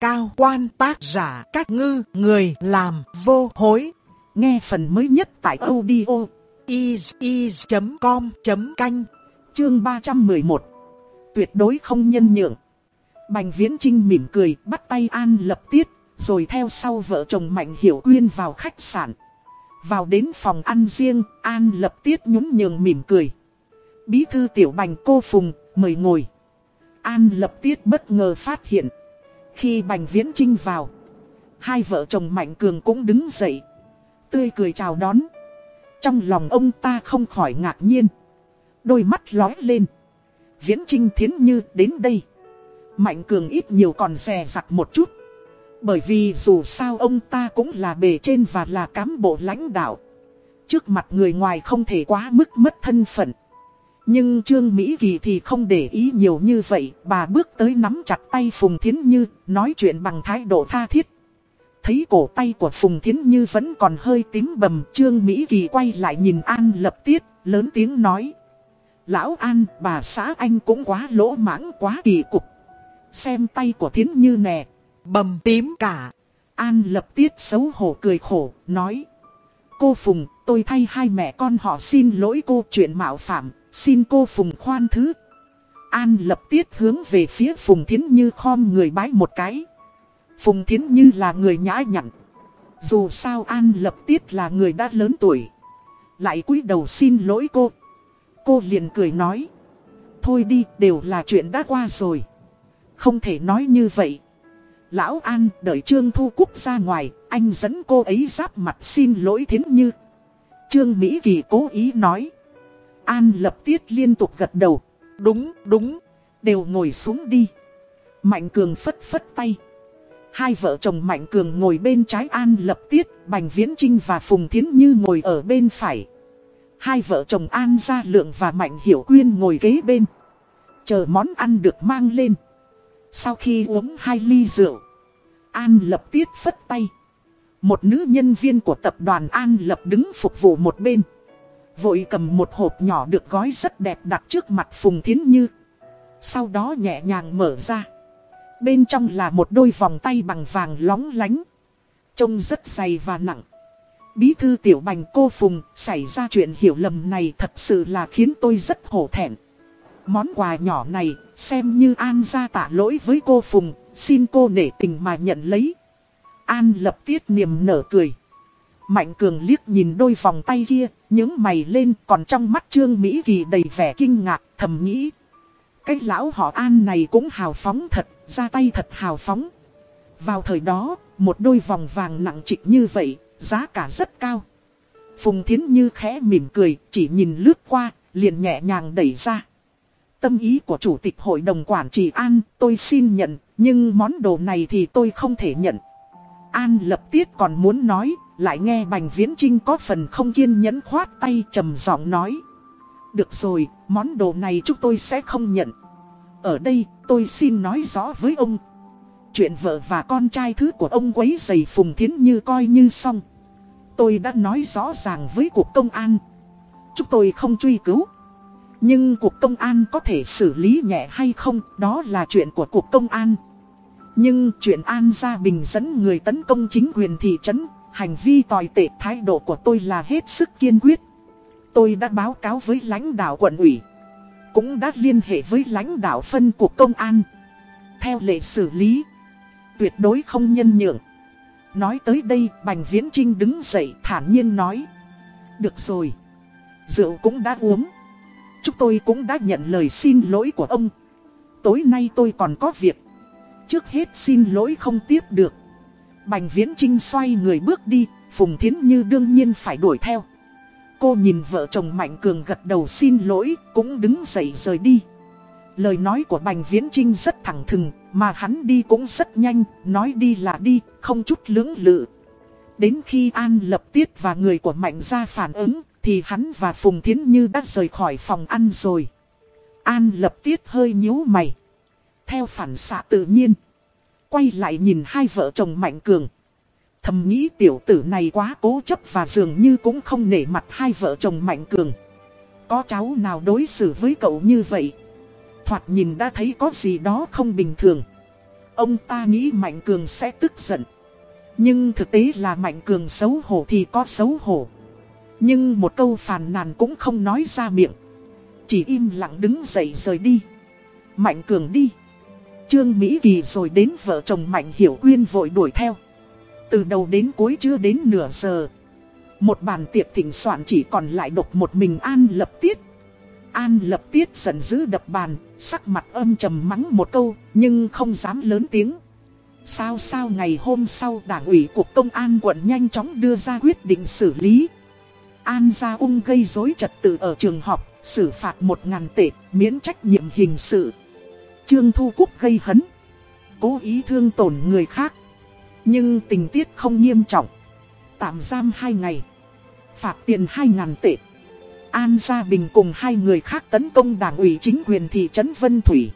cao quan tác giả các ngư người làm vô hối. Nghe phần mới nhất tại audio is.com.canh chương 311. Tuyệt đối không nhân nhượng. Bành Viễn Trinh mỉm cười bắt tay An lập tiết, rồi theo sau vợ chồng Mạnh Hiểu Quyên vào khách sạn. Vào đến phòng ăn riêng, An lập tiết nhún nhường mỉm cười. Bí thư tiểu bành cô Phùng, mời ngồi. An lập tiết bất ngờ phát hiện. Khi Bành Viễn Trinh vào, hai vợ chồng Mạnh Cường cũng đứng dậy. Tươi cười chào đón. Trong lòng ông ta không khỏi ngạc nhiên. Đôi mắt lói lên. Viễn Trinh Thiến Như đến đây. Mạnh Cường ít nhiều còn rè rặt một chút. Bởi vì dù sao ông ta cũng là bề trên và là cán bộ lãnh đạo. Trước mặt người ngoài không thể quá mức mất thân phận. Nhưng Trương Mỹ Kỳ thì không để ý nhiều như vậy, bà bước tới nắm chặt tay Phùng Thiến Như, nói chuyện bằng thái độ tha thiết. Thấy cổ tay của Phùng Thiến Như vẫn còn hơi tím bầm, Trương Mỹ Kỳ quay lại nhìn An lập tiết, lớn tiếng nói. Lão An, bà xã anh cũng quá lỗ mãng quá kỳ cục. Xem tay của Thiến Như nè, bầm tím cả. An lập tiết xấu hổ cười khổ, nói. Cô Phùng, tôi thay hai mẹ con họ xin lỗi cô chuyện mạo phạm, Xin cô Phùng khoan thứ. An lập tiết hướng về phía Phùng Thiến Như khom người bái một cái. Phùng Thiến Như là người nhã nhặn. Dù sao An lập tiết là người đã lớn tuổi. Lại cúi đầu xin lỗi cô. Cô liền cười nói. Thôi đi, đều là chuyện đã qua rồi. Không thể nói như vậy. Lão An đợi Trương Thu Cúc ra ngoài, anh dẫn cô ấy giáp mặt xin lỗi Thiến Như. Trương Mỹ Kỳ cố ý nói. An lập tiết liên tục gật đầu. Đúng, đúng, đều ngồi xuống đi. Mạnh Cường phất phất tay. Hai vợ chồng Mạnh Cường ngồi bên trái An lập tiết, Bành Viễn Trinh và Phùng Thiến Như ngồi ở bên phải. Hai vợ chồng An Gia Lượng và Mạnh Hiểu Quyên ngồi ghế bên. Chờ món ăn được mang lên. Sau khi uống hai ly rượu, An lập tiết phất tay. Một nữ nhân viên của tập đoàn An lập đứng phục vụ một bên. Vội cầm một hộp nhỏ được gói rất đẹp đặt trước mặt Phùng Thiến Như. Sau đó nhẹ nhàng mở ra. Bên trong là một đôi vòng tay bằng vàng lóng lánh. Trông rất dày và nặng. Bí thư tiểu bành cô Phùng xảy ra chuyện hiểu lầm này thật sự là khiến tôi rất hổ thẹn. Món quà nhỏ này xem như An ra tạ lỗi với cô Phùng Xin cô nể tình mà nhận lấy. An lập tiết niềm nở cười. Mạnh cường liếc nhìn đôi vòng tay kia, những mày lên còn trong mắt Trương Mỹ Kỳ đầy vẻ kinh ngạc, thầm nghĩ. Cái lão họ An này cũng hào phóng thật, ra tay thật hào phóng. Vào thời đó, một đôi vòng vàng nặng trịch như vậy, giá cả rất cao. Phùng Thiến Như khẽ mỉm cười, chỉ nhìn lướt qua, liền nhẹ nhàng đẩy ra. Tâm ý của Chủ tịch Hội đồng Quản trị An, tôi xin nhận, nhưng món đồ này thì tôi không thể nhận. An lập tiết còn muốn nói, lại nghe Bành Viễn Trinh có phần không kiên nhẫn khoát tay trầm giọng nói. Được rồi, món đồ này chúng tôi sẽ không nhận. Ở đây, tôi xin nói rõ với ông. Chuyện vợ và con trai thứ của ông quấy giày Phùng Thiến Như coi như xong. Tôi đã nói rõ ràng với cuộc công an. Chúng tôi không truy cứu. Nhưng cuộc công an có thể xử lý nhẹ hay không, đó là chuyện của cuộc công an. Nhưng chuyện An Gia Bình dẫn người tấn công chính quyền thị trấn, hành vi tồi tệ thái độ của tôi là hết sức kiên quyết. Tôi đã báo cáo với lãnh đạo quận ủy, cũng đã liên hệ với lãnh đạo phân cuộc công an. Theo lệ xử lý, tuyệt đối không nhân nhượng. Nói tới đây, Bành Viễn Trinh đứng dậy thản nhiên nói. Được rồi, rượu cũng đã uống. Chúng tôi cũng đã nhận lời xin lỗi của ông. Tối nay tôi còn có việc. Trước hết xin lỗi không tiếp được. Bành Viễn Trinh xoay người bước đi, Phùng Thiến Như đương nhiên phải đuổi theo. Cô nhìn vợ chồng Mạnh Cường gật đầu xin lỗi, cũng đứng dậy rời đi. Lời nói của Bành Viễn Trinh rất thẳng thừng, mà hắn đi cũng rất nhanh, nói đi là đi, không chút lưỡng lự. Đến khi An Lập Tiết và người của Mạnh ra phản ứng, thì hắn và Phùng Thiến Như đã rời khỏi phòng ăn rồi. An Lập Tiết hơi nhíu mày. Theo phản xạ tự nhiên. Quay lại nhìn hai vợ chồng Mạnh Cường. Thầm nghĩ tiểu tử này quá cố chấp và dường như cũng không nể mặt hai vợ chồng Mạnh Cường. Có cháu nào đối xử với cậu như vậy? Thoạt nhìn đã thấy có gì đó không bình thường. Ông ta nghĩ Mạnh Cường sẽ tức giận. Nhưng thực tế là Mạnh Cường xấu hổ thì có xấu hổ. Nhưng một câu phàn nàn cũng không nói ra miệng. Chỉ im lặng đứng dậy rời đi. Mạnh Cường đi. Trương Mỹ Kỳ rồi đến vợ chồng Mạnh Hiểu Quyên vội đuổi theo. Từ đầu đến cuối chưa đến nửa giờ. Một bàn tiệc thỉnh soạn chỉ còn lại độc một mình An Lập Tiết. An Lập Tiết giận dữ đập bàn, sắc mặt âm trầm mắng một câu, nhưng không dám lớn tiếng. Sao sao ngày hôm sau đảng ủy cục công an quận nhanh chóng đưa ra quyết định xử lý. An Gia Ung gây rối trật tự ở trường học, xử phạt một ngàn tệ, miễn trách nhiệm hình sự. Trương Thu Cúc gây hấn, cố ý thương tổn người khác. Nhưng tình tiết không nghiêm trọng. Tạm giam 2 ngày, phạt tiền 2 ngàn tệ. An Gia Bình cùng hai người khác tấn công đảng ủy chính quyền thị trấn Vân Thủy.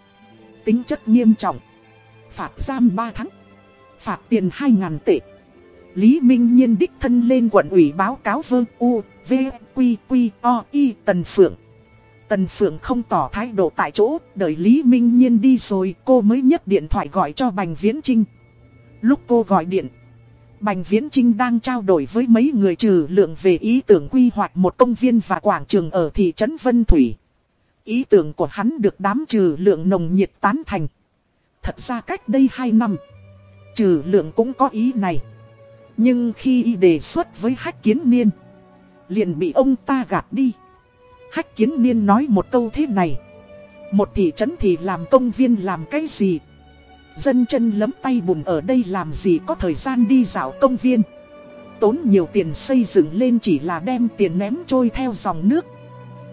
Tính chất nghiêm trọng. Phạt giam 3 tháng. Phạt tiền 2 ngàn tệ. Lý Minh Nhiên đích thân lên quận ủy báo cáo vương U, V, Quy, Quy, O, Y, Tần Phượng. Tần Phượng không tỏ thái độ tại chỗ, đợi Lý Minh Nhiên đi rồi cô mới nhấc điện thoại gọi cho Bành Viễn Trinh. Lúc cô gọi điện, Bành Viễn Trinh đang trao đổi với mấy người trừ lượng về ý tưởng quy hoạch một công viên và quảng trường ở thị trấn Vân Thủy. Ý tưởng của hắn được đám trừ lượng nồng nhiệt tán thành. Thật ra cách đây 2 năm, trừ lượng cũng có ý này. Nhưng khi y đề xuất với Hách Kiến Niên, liền bị ông ta gạt đi. Hách Kiến Niên nói một câu thế này. Một thị trấn thì làm công viên làm cái gì? Dân chân lấm tay bùn ở đây làm gì có thời gian đi dạo công viên. Tốn nhiều tiền xây dựng lên chỉ là đem tiền ném trôi theo dòng nước.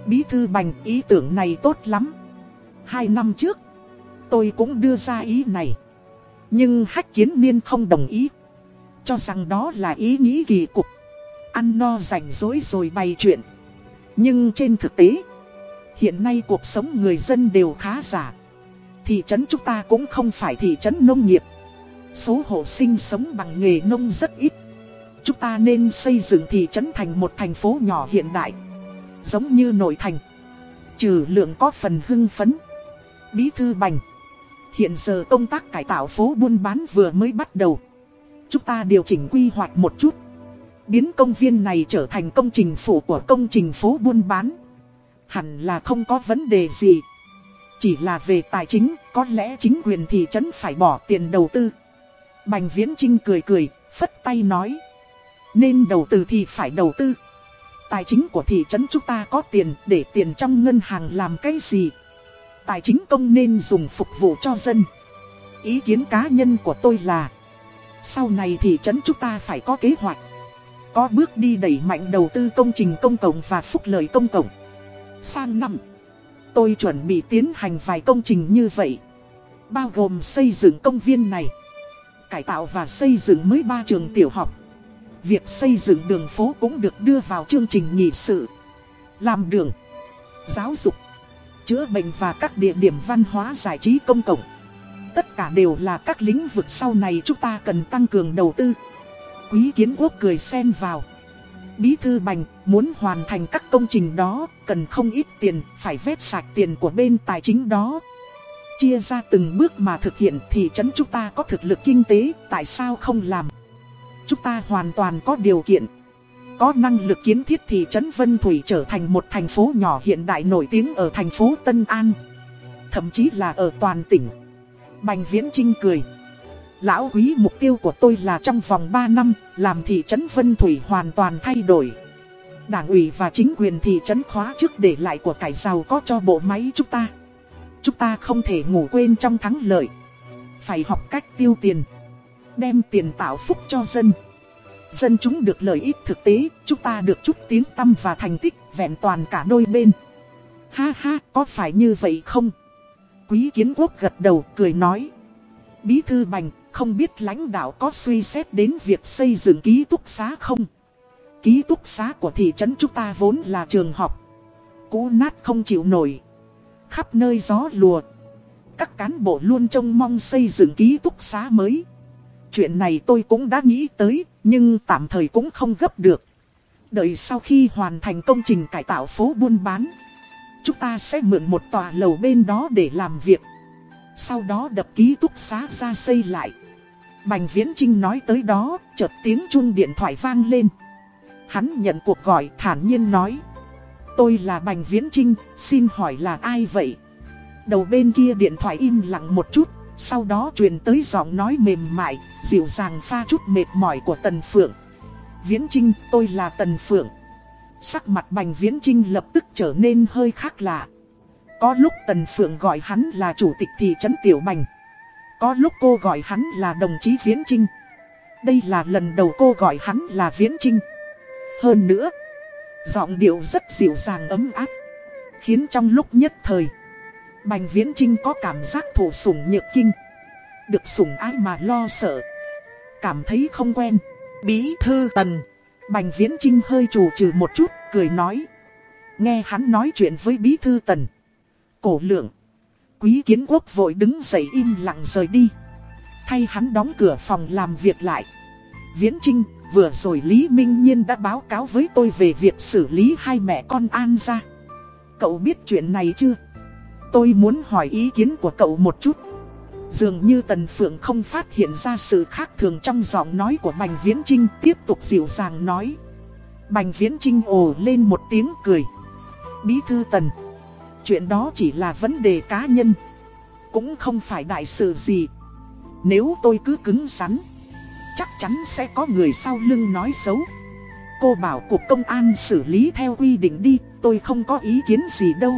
Bí thư bành ý tưởng này tốt lắm. Hai năm trước, tôi cũng đưa ra ý này. Nhưng hách kiến niên không đồng ý. Cho rằng đó là ý nghĩ kỳ cục. Ăn no rảnh rỗi rồi bày chuyện. Nhưng trên thực tế, hiện nay cuộc sống người dân đều khá giả. Thị trấn chúng ta cũng không phải thị trấn nông nghiệp. Số hộ sinh sống bằng nghề nông rất ít. Chúng ta nên xây dựng thị trấn thành một thành phố nhỏ hiện đại. Giống như nội thành. Trừ lượng có phần hưng phấn. Bí thư bành. Hiện giờ công tác cải tạo phố buôn bán vừa mới bắt đầu. Chúng ta điều chỉnh quy hoạch một chút. Biến công viên này trở thành công trình phụ của công trình phố buôn bán. Hẳn là không có vấn đề gì. Chỉ là về tài chính, có lẽ chính quyền thị trấn phải bỏ tiền đầu tư. Bành Viễn Trinh cười cười, phất tay nói. Nên đầu tư thì phải đầu tư. Tài chính của thị trấn chúng ta có tiền, để tiền trong ngân hàng làm cái gì? Tài chính công nên dùng phục vụ cho dân. Ý kiến cá nhân của tôi là Sau này thị trấn chúng ta phải có kế hoạch có bước đi đẩy mạnh đầu tư công trình công cộng và phúc lợi công cộng Sang năm Tôi chuẩn bị tiến hành vài công trình như vậy. Bao gồm xây dựng công viên này. Cải tạo và xây dựng mới ba trường tiểu học. Việc xây dựng đường phố cũng được đưa vào chương trình nghị sự. Làm đường, giáo dục, chữa bệnh và các địa điểm văn hóa giải trí công cộng. Tất cả đều là các lĩnh vực sau này chúng ta cần tăng cường đầu tư. Quý kiến quốc cười xen vào. Bí thư bành, muốn hoàn thành các công trình đó, cần không ít tiền, phải vét sạch tiền của bên tài chính đó. Chia ra từng bước mà thực hiện thì trấn chúng ta có thực lực kinh tế, tại sao không làm? Chúng ta hoàn toàn có điều kiện. Có năng lực kiến thiết thì trấn Vân Thủy trở thành một thành phố nhỏ hiện đại nổi tiếng ở thành phố Tân An. Thậm chí là ở toàn tỉnh. Bành Viễn Trinh cười. Lão quý mục tiêu của tôi là trong vòng 3 năm, làm thị trấn Vân Thủy hoàn toàn thay đổi. Đảng ủy và chính quyền thị trấn khóa trước để lại của cải giàu có cho bộ máy chúng ta. Chúng ta không thể ngủ quên trong thắng lợi. Phải học cách tiêu tiền. Đem tiền tạo phúc cho dân. Dân chúng được lợi ích thực tế, chúng ta được chút tiếng tâm và thành tích vẹn toàn cả đôi bên. Ha ha, có phải như vậy không? Quý kiến quốc gật đầu cười nói. Bí thư bành, không biết lãnh đạo có suy xét đến việc xây dựng ký túc xá không? Ký túc xá của thị trấn chúng ta vốn là trường học. Cũ nát không chịu nổi. Khắp nơi gió lùa. Các cán bộ luôn trông mong xây dựng ký túc xá mới. Chuyện này tôi cũng đã nghĩ tới, nhưng tạm thời cũng không gấp được. Đợi sau khi hoàn thành công trình cải tạo phố buôn bán, chúng ta sẽ mượn một tòa lầu bên đó để làm việc. Sau đó đập ký túc xá ra xây lại. Bành Viễn Trinh nói tới đó, chợt tiếng chuông điện thoại vang lên. Hắn nhận cuộc gọi thản nhiên nói. Tôi là Bành Viễn Trinh, xin hỏi là ai vậy? Đầu bên kia điện thoại im lặng một chút, sau đó truyền tới giọng nói mềm mại, dịu dàng pha chút mệt mỏi của Tần Phượng. Viễn Trinh, tôi là Tần Phượng. Sắc mặt Bành Viễn Trinh lập tức trở nên hơi khác lạ. Có lúc Tần Phượng gọi hắn là chủ tịch thị trấn Tiểu Bành. Có lúc cô gọi hắn là đồng chí Viễn Trinh. Đây là lần đầu cô gọi hắn là Viễn Trinh. Hơn nữa, giọng điệu rất dịu dàng ấm áp. Khiến trong lúc nhất thời, Bành Viễn Trinh có cảm giác thổ sủng nhược kinh. Được sủng ái mà lo sợ. Cảm thấy không quen. Bí thư tần. Bành Viễn Trinh hơi chủ trừ một chút, cười nói. Nghe hắn nói chuyện với bí thư tần. Cổ lượng. Quý kiến quốc vội đứng dậy im lặng rời đi. Thay hắn đóng cửa phòng làm việc lại. Viễn Trinh, vừa rồi Lý Minh Nhiên đã báo cáo với tôi về việc xử lý hai mẹ con An ra. Cậu biết chuyện này chưa? Tôi muốn hỏi ý kiến của cậu một chút. Dường như Tần Phượng không phát hiện ra sự khác thường trong giọng nói của Bành Viễn Trinh tiếp tục dịu dàng nói. Bành Viễn Trinh ồ lên một tiếng cười. Bí thư Tần. Chuyện đó chỉ là vấn đề cá nhân. Cũng không phải đại sự gì. Nếu tôi cứ cứng rắn. Chắc chắn sẽ có người sau lưng nói xấu. Cô bảo cục công an xử lý theo quy định đi. Tôi không có ý kiến gì đâu.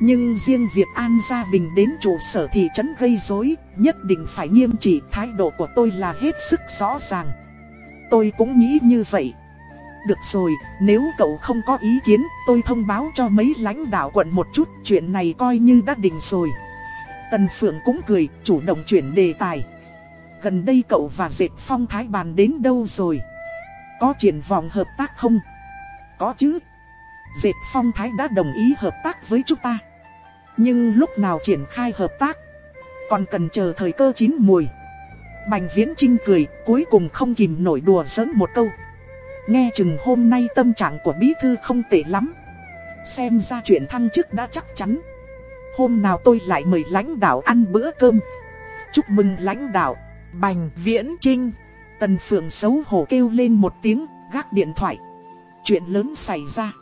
Nhưng riêng việc An Gia Bình đến trụ sở thị trấn gây rối, nhất định phải nghiêm trị thái độ của tôi là hết sức rõ ràng. Tôi cũng nghĩ như vậy. Được rồi, nếu cậu không có ý kiến, tôi thông báo cho mấy lãnh đạo quận một chút, chuyện này coi như đã định rồi. Tần Phượng cũng cười, chủ động chuyển đề tài. Gần đây cậu và Dệt Phong Thái bàn đến đâu rồi? Có triển vọng hợp tác không? Có chứ. Dệt Phong Thái đã đồng ý hợp tác với chúng ta. Nhưng lúc nào triển khai hợp tác, còn cần chờ thời cơ chín mùi. Bành Viễn Trinh cười, cuối cùng không kìm nổi đùa giỡn một câu. Nghe chừng hôm nay tâm trạng của Bí Thư không tệ lắm. Xem ra chuyện thăng chức đã chắc chắn. Hôm nào tôi lại mời lãnh đạo ăn bữa cơm. Chúc mừng lãnh đạo, Bành Viễn Trinh. Tần Phượng xấu hổ kêu lên một tiếng, gác điện thoại. Chuyện lớn xảy ra.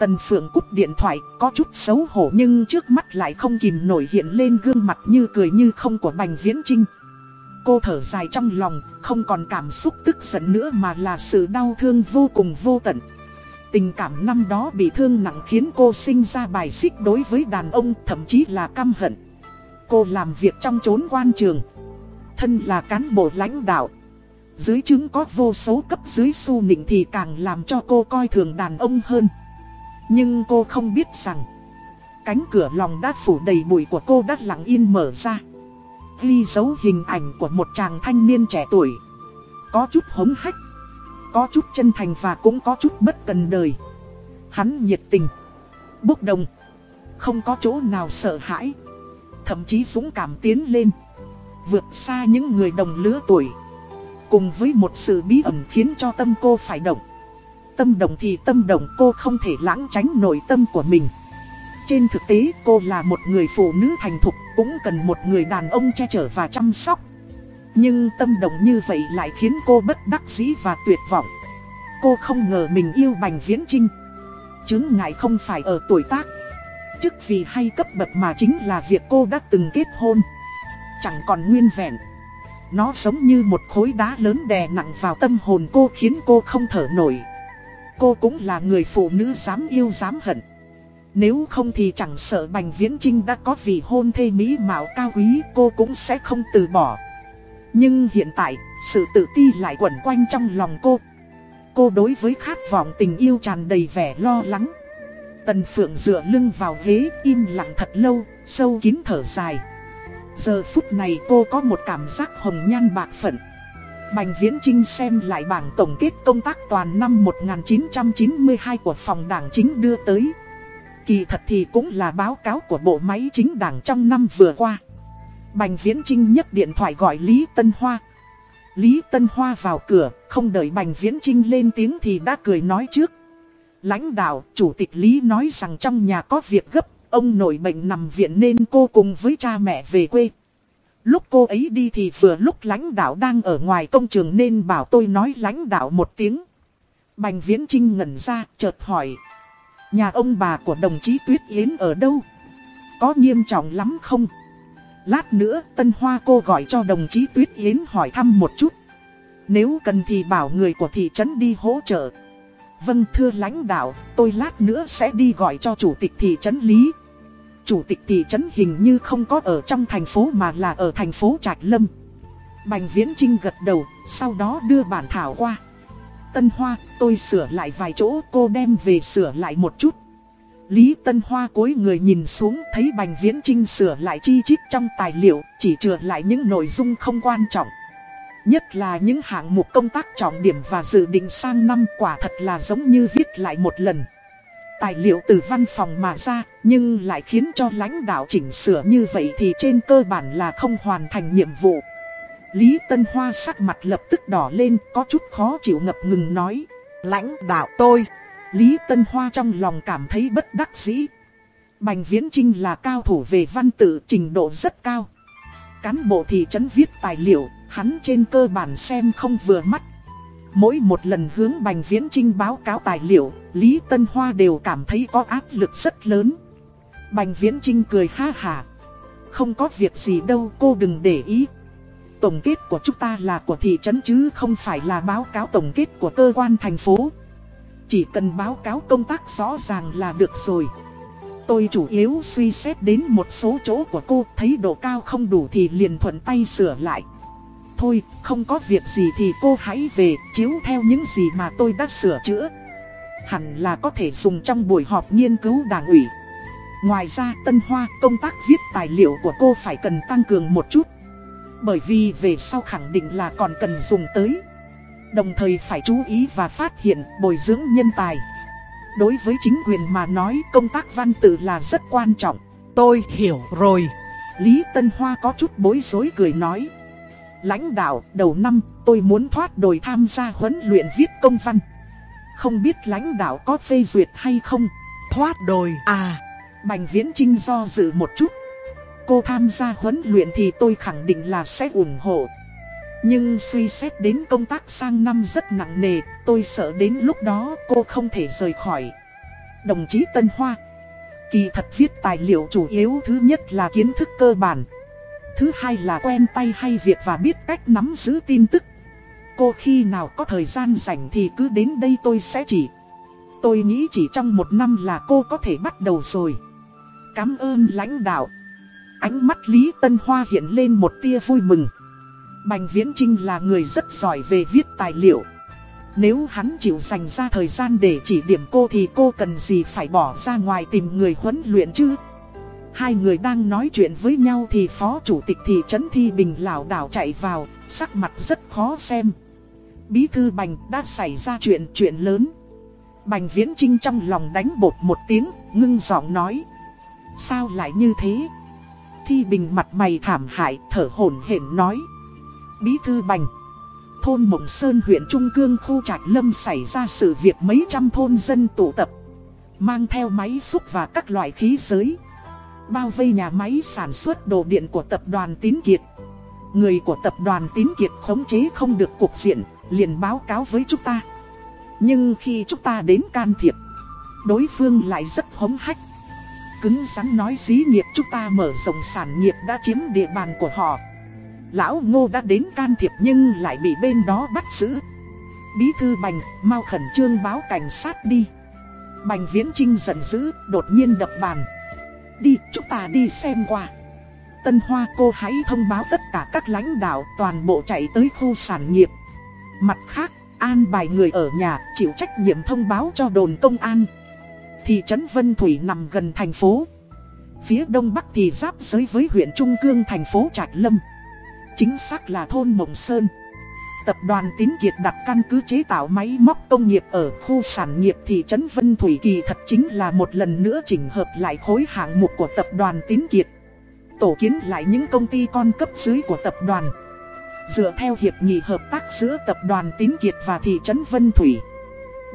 Tần Phượng cúp điện thoại, có chút xấu hổ nhưng trước mắt lại không kìm nổi hiện lên gương mặt như cười như không của Bành Viễn Trinh. Cô thở dài trong lòng, không còn cảm xúc tức giận nữa mà là sự đau thương vô cùng vô tận. Tình cảm năm đó bị thương nặng khiến cô sinh ra bài xích đối với đàn ông, thậm chí là căm hận. Cô làm việc trong chốn quan trường. Thân là cán bộ lãnh đạo. Dưới chứng có vô số cấp dưới su nịnh thì càng làm cho cô coi thường đàn ông hơn. Nhưng cô không biết rằng Cánh cửa lòng đã phủ đầy bụi của cô đã lặng yên mở ra Ghi dấu hình ảnh của một chàng thanh niên trẻ tuổi. Có chút hống hách, Có chút chân thành và cũng có chút bất cần đời. Hắn nhiệt tình, Bốc đồng, Không có chỗ nào sợ hãi. Thậm chí dũng cảm tiến lên, Vượt xa những người đồng lứa tuổi. Cùng với một sự bí ẩn khiến cho tâm cô phải động. Tâm động thì tâm động, cô không thể lãng tránh nội tâm của mình. Trên thực tế, cô là một người phụ nữ thành thục, cũng cần một người đàn ông che chở và chăm sóc. Nhưng tâm động như vậy lại khiến cô bất đắc dĩ và tuyệt vọng. Cô không ngờ mình yêu Bành Viễn Trinh. Chứng ngại không phải ở tuổi tác. Chức vì hay cấp bậc mà chính là việc cô đã từng kết hôn. Chẳng còn nguyên vẹn. Nó giống như một khối đá lớn đè nặng vào tâm hồn cô khiến cô không thở nổi. Cô cũng là người phụ nữ dám yêu dám hận nếu không thì chẳng sợ Bành Viễn Trinh đã có vị hôn thê mỹ mạo cao quý cô cũng sẽ không từ bỏ. Nhưng hiện tại sự tự ti lại quẩn quanh trong lòng cô. Cô đối với khát vọng tình yêu tràn đầy vẻ lo lắng. Tần Phượng dựa lưng vào ghế im lặng thật lâu, sâu kín thở dài. Giờ phút này cô có một cảm giác hồng nhan bạc phận. Bành Viễn Trinh xem lại bảng tổng kết công tác toàn năm 1992 của phòng đảng chính đưa tới. Kỳ thật thì cũng là báo cáo của bộ máy chính đảng trong năm vừa qua. Bành Viễn Trinh nhấc điện thoại gọi Lý Tân Hoa. Lý Tân Hoa vào cửa, không đợi Bành Viễn Trinh lên tiếng thì đã cười nói trước. Lãnh đạo, Chủ tịch Lý nói rằng trong nhà có việc gấp, Ông nội bệnh nằm viện nên cô cùng với cha mẹ về quê. Lúc cô ấy đi thì vừa lúc lãnh đạo đang ở ngoài công trường nên bảo tôi nói lãnh đạo một tiếng. Bành Viễn Trinh ngẩn ra, chợt hỏi. Nhà ông bà của đồng chí Tuyết Yến ở đâu? Có nghiêm trọng lắm không? Lát nữa Tân Hoa cô gọi cho đồng chí Tuyết Yến hỏi thăm một chút. Nếu cần thì bảo người của thị trấn đi hỗ trợ. Vâng thưa lãnh đạo, tôi lát nữa sẽ đi gọi cho chủ tịch thị trấn Lý. Chủ tịch thị trấn hình như không có ở trong thành phố mà là ở thành phố Trạch Lâm. Bành Viễn Trinh gật đầu, sau đó đưa bản thảo qua. Tân Hoa, tôi sửa lại vài chỗ, cô đem về sửa lại một chút. Lý Tân Hoa cúi người nhìn xuống thấy Bành Viễn Trinh sửa lại chi chít trong tài liệu, chỉ chừa lại những nội dung không quan trọng. Nhất là những hạng mục công tác trọng điểm và dự định sang năm quả thật là giống như viết lại một lần. Tài liệu từ văn phòng mà ra, nhưng lại khiến cho lãnh đạo chỉnh sửa như vậy thì trên cơ bản là không hoàn thành nhiệm vụ. Lý Tân Hoa sắc mặt lập tức đỏ lên, có chút khó chịu ngập ngừng nói. Lãnh đạo tôi. Lý Tân Hoa trong lòng cảm thấy bất đắc dĩ. Bành Viễn Trinh là cao thủ về văn tự trình độ rất cao. Cán bộ thị trấn viết tài liệu, hắn trên cơ bản xem không vừa mắt. Mỗi một lần hướng Bành Viễn Trinh báo cáo tài liệu, Lý Tân Hoa đều cảm thấy có áp lực rất lớn. Bành Viễn Trinh cười ha hà. Không có việc gì đâu cô đừng để ý. Tổng kết của chúng ta là của thị trấn chứ không phải là báo cáo tổng kết của cơ quan thành phố. Chỉ cần báo cáo công tác rõ ràng là được rồi. Tôi chủ yếu suy xét đến một số chỗ của cô thấy độ cao không đủ thì liền thuận tay sửa lại. Thôi, không có việc gì thì cô hãy về, chiếu theo những gì mà tôi đã sửa chữa. Hẳn là có thể dùng trong buổi họp nghiên cứu đảng ủy. Ngoài ra, Tân Hoa, công tác viết tài liệu của cô phải cần tăng cường một chút. Bởi vì về sau khẳng định là còn cần dùng tới. Đồng thời phải chú ý và phát hiện bồi dưỡng nhân tài. Đối với chính quyền mà nói công tác văn tự là rất quan trọng. Tôi hiểu rồi. Lý Tân Hoa có chút bối rối cười nói. Lãnh đạo, đầu năm, tôi muốn thoát đồi tham gia huấn luyện viết công văn. Không biết lãnh đạo có phê duyệt hay không? Thoát đồi à? Bành Viễn Trinh do dự một chút. Cô tham gia huấn luyện thì tôi khẳng định là sẽ ủng hộ. Nhưng suy xét đến công tác sang năm rất nặng nề, tôi sợ đến lúc đó cô không thể rời khỏi. Đồng chí Tân Hoa Kỳ thật viết tài liệu chủ yếu thứ nhất là kiến thức cơ bản Thứ hai là quen tay hay việc và biết cách nắm giữ tin tức Cô khi nào có thời gian rảnh thì cứ đến đây tôi sẽ chỉ Tôi nghĩ chỉ trong một năm là cô có thể bắt đầu rồi Cảm ơn lãnh đạo Ánh mắt Lý Tân Hoa hiện lên một tia vui mừng Bành Viễn Trinh là người rất giỏi về viết tài liệu Nếu hắn chịu dành ra thời gian để chỉ điểm cô thì cô cần gì phải bỏ ra ngoài tìm người huấn luyện chứ Hai người đang nói chuyện với nhau thì phó chủ tịch thị trấn Thi Bình lảo đảo chạy vào, sắc mặt rất khó xem. Bí thư Bành đã xảy ra chuyện chuyện lớn. Bành Viễn Trinh trong lòng đánh bột một tiếng, ngưng giọng nói. Sao lại như thế? Thi Bình mặt mày thảm hại, thở hổn hển nói. Bí thư Bành. Thôn Mộng Sơn huyện Trung Cương khu Trạch Lâm xảy ra sự việc mấy trăm thôn dân tụ tập. Mang theo máy xúc và các loại khí giới bao vây nhà máy sản xuất đồ điện của tập đoàn Tín Kiệt. Người của tập đoàn Tín Kiệt khống chế không được cuộc diện, liền báo cáo với chúng ta. Nhưng khi chúng ta đến can thiệp, đối phương lại rất hống hách. Cứng rắn nói xí nghiệp chúng ta mở rộng sản nghiệp đã chiếm địa bàn của họ. Lão Ngô đã đến can thiệp nhưng lại bị bên đó bắt giữ. Bí thư Bành, mau khẩn trương báo cảnh sát đi. Bành Viễn Trinh giận dữ, đột nhiên đập bàn. Đi, chúng ta đi xem qua. Tân Hoa cô hãy thông báo tất cả các lãnh đạo toàn bộ chạy tới khu sản nghiệp. Mặt khác, an bài người ở nhà chịu trách nhiệm thông báo cho đồn công an. Thị trấn Vân Thủy nằm gần thành phố. Phía đông bắc thì giáp giới với huyện Trung Cương thành phố Trạch Lâm. Chính xác là thôn Mộng Sơn. Tập đoàn Tín Kiệt đặt căn cứ chế tạo máy móc công nghiệp ở khu sản nghiệp thị trấn Vân Thủy Kỳ thật chính là một lần nữa chỉnh hợp lại khối hạng mục của tập đoàn Tín Kiệt. Tổ kiến lại những công ty con cấp dưới của tập đoàn. Dựa theo hiệp nghị hợp tác giữa tập đoàn Tín Kiệt và thị trấn Vân Thủy.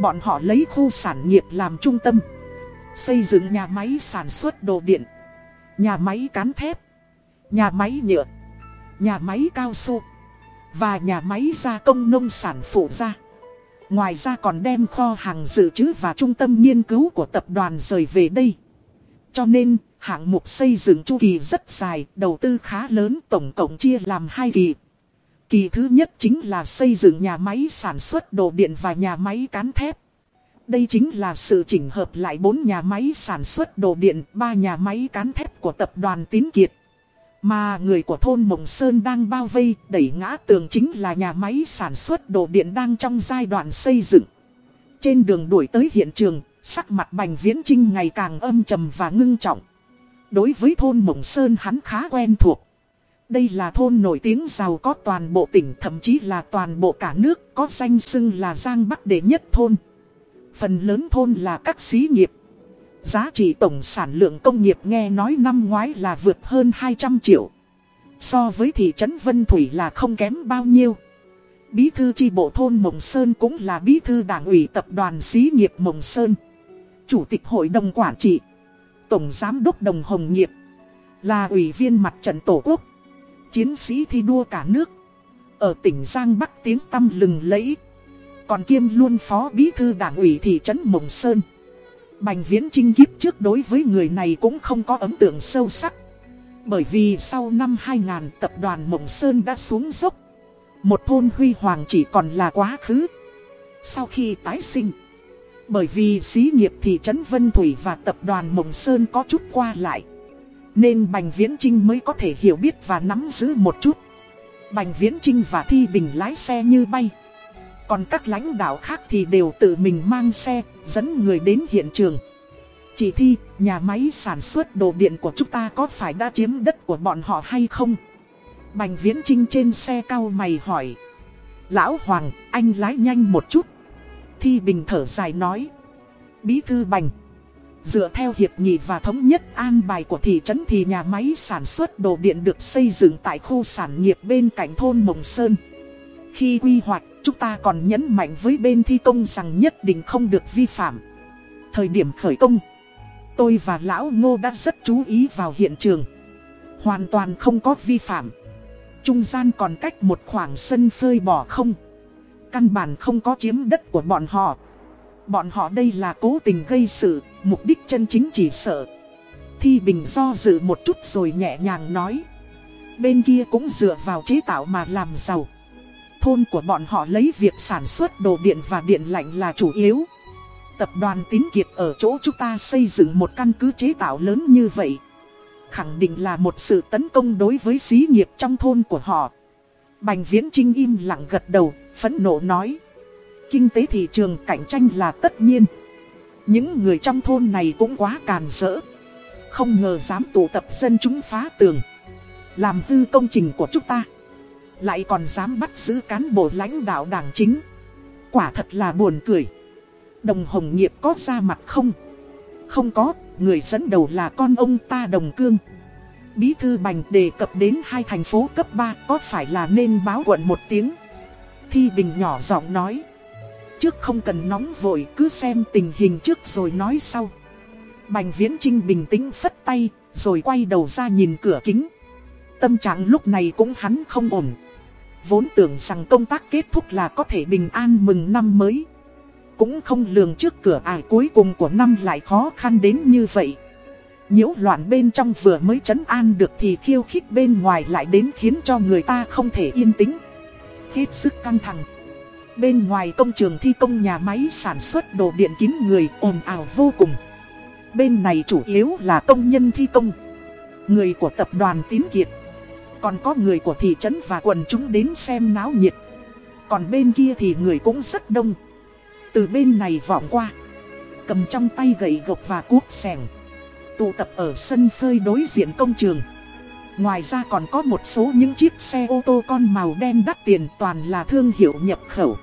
Bọn họ lấy khu sản nghiệp làm trung tâm. Xây dựng nhà máy sản xuất đồ điện, Nhà máy cán thép, Nhà máy nhựa, Nhà máy cao su Và nhà máy gia công nông sản phụ gia. Ngoài ra còn đem kho hàng dự trữ và trung tâm nghiên cứu của tập đoàn rời về đây. Cho nên, hạng mục xây dựng chu kỳ rất dài, Đầu tư khá lớn, tổng cộng chia làm hai kỳ. Kỳ thứ nhất chính là xây dựng nhà máy sản xuất đồ điện và nhà máy cán thép đây chính là sự chỉnh hợp lại 4 nhà máy sản xuất đồ điện, 3 nhà máy cán thép của tập đoàn Tín Kiệt. Mà người của thôn Mộng Sơn đang bao vây, đẩy ngã tường chính là nhà máy sản xuất đồ điện đang trong giai đoạn xây dựng. Trên đường đuổi tới hiện trường, sắc mặt Bành Viễn Trinh ngày càng âm trầm và ngưng trọng. Đối với thôn Mộng Sơn hắn khá quen thuộc. Đây là thôn nổi tiếng giàu có toàn bộ tỉnh thậm chí là toàn bộ cả nước có danh xưng là Giang Bắc đệ nhất thôn. Phần lớn thôn là các xí nghiệp. Giá trị tổng sản lượng công nghiệp nghe nói năm ngoái là vượt hơn 200 triệu. So với thị trấn Vân Thủy là không kém bao nhiêu. Bí thư chi bộ thôn Mộng Sơn cũng là bí thư đảng ủy tập đoàn xí nghiệp Mộng Sơn. Chủ tịch hội đồng quản trị. Tổng giám đốc đồng hồng nghiệp. Là ủy viên mặt trận tổ quốc. Chiến sĩ thi đua cả nước. Ở tỉnh Giang Bắc tiếng tăm lừng lẫy. Còn kiêm luôn phó bí thư đảng ủy thị trấn Mộng Sơn. Bành viễn trinh kiếp trước đối với người này cũng không có ấn tượng sâu sắc. Bởi vì sau năm 2000 tập đoàn Mộng Sơn đã xuống dốc. Một thôn huy hoàng chỉ còn là quá khứ. Sau khi tái sinh, Bởi vì xí nghiệp thị trấn Vân Thủy và tập đoàn Mộng Sơn có chút qua lại, Nên Bành Viễn Trinh mới có thể hiểu biết và nắm giữ một chút. Bành Viễn Trinh và Thi Bình lái xe như bay còn các lãnh đạo khác thì đều tự mình mang xe, dẫn người đến hiện trường. Chỉ thi, nhà máy sản xuất đồ điện của chúng ta có phải đã chiếm đất của bọn họ hay không? Bành Viễn Trinh trên xe cao mày hỏi. Lão Hoàng, anh lái nhanh một chút. Thi Bình thở dài nói. Bí thư Bành. Dựa theo hiệp nghị và thống nhất an bài của thị trấn thì nhà máy sản xuất đồ điện được xây dựng tại khu sản nghiệp bên cạnh thôn Mộng Sơn. Khi quy hoạch, chúng ta còn nhấn mạnh với bên thi công rằng nhất định không được vi phạm. Thời điểm khởi công, tôi và Lão Ngô đã rất chú ý vào hiện trường. Hoàn toàn không có vi phạm. Trung gian còn cách một khoảng sân phơi bỏ không. Căn bản không có chiếm đất của bọn họ. Bọn họ đây là cố tình gây sự, mục đích chân chính chỉ sợ. Thi Bình do dự một chút rồi nhẹ nhàng nói. Bên kia cũng dựa vào chế tạo mà làm giàu. Thôn của bọn họ lấy việc sản xuất đồ điện và điện lạnh là chủ yếu. Tập đoàn Tín Kiệt ở chỗ chúng ta xây dựng một căn cứ chế tạo lớn như vậy. Khẳng định là một sự tấn công đối với xí nghiệp trong thôn của họ. Bành Viễn Trinh im lặng gật đầu, phẫn nộ nói. Kinh tế thị trường cạnh tranh là tất nhiên. Những người trong thôn này cũng quá càn rỡ. Không ngờ dám tụ tập dân chúng phá tường. Làm hư công trình của chúng ta. Lại còn dám bắt giữ cán bộ lãnh đạo đảng chính. Quả thật là buồn cười. Đồng Hồng Nghiệp có ra mặt không? Không có, người dẫn đầu là con ông ta Đồng Cương. Bí thư Bành đề cập đến hai thành phố cấp 3 có phải là nên báo quận một tiếng? Thi Bình nhỏ giọng nói. Trước không cần nóng vội cứ xem tình hình trước rồi nói sau. Bành Viễn Trinh bình tĩnh phất tay rồi quay đầu ra nhìn cửa kính. Tâm trạng lúc này cũng hắn không ổn. Vốn tưởng rằng công tác kết thúc là có thể bình an mừng năm mới. Cũng không lường trước cửa ải cuối cùng của năm lại khó khăn đến như vậy. Nhiễu loạn bên trong vừa mới chấn an được thì khiêu khích bên ngoài lại đến khiến cho người ta không thể yên tĩnh. Hết sức căng thẳng. Bên ngoài công trường thi công nhà máy sản xuất đồ điện kín người ồn ào vô cùng. Bên này chủ yếu là công nhân thi công. Người của tập đoàn Tín Kiệt còn có người của thị trấn và quần chúng đến xem náo nhiệt. Còn bên kia thì người cũng rất đông. Từ bên này vọng qua. Cầm trong tay gậy gộc và cuốc sẻng. Tụ tập ở sân phơi đối diện công trường. Ngoài ra còn có một số những chiếc xe ô tô con màu đen đắt tiền toàn là thương hiệu nhập khẩu.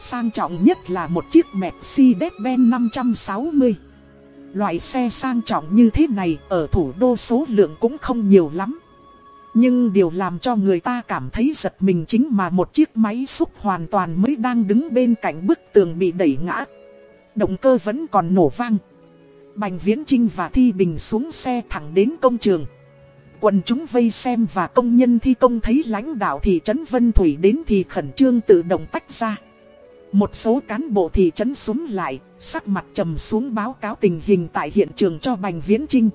Sang trọng nhất là một chiếc Mercedes-Benz 560 Loại xe sang trọng như thế này ở thủ đô số lượng cũng không nhiều lắm nhưng điều làm cho người ta cảm thấy giật mình chính mà một chiếc máy xúc hoàn toàn mới đang đứng bên cạnh bức tường bị đẩy ngã. Động cơ vẫn còn nổ vang. Bành Viễn Trinh và Thi Bình xuống xe thẳng đến công trường. Quần chúng vây xem và công nhân thi công thấy lãnh đạo thị trấn Vân Thủy đến thì khẩn trương tự động tách ra. Một số cán bộ thị trấn xuống lại, sắc mặt trầm xuống báo cáo tình hình tại hiện trường cho Bành Viễn Trinh.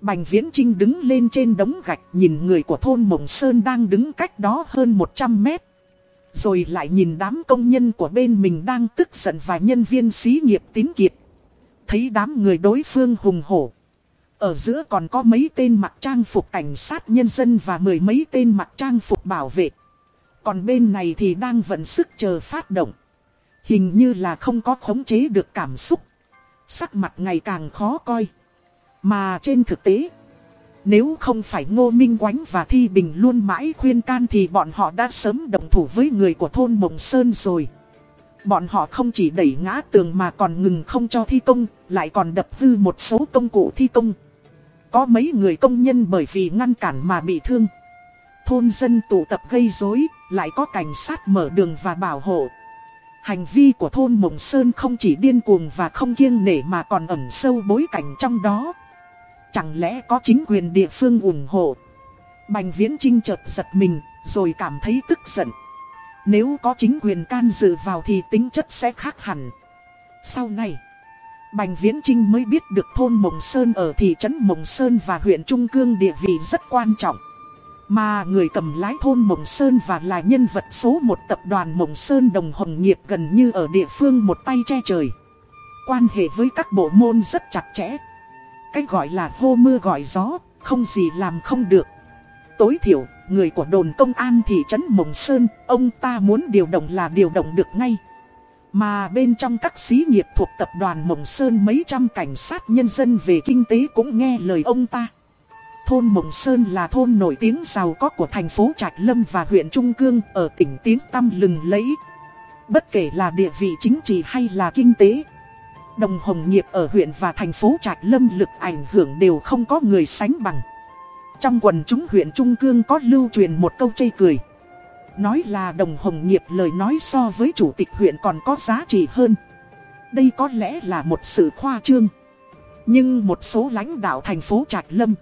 Bành Viễn Trinh đứng lên trên đống gạch nhìn người của thôn Mộng Sơn đang đứng cách đó hơn 100 mét. Rồi lại nhìn đám công nhân của bên mình đang tức giận và nhân viên xí nghiệp tín kiệt. Thấy đám người đối phương hùng hổ. Ở giữa còn có mấy tên mặc trang phục cảnh sát nhân dân và mười mấy tên mặc trang phục bảo vệ. Còn bên này thì đang vận sức chờ phát động. Hình như là không có khống chế được cảm xúc. Sắc mặt ngày càng khó coi. Mà trên thực tế, nếu không phải Ngô Minh Quánh và Thi Bình luôn mãi khuyên can thì bọn họ đã sớm đồng thủ với người của thôn Mộng Sơn rồi. Bọn họ không chỉ đẩy ngã tường mà còn ngừng không cho thi công, lại còn đập hư một số công cụ thi công. Có mấy người công nhân bởi vì ngăn cản mà bị thương. Thôn dân tụ tập gây rối, lại có cảnh sát mở đường và bảo hộ. Hành vi của thôn Mộng Sơn không chỉ điên cuồng và không kiêng nể mà còn ẩn sâu bối cảnh trong đó. Chẳng lẽ có chính quyền địa phương ủng hộ? Bành Viễn Trinh chợt giật mình, rồi cảm thấy tức giận. Nếu có chính quyền can dự vào thì tính chất sẽ khác hẳn. Sau này, Bành Viễn Trinh mới biết được thôn Mộng Sơn ở thị trấn Mộng Sơn và huyện Trung Cương địa vị rất quan trọng. Mà người cầm lái thôn Mộng Sơn và là nhân vật số một tập đoàn Mộng Sơn Đồng Hồng Nghiệp gần như ở địa phương một tay che trời. Quan hệ với các bộ môn rất chặt chẽ. Cách gọi là hô mưa gọi gió, không gì làm không được. Tối thiểu, người của đồn công an thị trấn Mộng Sơn, ông ta muốn điều động là điều động được ngay. Mà bên trong các xí nghiệp thuộc tập đoàn Mộng Sơn mấy trăm cảnh sát nhân dân về kinh tế cũng nghe lời ông ta. Thôn Mộng Sơn là thôn nổi tiếng giàu có của thành phố Trạch Lâm và huyện Trung Cương ở tỉnh Tiếng Tâm lừng lẫy. Bất kể là địa vị chính trị hay là kinh tế. Đồng Hồng Nghiệp ở huyện và thành phố Trạch Lâm lực ảnh hưởng đều không có người sánh bằng. Trong quần chúng huyện Trung Cương có lưu truyền một câu chây cười. Nói là đồng hồng nghiệp lời nói so với chủ tịch huyện còn có giá trị hơn. Đây có lẽ là một sự khoa trương. Nhưng một số lãnh đạo thành phố Trạch Lâm,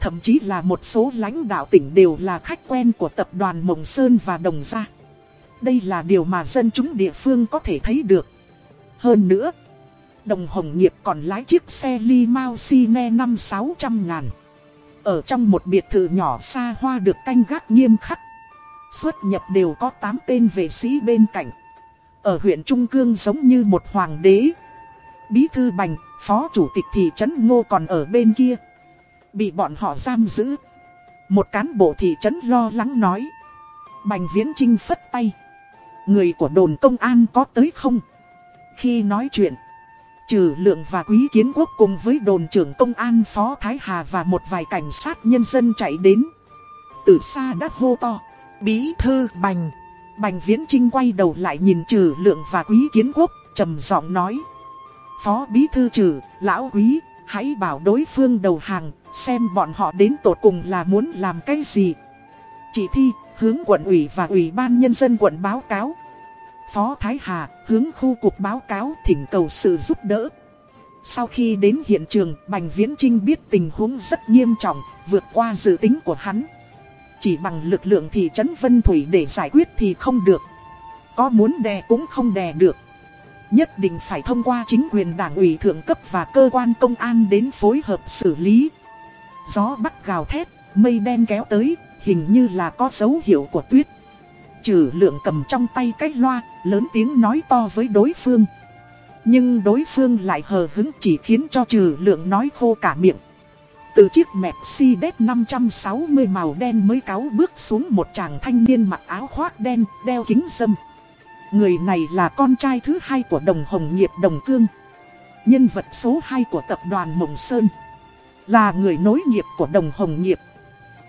thậm chí là một số lãnh đạo tỉnh đều là khách quen của tập đoàn Mộng Sơn và Đồng Gia. Đây là điều mà dân chúng địa phương có thể thấy được. Hơn nữa, đồng hồng nghiệp còn lái chiếc xe limousine Cine năm sáu trăm ngàn. Ở trong một biệt thự nhỏ xa hoa được canh gác nghiêm khắc. Xuất nhập đều có 8 tên vệ sĩ bên cạnh. Ở huyện Trung Cương giống như một hoàng đế. Bí thư bành, phó chủ tịch thị trấn ngô còn ở bên kia. Bị bọn họ giam giữ. Một cán bộ thị trấn lo lắng nói. Bành viễn trinh phất tay. Người của đồn công an có tới không? Khi nói chuyện. Trừ lượng và quý kiến quốc cùng với đồn trưởng công an phó Thái Hà và một vài cảnh sát nhân dân chạy đến. Từ xa đã hô to. Bí thư bành. Bành viễn trinh quay đầu lại nhìn trừ lượng và quý kiến quốc, trầm giọng nói. Phó bí thư trừ, lão quý, hãy bảo đối phương đầu hàng, xem bọn họ đến tột cùng là muốn làm cái gì. Chỉ thi, hướng quận ủy và ủy ban nhân dân quận báo cáo. Phó Thái Hà hướng khu cục báo cáo thỉnh cầu sự giúp đỡ. Sau khi đến hiện trường, Bành Viễn Trinh biết tình huống rất nghiêm trọng, vượt qua dự tính của hắn. Chỉ bằng lực lượng thị trấn Vân Thủy để giải quyết thì không được. Có muốn đè cũng không đè được. Nhất định phải thông qua chính quyền đảng ủy thượng cấp và cơ quan công an đến phối hợp xử lý. Gió bắc gào thét, mây đen kéo tới, hình như là có dấu hiệu của tuyết. Trừ lượng cầm trong tay cái loa, lớn tiếng nói to với đối phương. Nhưng đối phương lại hờ hứng chỉ khiến cho trừ lượng nói khô cả miệng. Từ chiếc Mercedes 560 màu đen mới cáo bước xuống một chàng thanh niên mặc áo khoác đen, đeo kính dâm. Người này là con trai thứ hai của đồng hồng nghiệp đồng cương. Nhân vật số 2 của tập đoàn Mộng Sơn. Là người nối nghiệp của đồng hồng nghiệp.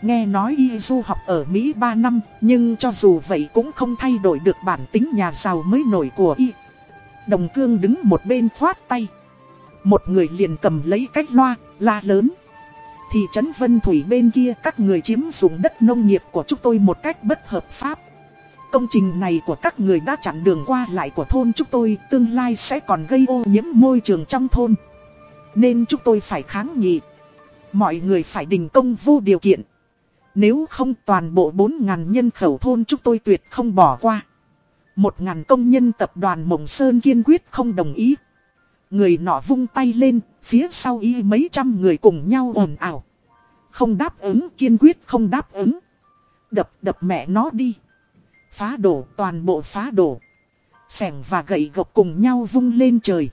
Nghe nói y du học ở Mỹ 3 năm, nhưng cho dù vậy cũng không thay đổi được bản tính nhà giàu mới nổi của y. Đồng cương đứng một bên khoát tay. Một người liền cầm lấy cách loa, la lớn. Thị trấn Vân Thủy bên kia các người chiếm dụng đất nông nghiệp của chúng tôi một cách bất hợp pháp. Công trình này của các người đã chặn đường qua lại của thôn chúng tôi tương lai sẽ còn gây ô nhiễm môi trường trong thôn. Nên chúng tôi phải kháng nghị. Mọi người phải đình công vô điều kiện. Nếu không toàn bộ 4.000 nhân khẩu thôn chúng tôi tuyệt không bỏ qua. 1.000 công nhân tập đoàn Mộng Sơn kiên quyết không đồng ý. Người nọ vung tay lên, phía sau y mấy trăm người cùng nhau ồn ào. Không đáp ứng, kiên quyết không đáp ứng. Đập đập mẹ nó đi. Phá đổ, toàn bộ phá đổ. Sẻng và gậy gộc cùng nhau vung lên trời.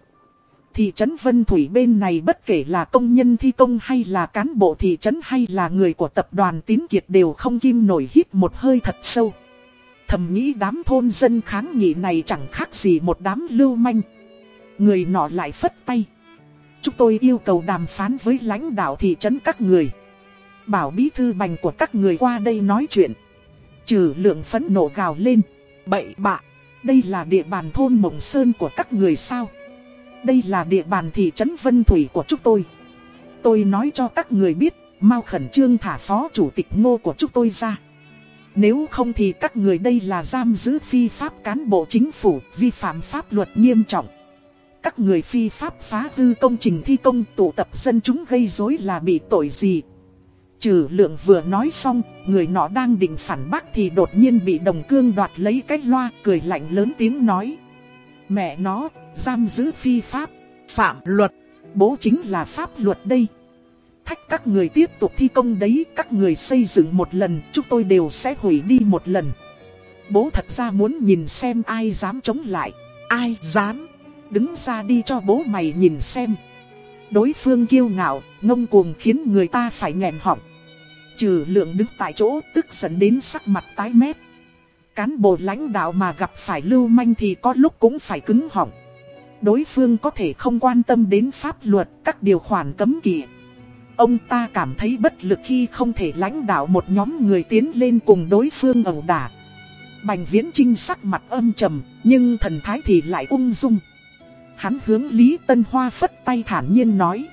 Thị trấn Vân Thủy bên này bất kể là công nhân thi công hay là cán bộ thị trấn hay là người của tập đoàn tín kiệt đều không kim nổi hít một hơi thật sâu. Thầm nghĩ đám thôn dân kháng nghị này chẳng khác gì một đám lưu manh. Người nọ lại phất tay. Chúng tôi yêu cầu đàm phán với lãnh đạo thị trấn các người. Bảo bí thư bành của các người qua đây nói chuyện. Trừ lượng phấn nộ gào lên. Bậy bạ, đây là địa bàn thôn Mộng Sơn của các người sao? Đây là địa bàn thị trấn Vân Thủy của chúng tôi. Tôi nói cho các người biết, mau khẩn trương thả phó chủ tịch ngô của chúng tôi ra. Nếu không thì các người đây là giam giữ phi pháp cán bộ chính phủ, vi phạm pháp luật nghiêm trọng. Các người phi pháp phá hư công trình thi công tụ tập dân chúng gây rối là bị tội gì? Trừ lượng vừa nói xong, người nọ đang định phản bác thì đột nhiên bị đồng cương đoạt lấy cái loa cười lạnh lớn tiếng nói. Mẹ nó, giam giữ phi pháp, phạm luật, bố chính là pháp luật đây. Thách các người tiếp tục thi công đấy, các người xây dựng một lần, chúng tôi đều sẽ hủy đi một lần. Bố thật ra muốn nhìn xem ai dám chống lại, ai dám, đứng ra đi cho bố mày nhìn xem. Đối phương kiêu ngạo, ngông cuồng khiến người ta phải nghẹn họng. Trừ lượng đứng tại chỗ tức giận đến sắc mặt tái mét. Cán bộ lãnh đạo mà gặp phải lưu manh thì có lúc cũng phải cứng họng. Đối phương có thể không quan tâm đến pháp luật các điều khoản cấm kỵ. Ông ta cảm thấy bất lực khi không thể lãnh đạo một nhóm người tiến lên cùng đối phương ẩu đả. Bành viễn trinh sắc mặt âm trầm, nhưng thần thái thì lại ung dung. Hắn hướng Lý Tân Hoa phất tay thản nhiên nói.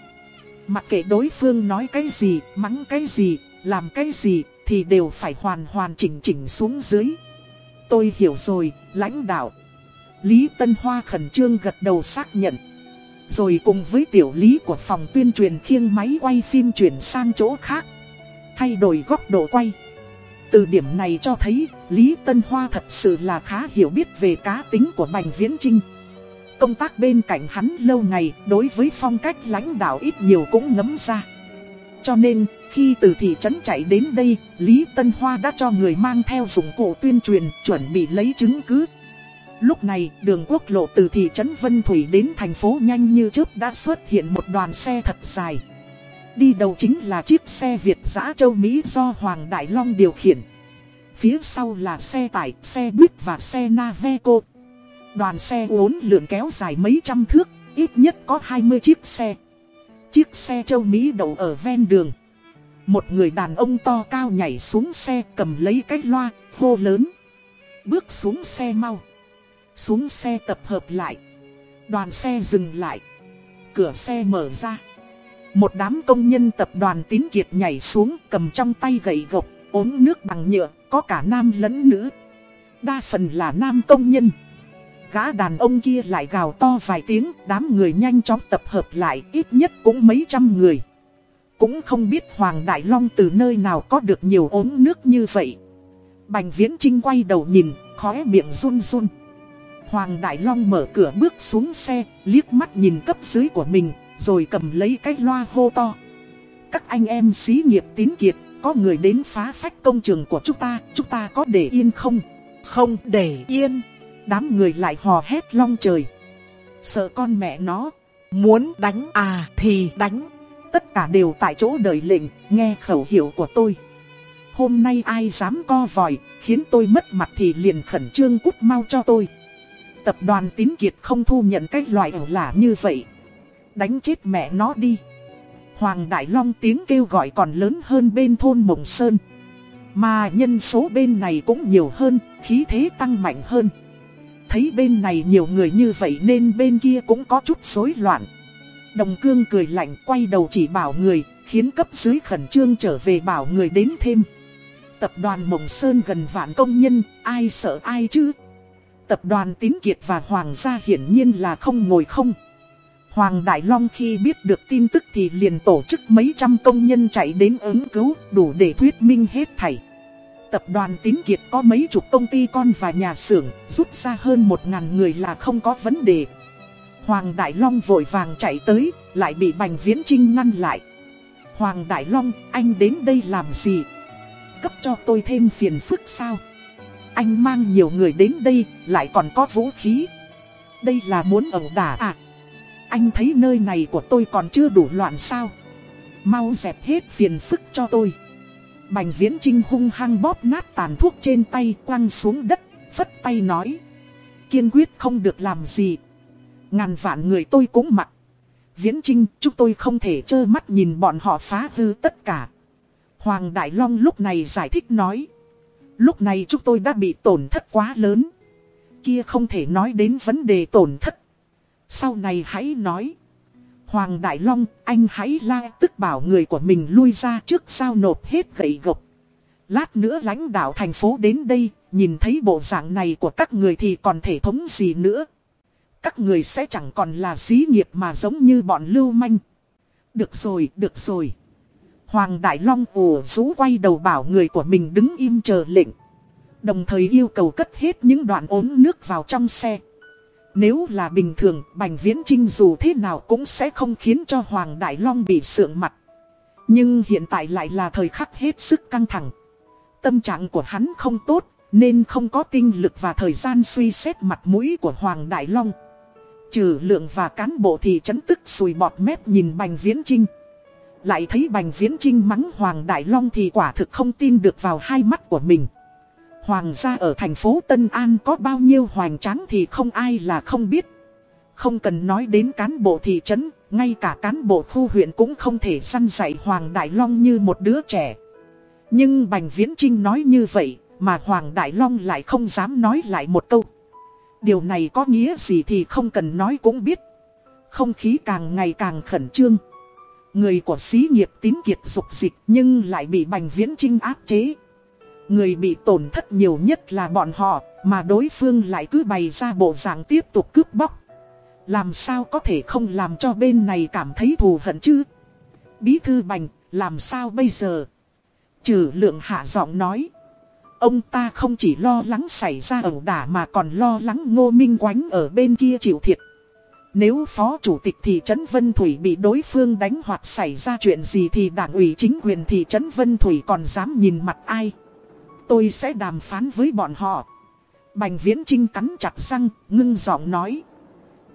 Mặc kệ đối phương nói cái gì, mắng cái gì, làm cái gì, thì đều phải hoàn hoàn chỉnh chỉnh xuống dưới. Tôi hiểu rồi, lãnh đạo. Lý Tân Hoa khẩn trương gật đầu xác nhận. Rồi cùng với tiểu lý của phòng tuyên truyền khiêng máy quay phim chuyển sang chỗ khác. Thay đổi góc độ quay. Từ điểm này cho thấy, Lý Tân Hoa thật sự là khá hiểu biết về cá tính của Bành Viễn Trinh. Công tác bên cạnh hắn lâu ngày, đối với phong cách lãnh đạo ít nhiều cũng ngấm ra. Cho nên, khi từ thị trấn chạy đến đây, Lý Tân Hoa đã cho người mang theo dụng cụ tuyên truyền, chuẩn bị lấy chứng cứ. Lúc này, đường quốc lộ từ thị trấn Vân Thủy đến thành phố nhanh như trước đã xuất hiện một đoàn xe thật dài. Đi đầu chính là chiếc xe Việt giã châu Mỹ do Hoàng Đại Long điều khiển. Phía sau là xe tải, xe buýt và xe Naveco. Đoàn xe uốn lượn kéo dài mấy trăm thước, ít nhất có 20 chiếc xe. Chiếc xe châu Mỹ đậu ở ven đường. Một người đàn ông to cao nhảy xuống xe cầm lấy cái loa, hô lớn. Bước xuống xe mau. Xuống xe tập hợp lại. Đoàn xe dừng lại. Cửa xe mở ra. Một đám công nhân tập đoàn tín kiệt nhảy xuống cầm trong tay gậy gộc, ốm nước bằng nhựa, có cả nam lẫn nữ. Đa phần là nam công nhân. Gã đàn ông kia lại gào to vài tiếng, đám người nhanh chóng tập hợp lại, ít nhất cũng mấy trăm người. Cũng không biết Hoàng Đại Long từ nơi nào có được nhiều ốm nước như vậy. Bành Viễn Trinh quay đầu nhìn, khóe miệng run run. Hoàng Đại Long mở cửa bước xuống xe, liếc mắt nhìn cấp dưới của mình, rồi cầm lấy cái loa hô to. Các anh em xí nghiệp tín kiệt, có người đến phá phách công trường của chúng ta, chúng ta có để yên không? Không để yên. Đám người lại hò hét long trời. Sợ con mẹ nó, muốn đánh à thì đánh. Tất cả đều tại chỗ đợi lệnh, nghe khẩu hiệu của tôi. Hôm nay ai dám co vòi, khiến tôi mất mặt thì liền khẩn trương cút mau cho tôi. Tập đoàn tín kiệt không thu nhận cái loại ẩu lả như vậy. Đánh chết mẹ nó đi. Hoàng Đại Long tiếng kêu gọi còn lớn hơn bên thôn Mộng Sơn. Mà nhân số bên này cũng nhiều hơn, khí thế tăng mạnh hơn. Thấy bên này nhiều người như vậy nên bên kia cũng có chút rối loạn. Đồng cương cười lạnh quay đầu chỉ bảo người, khiến cấp dưới khẩn trương trở về bảo người đến thêm. Tập đoàn Mộng Sơn gần vạn công nhân, ai sợ ai chứ? Tập đoàn Tín Kiệt và Hoàng gia hiển nhiên là không ngồi không. Hoàng Đại Long khi biết được tin tức thì liền tổ chức mấy trăm công nhân chạy đến ứng cứu đủ để thuyết minh hết thảy. Tập đoàn Tín Kiệt có mấy chục công ty con và nhà xưởng, rút ra hơn một ngàn người là không có vấn đề. Hoàng Đại Long vội vàng chạy tới, lại bị Bành Viễn Trinh ngăn lại. Hoàng Đại Long, anh đến đây làm gì? Cấp cho tôi thêm phiền phức sao? Anh mang nhiều người đến đây, lại còn có vũ khí. Đây là muốn ẩu đả à? Anh thấy nơi này của tôi còn chưa đủ loạn sao? Mau dẹp hết phiền phức cho tôi. Bành Viễn Trinh hung hăng bóp nát tàn thuốc trên tay quăng xuống đất, phất tay nói. Kiên quyết không được làm gì. Ngàn vạn người tôi cũng mặc. Viễn Trinh, chúng tôi không thể trơ mắt nhìn bọn họ phá hư tất cả. Hoàng Đại Long lúc này giải thích nói. Lúc này chúng tôi đã bị tổn thất quá lớn. Kia không thể nói đến vấn đề tổn thất. Sau này hãy nói. Hoàng Đại Long, anh hãy la tức bảo người của mình lui ra trước sao nộp hết gậy gộc. Lát nữa lãnh đạo thành phố đến đây, nhìn thấy bộ dạng này của các người thì còn thể thống gì nữa. Các người sẽ chẳng còn là xí nghiệp mà giống như bọn lưu manh. Được rồi, được rồi. Hoàng Đại Long ủ rũ quay đầu bảo người của mình đứng im chờ lệnh. Đồng thời yêu cầu cất hết những đoạn ốm nước vào trong xe. Nếu là bình thường, Bành Viễn Trinh dù thế nào cũng sẽ không khiến cho Hoàng Đại Long bị sượng mặt. Nhưng hiện tại lại là thời khắc hết sức căng thẳng. Tâm trạng của hắn không tốt, nên không có tinh lực và thời gian suy xét mặt mũi của Hoàng Đại Long. Trừ lượng và cán bộ thì chấn tức sùi bọt mép nhìn Bành Viễn Trinh. Lại thấy Bành Viễn Trinh mắng Hoàng Đại Long thì quả thực không tin được vào hai mắt của mình. Hoàng gia ở thành phố Tân An có bao nhiêu hoành tráng thì không ai là không biết. Không cần nói đến cán bộ thị trấn, ngay cả cán bộ khu huyện cũng không thể săn dạy Hoàng Đại Long như một đứa trẻ. Nhưng Bành Viễn Trinh nói như vậy, mà Hoàng Đại Long lại không dám nói lại một câu. Điều này có nghĩa gì thì không cần nói cũng biết. Không khí càng ngày càng khẩn trương. Người của xí nghiệp tín kiệt dục dịch nhưng lại bị Bành Viễn Trinh áp chế. Người bị tổn thất nhiều nhất là bọn họ, mà đối phương lại cứ bày ra bộ dạng tiếp tục cướp bóc. Làm sao có thể không làm cho bên này cảm thấy thù hận chứ? Bí thư bành, làm sao bây giờ? Trừ lượng hạ giọng nói. Ông ta không chỉ lo lắng xảy ra ẩu đả mà còn lo lắng ngô minh quánh ở bên kia chịu thiệt. Nếu phó chủ tịch thị trấn Vân Thủy bị đối phương đánh hoặc xảy ra chuyện gì thì đảng ủy chính quyền thị trấn Vân Thủy còn dám nhìn mặt ai? Tôi sẽ đàm phán với bọn họ. Bành Viễn Trinh cắn chặt răng, ngưng giọng nói.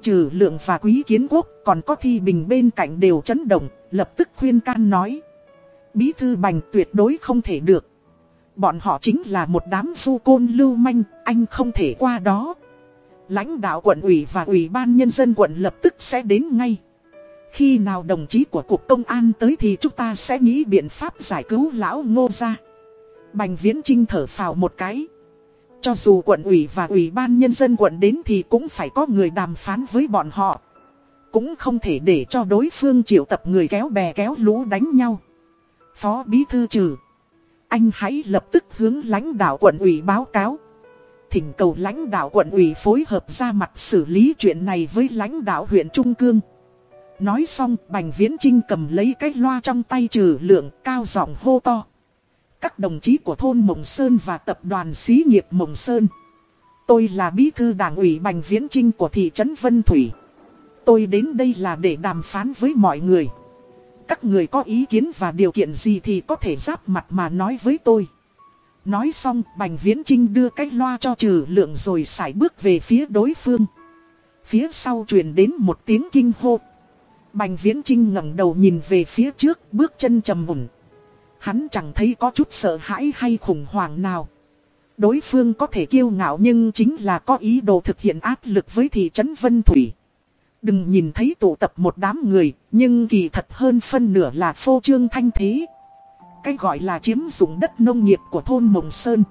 Trừ lượng và quý kiến quốc còn có thi bình bên cạnh đều chấn động, lập tức khuyên can nói. Bí thư bành tuyệt đối không thể được. Bọn họ chính là một đám du côn lưu manh, anh không thể qua đó. Lãnh đạo quận ủy và ủy ban nhân dân quận lập tức sẽ đến ngay. Khi nào đồng chí của Cục Công an tới thì chúng ta sẽ nghĩ biện pháp giải cứu lão ngô ra. Bành Viễn Trinh thở phào một cái. Cho dù quận ủy và ủy ban nhân dân quận đến thì cũng phải có người đàm phán với bọn họ. Cũng không thể để cho đối phương triệu tập người kéo bè kéo lũ đánh nhau. Phó Bí Thư trừ. Anh hãy lập tức hướng lãnh đạo quận ủy báo cáo. Thỉnh cầu lãnh đạo quận ủy phối hợp ra mặt xử lý chuyện này với lãnh đạo huyện Trung Cương. Nói xong, Bành Viễn Trinh cầm lấy cái loa trong tay trừ lượng cao giọng hô to các đồng chí của thôn Mộng Sơn và tập đoàn xí nghiệp Mộng Sơn. Tôi là bí thư đảng ủy Bành Viễn Trinh của thị trấn Vân Thủy. Tôi đến đây là để đàm phán với mọi người. Các người có ý kiến và điều kiện gì thì có thể giáp mặt mà nói với tôi. Nói xong, Bành Viễn Trinh đưa cách loa cho trừ lượng rồi xài bước về phía đối phương. Phía sau truyền đến một tiếng kinh hô. Bành Viễn Trinh ngẩng đầu nhìn về phía trước, bước chân trầm mùn. Hắn chẳng thấy có chút sợ hãi hay khủng hoảng nào. Đối phương có thể kiêu ngạo nhưng chính là có ý đồ thực hiện áp lực với thị trấn Vân Thủy. Đừng nhìn thấy tụ tập một đám người, nhưng kỳ thật hơn phân nửa là phô trương thanh thế. Cái gọi là chiếm dụng đất nông nghiệp của thôn Mồng Sơn.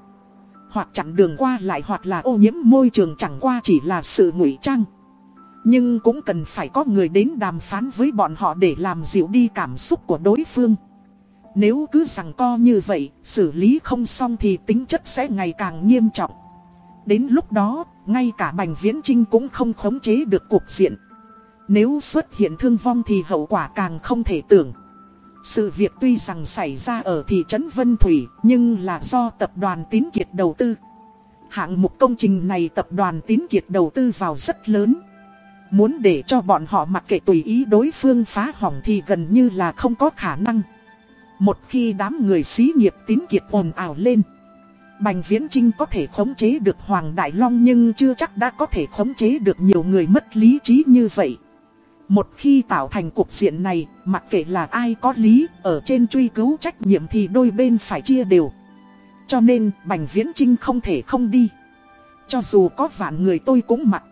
Hoặc chặn đường qua lại hoặc là ô nhiễm môi trường chẳng qua chỉ là sự ngụy trang. Nhưng cũng cần phải có người đến đàm phán với bọn họ để làm dịu đi cảm xúc của đối phương. Nếu cứ rằng co như vậy, xử lý không xong thì tính chất sẽ ngày càng nghiêm trọng. Đến lúc đó, ngay cả Bành Viễn Trinh cũng không khống chế được cuộc diện. Nếu xuất hiện thương vong thì hậu quả càng không thể tưởng. Sự việc tuy rằng xảy ra ở thị trấn Vân Thủy, nhưng là do tập đoàn Tín Kiệt đầu tư. Hạng mục công trình này tập đoàn Tín Kiệt đầu tư vào rất lớn. Muốn để cho bọn họ mặc kệ tùy ý đối phương phá hỏng thì gần như là không có khả năng. Một khi đám người xí nghiệp Tín Kiệt ồn ào lên. Bành Viễn Trinh có thể khống chế được Hoàng Đại Long nhưng chưa chắc đã có thể khống chế được nhiều người mất lý trí như vậy. Một khi tạo thành cục diện này, mặc kệ là ai có lý, ở trên truy cứu trách nhiệm thì đôi bên phải chia đều. Cho nên, Bành Viễn Trinh không thể không đi. Cho dù có vạn người tôi cũng mặc.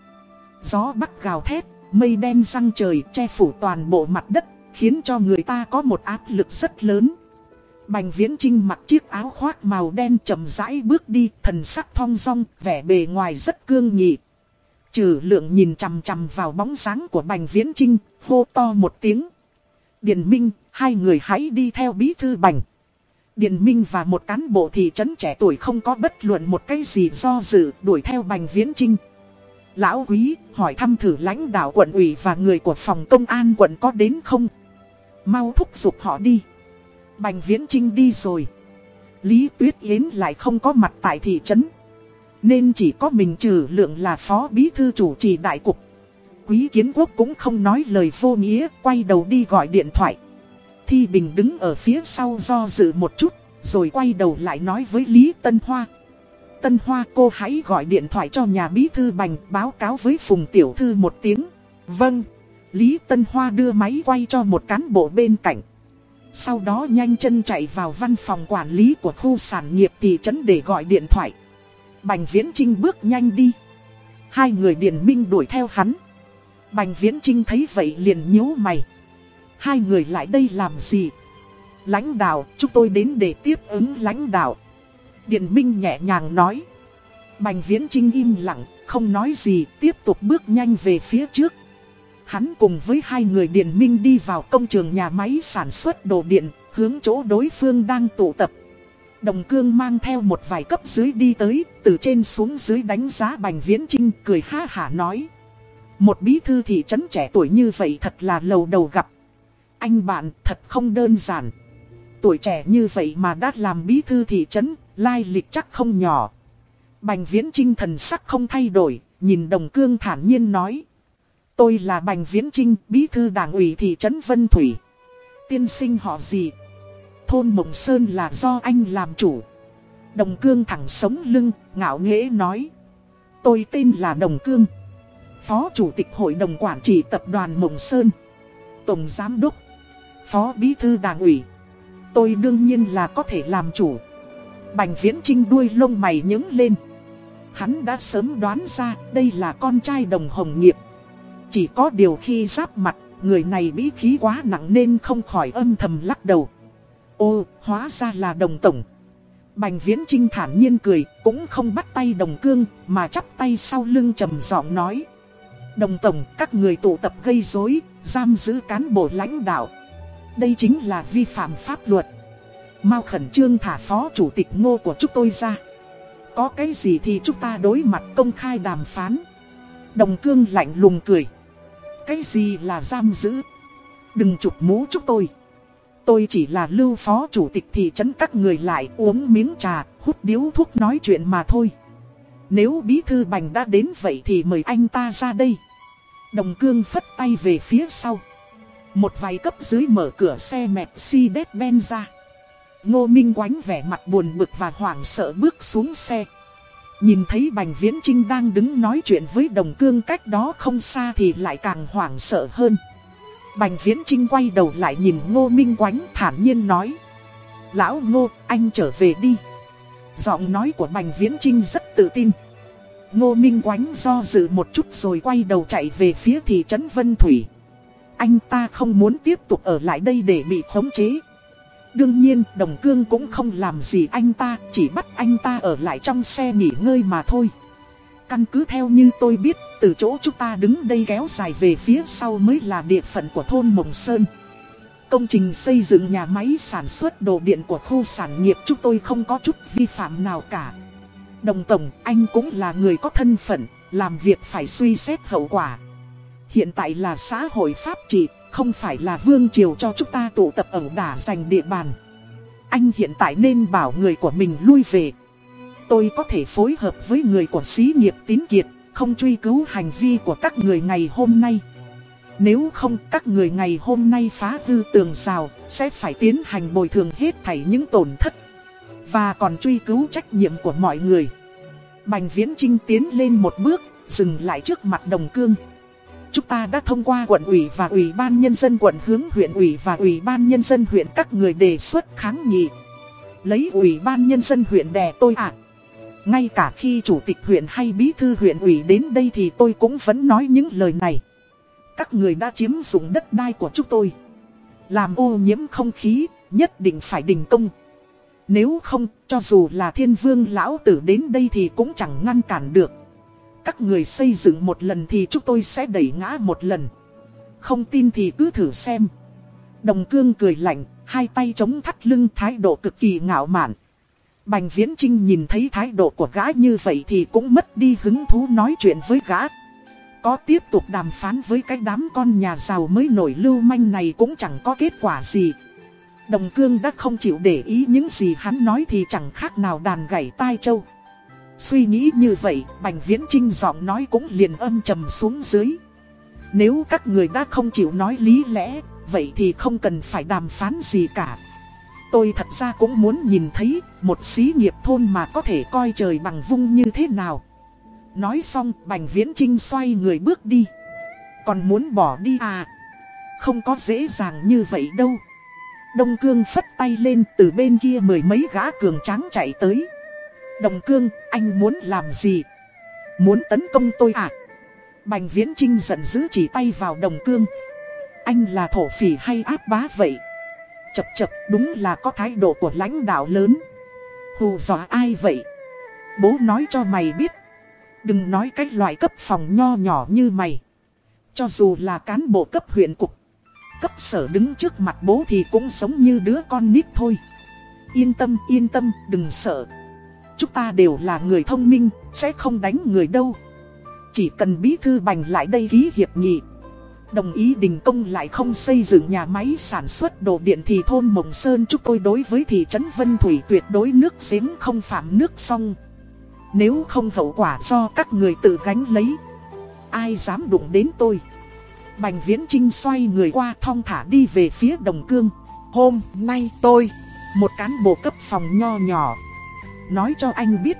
Gió bắc gào thét, mây đen răng trời che phủ toàn bộ mặt đất, khiến cho người ta có một áp lực rất lớn. Bành Viễn Trinh mặc chiếc áo khoác màu đen chậm rãi bước đi, thần sắc thong dong, vẻ bề ngoài rất cương nghị. Trừ lượng nhìn chằm chằm vào bóng dáng của Bành Viễn Trinh, hô to một tiếng. Điền Minh, hai người hãy đi theo bí thư Bành. Điền Minh và một cán bộ thị trấn trẻ tuổi không có bất luận một cái gì do dự đuổi theo Bành Viễn Trinh. Lão quý, hỏi thăm thử lãnh đạo quận ủy và người của phòng công an quận có đến không? Mau thúc giục họ đi. Bành Viễn Trinh đi rồi. Lý Tuyết Yến lại không có mặt tại thị trấn. Nên chỉ có mình trừ lượng là phó bí thư chủ trì đại cục. Quý kiến quốc cũng không nói lời vô nghĩa, quay đầu đi gọi điện thoại. Thi Bình đứng ở phía sau do dự một chút, rồi quay đầu lại nói với Lý Tân Hoa. Tân Hoa cô hãy gọi điện thoại cho nhà bí thư bành báo cáo với Phùng Tiểu Thư một tiếng. Vâng, Lý Tân Hoa đưa máy quay cho một cán bộ bên cạnh. Sau đó nhanh chân chạy vào văn phòng quản lý của khu sản nghiệp thị trấn để gọi điện thoại. Bành Viễn Trinh bước nhanh đi. Hai người Điền Minh đuổi theo hắn. Bành Viễn Trinh thấy vậy liền nhíu mày. Hai người lại đây làm gì? Lãnh đạo, chúng tôi đến để tiếp ứng lãnh đạo. Điền Minh nhẹ nhàng nói. Bành Viễn Trinh im lặng, không nói gì, tiếp tục bước nhanh về phía trước. Hắn cùng với hai người Điền Minh đi vào công trường nhà máy sản xuất đồ điện, hướng chỗ đối phương đang tụ tập. Đồng cương mang theo một vài cấp dưới đi tới, từ trên xuống dưới đánh giá Bành Viễn Trinh cười ha hả nói. Một bí thư thị trấn trẻ tuổi như vậy thật là lầu đầu gặp. Anh bạn thật không đơn giản. Tuổi trẻ như vậy mà đã làm bí thư thị trấn, lai lịch chắc không nhỏ. Bành Viễn Trinh thần sắc không thay đổi, nhìn đồng cương thản nhiên nói. Tôi là Bành Viễn Trinh, bí thư đảng ủy thị trấn Vân Thủy. Tiên sinh họ gì? Thôn Mộng Sơn là do anh làm chủ. Đồng Cương thẳng sống lưng, ngạo nghễ nói. Tôi tên là Đồng Cương. Phó Chủ tịch Hội đồng Quản trị Tập đoàn Mộng Sơn. Tổng Giám đốc. Phó Bí thư Đảng ủy. Tôi đương nhiên là có thể làm chủ. Bành Viễn Trinh đuôi lông mày nhứng lên. Hắn đã sớm đoán ra đây là con trai đồng hồng nghiệp. Chỉ có điều khi giáp mặt, người này bí khí quá nặng nên không khỏi âm thầm lắc đầu. Ô, hóa ra là đồng tổng. Bành viễn trinh thản nhiên cười, cũng không bắt tay đồng cương, mà chắp tay sau lưng trầm giọng nói. Đồng tổng, các người tụ tập gây rối, giam giữ cán bộ lãnh đạo. Đây chính là vi phạm pháp luật. Mau khẩn trương thả phó chủ tịch ngô của chúng tôi ra. Có cái gì thì chúng ta đối mặt công khai đàm phán. Đồng cương lạnh lùng cười. Cái gì là giam giữ? Đừng chụp mũ chúng tôi. Tôi chỉ là lưu phó chủ tịch thị trấn các người lại uống miếng trà, hút điếu thuốc nói chuyện mà thôi. Nếu bí thư bành đã đến vậy thì mời anh ta ra đây. Đồng cương phất tay về phía sau. Một vài cấp dưới mở cửa xe Mercedes-Benz ra. Ngô Minh quánh vẻ mặt buồn bực và hoảng sợ bước xuống xe. Nhìn thấy Bành Viễn Trinh đang đứng nói chuyện với đồng cương cách đó không xa thì lại càng hoảng sợ hơn. Bành Viễn Trinh quay đầu lại nhìn Ngô Minh Quánh thản nhiên nói. Lão Ngô, anh trở về đi. Giọng nói của Bành Viễn Trinh rất tự tin. Ngô Minh Quánh do dự một chút rồi quay đầu chạy về phía thị trấn Vân Thủy. Anh ta không muốn tiếp tục ở lại đây để bị khống chế. Đương nhiên, Đồng Cương cũng không làm gì anh ta, chỉ bắt anh ta ở lại trong xe nghỉ ngơi mà thôi. Căn cứ theo như tôi biết, từ chỗ chúng ta đứng đây kéo dài về phía sau mới là địa phận của thôn Mộng Sơn. Công trình xây dựng nhà máy sản xuất đồ điện của khu sản nghiệp chúng tôi không có chút vi phạm nào cả. Đồng Tổng, anh cũng là người có thân phận, làm việc phải suy xét hậu quả. Hiện tại là xã hội pháp trị, không phải là vương triều cho chúng ta tụ tập ẩu đả giành địa bàn. Anh hiện tại nên bảo người của mình lui về. Tôi có thể phối hợp với người của xí nghiệp tín kiệt, không truy cứu hành vi của các người ngày hôm nay. Nếu không các người ngày hôm nay phá hư tường rào sẽ phải tiến hành bồi thường hết thảy những tổn thất. Và còn truy cứu trách nhiệm của mọi người. Bành Viễn Trinh tiến lên một bước dừng lại trước mặt đồng cương. Chúng ta đã thông qua quận ủy và ủy ban nhân dân quận hướng huyện ủy và ủy ban nhân dân huyện các người đề xuất kháng nghị. Lấy ủy ban nhân dân huyện đè tôi ạ. Ngay cả khi chủ tịch huyện hay bí thư huyện ủy đến đây thì tôi cũng vẫn nói những lời này. Các người đã chiếm dụng đất đai của chúng tôi. Làm ô nhiễm không khí, Nhất định phải đình công. Nếu không, cho dù là thiên vương lão tử đến đây thì cũng chẳng ngăn cản được. Các người xây dựng một lần thì chúng tôi sẽ đẩy ngã một lần. Không tin thì cứ thử xem. Đồng cương cười lạnh, Hai tay chống thắt lưng, thái độ cực kỳ ngạo mạn. Bành Viễn Trinh nhìn thấy thái độ của gã như vậy thì cũng mất đi hứng thú nói chuyện với gã có tiếp tục đàm phán với cái đám con nhà giàu mới nổi lưu manh này cũng chẳng có kết quả gì. Đồng cương đã không chịu để ý những gì hắn nói thì chẳng khác nào đàn gảy tai châu. Suy nghĩ như vậy, Bành Viễn Trinh giọng nói cũng liền âm trầm xuống dưới. Nếu các người đã không chịu nói lý lẽ, vậy thì không cần phải đàm phán gì cả. Tôi thật ra cũng muốn nhìn thấy một xí nghiệp thôn mà có thể coi trời bằng vung như thế nào. Nói xong, Bành Viễn Trinh xoay người bước đi. Còn muốn bỏ đi à? Không có dễ dàng như vậy đâu. Đông Cương phất tay lên, từ bên kia mười mấy gã cường tráng chạy tới. Đồng Cương, anh muốn làm gì? Muốn tấn công tôi à? Bành Viễn Trinh giận dữ chỉ tay vào Đồng Cương. Anh là thổ phỉ hay áp bá vậy? Chập chập đúng là có thái độ của lãnh đạo lớn Hù dọa ai vậy Bố nói cho mày biết Đừng nói cái loại cấp phòng nho nhỏ như mày. Cho dù là cán bộ cấp huyện cục, cấp sở đứng trước mặt bố thì cũng sống như đứa con nít thôi. Yên tâm, yên tâm, đừng sợ. Chúng ta đều là người thông minh, sẽ không đánh người đâu. Chỉ cần bí thư bành lại đây ký hiệp nghị. Đồng ý đình công lại không xây dựng nhà máy sản xuất đồ điện thì thôn Mộng Sơn chúng tôi đối với thị trấn Vân Thủy tuyệt đối nước giếng không phạm nước sông. Nếu không hậu quả do các người tự gánh lấy, Ai dám đụng đến tôi Bành Viễn Trinh xoay người qua thong thả đi về phía Đồng Cương Hôm nay tôi, Một cán bộ cấp phòng nho nhỏ, Nói cho anh biết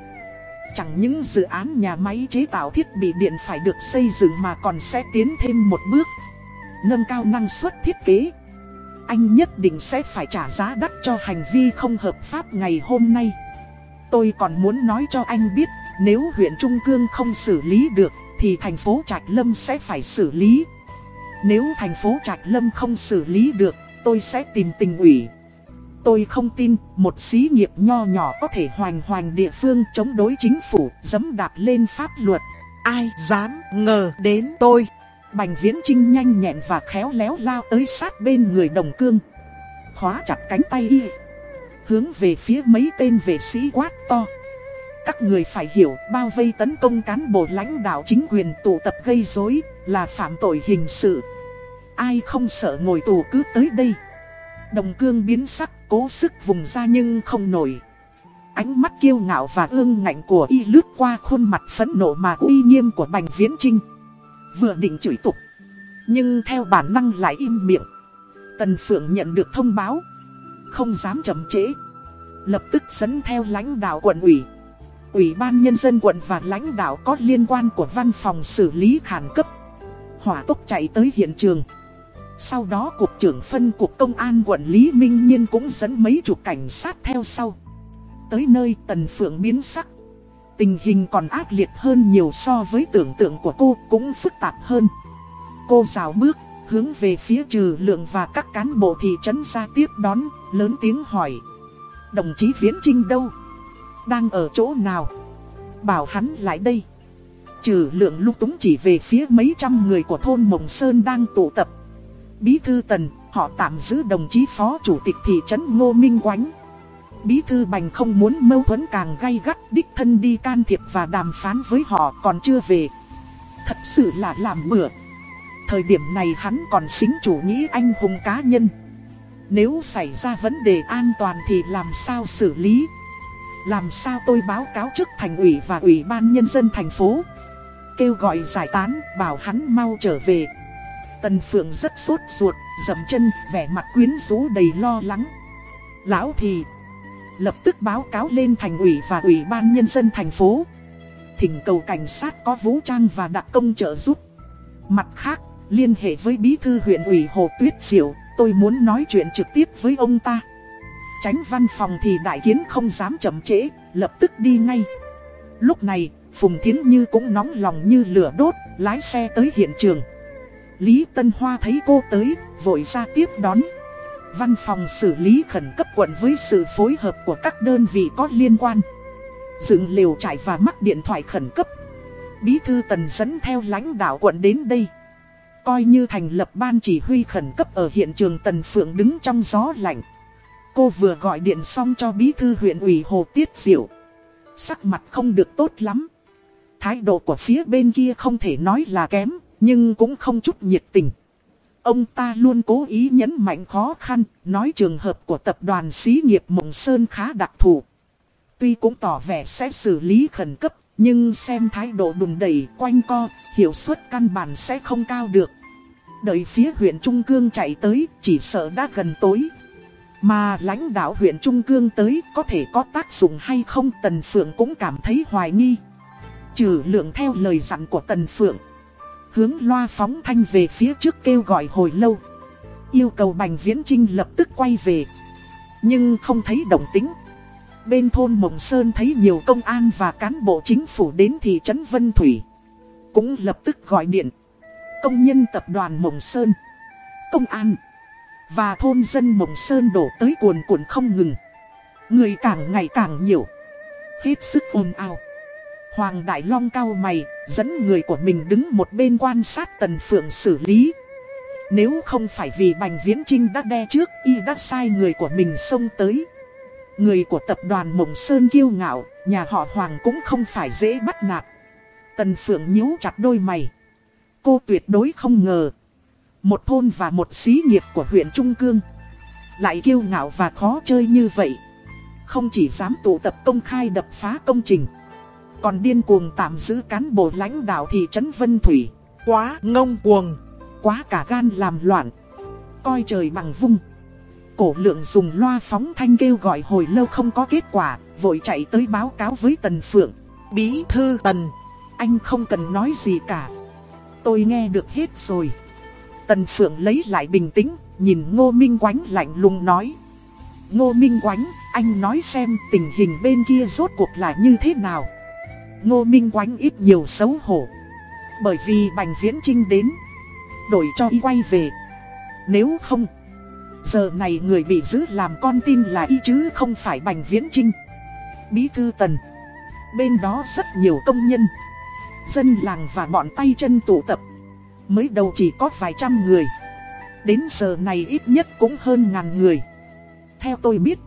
Chẳng những dự án nhà máy chế tạo thiết bị điện phải được xây dựng mà còn sẽ tiến thêm một bước Nâng cao năng suất thiết kế Anh nhất định sẽ phải trả giá đắt cho hành vi không hợp pháp ngày hôm nay Tôi còn muốn nói cho anh biết, nếu huyện Trung Cương không xử lý được, thì thành phố Trạch Lâm sẽ phải xử lý. Nếu thành phố Trạch Lâm không xử lý được, tôi sẽ tìm tình ủy. Tôi không tin một xí nghiệp nho nhỏ có thể hoành hoành địa phương chống đối chính phủ, dấm đạp lên pháp luật. Ai dám ngờ đến tôi. Bành Viễn Trinh nhanh nhẹn và khéo léo lao tới sát bên người đồng cương. Khóa chặt cánh tay y hướng về phía mấy tên vệ sĩ quát to. Các người phải hiểu bao vây tấn công cán bộ lãnh đạo chính quyền tụ tập gây rối là phạm tội hình sự. Ai không sợ ngồi tù cứ tới đây. Đồng cương biến sắc cố sức vùng ra nhưng không nổi. Ánh mắt kiêu ngạo và ương ngạnh của y lướt qua khuôn mặt phẫn nộ mà uy nghiêm của Bành Viễn Trinh. Vừa định chửi tục. Nhưng theo bản năng lại im miệng. Tần Phượng nhận được thông báo không dám chậm trễ. Lập tức dẫn theo lãnh đạo quận ủy, ủy ban nhân dân quận và lãnh đạo có liên quan của văn phòng xử lý khẩn cấp. Hỏa tốc chạy tới hiện trường. Sau đó cục trưởng phân cục công an quận Lý Minh Nhiên cũng dẫn mấy chục cảnh sát theo sau. Tới nơi Tần Phượng biến sắc. Tình hình còn ác liệt hơn nhiều so với tưởng tượng của cô cũng phức tạp hơn. Cô rào bước hướng về phía trừ lượng và các cán bộ thị trấn ra tiếp đón, lớn tiếng hỏi. Đồng chí Viễn Trinh đâu? Đang ở chỗ nào? Bảo hắn lại đây. Trừ lượng lúc túng chỉ về phía mấy trăm người của thôn Mộng Sơn đang tụ tập. Bí thư tần, họ tạm giữ đồng chí phó chủ tịch thị trấn Ngô Minh Quánh. Bí thư bành không muốn mâu thuẫn càng gay gắt đích thân đi can thiệp và đàm phán với họ còn chưa về. Thật sự là làm bữa Thời điểm này hắn còn xính chủ nghĩ anh hùng cá nhân. Nếu xảy ra vấn đề an toàn thì làm sao xử lý? Làm sao tôi báo cáo trước thành ủy và ủy ban nhân dân thành phố? Kêu gọi giải tán bảo hắn mau trở về. Tần Phượng rất sốt ruột, dậm chân, vẻ mặt quyến rũ đầy lo lắng Lão thì lập tức báo cáo lên thành ủy và ủy ban nhân dân thành phố Thỉnh cầu cảnh sát có vũ trang và đặc công trợ giúp Mặt khác, liên hệ với bí thư huyện ủy Hồ Tuyết Diệu, tôi muốn nói chuyện trực tiếp với ông ta. Tránh văn phòng thì đại kiến không dám chậm trễ, lập tức đi ngay. Lúc này, Phùng Thiến Như cũng nóng lòng như lửa đốt, lái xe tới hiện trường. Lý Tân Hoa thấy cô tới, vội ra tiếp đón. Văn phòng xử lý khẩn cấp quận với sự phối hợp của các đơn vị có liên quan. Dựng liều trại và mắc điện thoại khẩn cấp Bí thư tần dẫn theo lãnh đạo quận đến đây. Coi như thành lập ban chỉ huy khẩn cấp ở hiện trường Tần Phượng đứng trong gió lạnh. Cô vừa gọi điện xong cho bí thư huyện ủy Hồ Tiết Diệu. Sắc mặt không được tốt lắm. Thái độ của phía bên kia không thể nói là kém, nhưng cũng không chút nhiệt tình. Ông ta luôn cố ý nhấn mạnh khó khăn, nói trường hợp của tập đoàn xí nghiệp Mộng Sơn khá đặc thù. Tuy cũng tỏ vẻ sẽ xử lý khẩn cấp, nhưng xem thái độ đùn đẩy quanh co, hiệu suất căn bản sẽ không cao được. Đợi phía huyện Trung Cương chạy tới, chỉ sợ đã gần tối. Mà lãnh đạo huyện Trung Cương tới có thể có tác dụng hay không Tần Phượng cũng cảm thấy hoài nghi. Trừ lượng theo lời dặn của Tần Phượng. Hướng loa phóng thanh về phía trước kêu gọi hồi lâu. Yêu cầu Bành Viễn Trinh lập tức quay về. Nhưng không thấy động tính. Bên thôn Mộng Sơn thấy nhiều công an và cán bộ chính phủ đến thị trấn Vân Thủy. Cũng lập tức gọi điện. Công nhân tập đoàn Mộng Sơn. Công an. Và thôn dân Mộng Sơn đổ tới cuồn cuộn không ngừng. Người càng ngày càng nhiều. Hết sức ồn ào. Hoàng Đại Long cao mày, dẫn người của mình đứng một bên quan sát Tần Phượng xử lý. Nếu không phải vì Bành Viễn Trinh đã đe trước, y đã sai người của mình xông tới. Người của tập đoàn Mộng Sơn kiêu ngạo, nhà họ Hoàng cũng không phải dễ bắt nạt. Tần Phượng nhíu chặt đôi mày. Cô tuyệt đối không ngờ. Một thôn và một xí nghiệp của huyện Trung Cương. Lại kiêu ngạo và khó chơi như vậy. Không chỉ dám tụ tập công khai đập phá công trình. Còn điên cuồng tạm giữ cán bộ lãnh đạo thị trấn Vân Thủy. Quá ngông cuồng. Quá cả gan làm loạn. Coi trời bằng vung. Cổ lượng dùng loa phóng thanh kêu gọi hồi lâu không có kết quả, vội chạy tới báo cáo với Tần Phượng. Bí thư Tần, anh không cần nói gì cả. Tôi nghe được hết rồi. Tần Phượng lấy lại bình tĩnh, nhìn Ngô Minh Quánh lạnh lùng nói. Ngô Minh Quánh, anh nói xem tình hình bên kia rốt cuộc là như thế nào. Ngô Minh Quánh ít nhiều xấu hổ. Bởi vì Bành Viễn Trinh đến, đổi cho y quay về. Nếu không... Giờ này người bị giữ làm con tin là y chứ không phải Bành Viễn Trinh Bí thư Tần Bên đó rất nhiều công nhân Dân làng và bọn tay chân tụ tập Mới đầu chỉ có vài trăm người Đến giờ này ít nhất cũng hơn ngàn người Theo tôi biết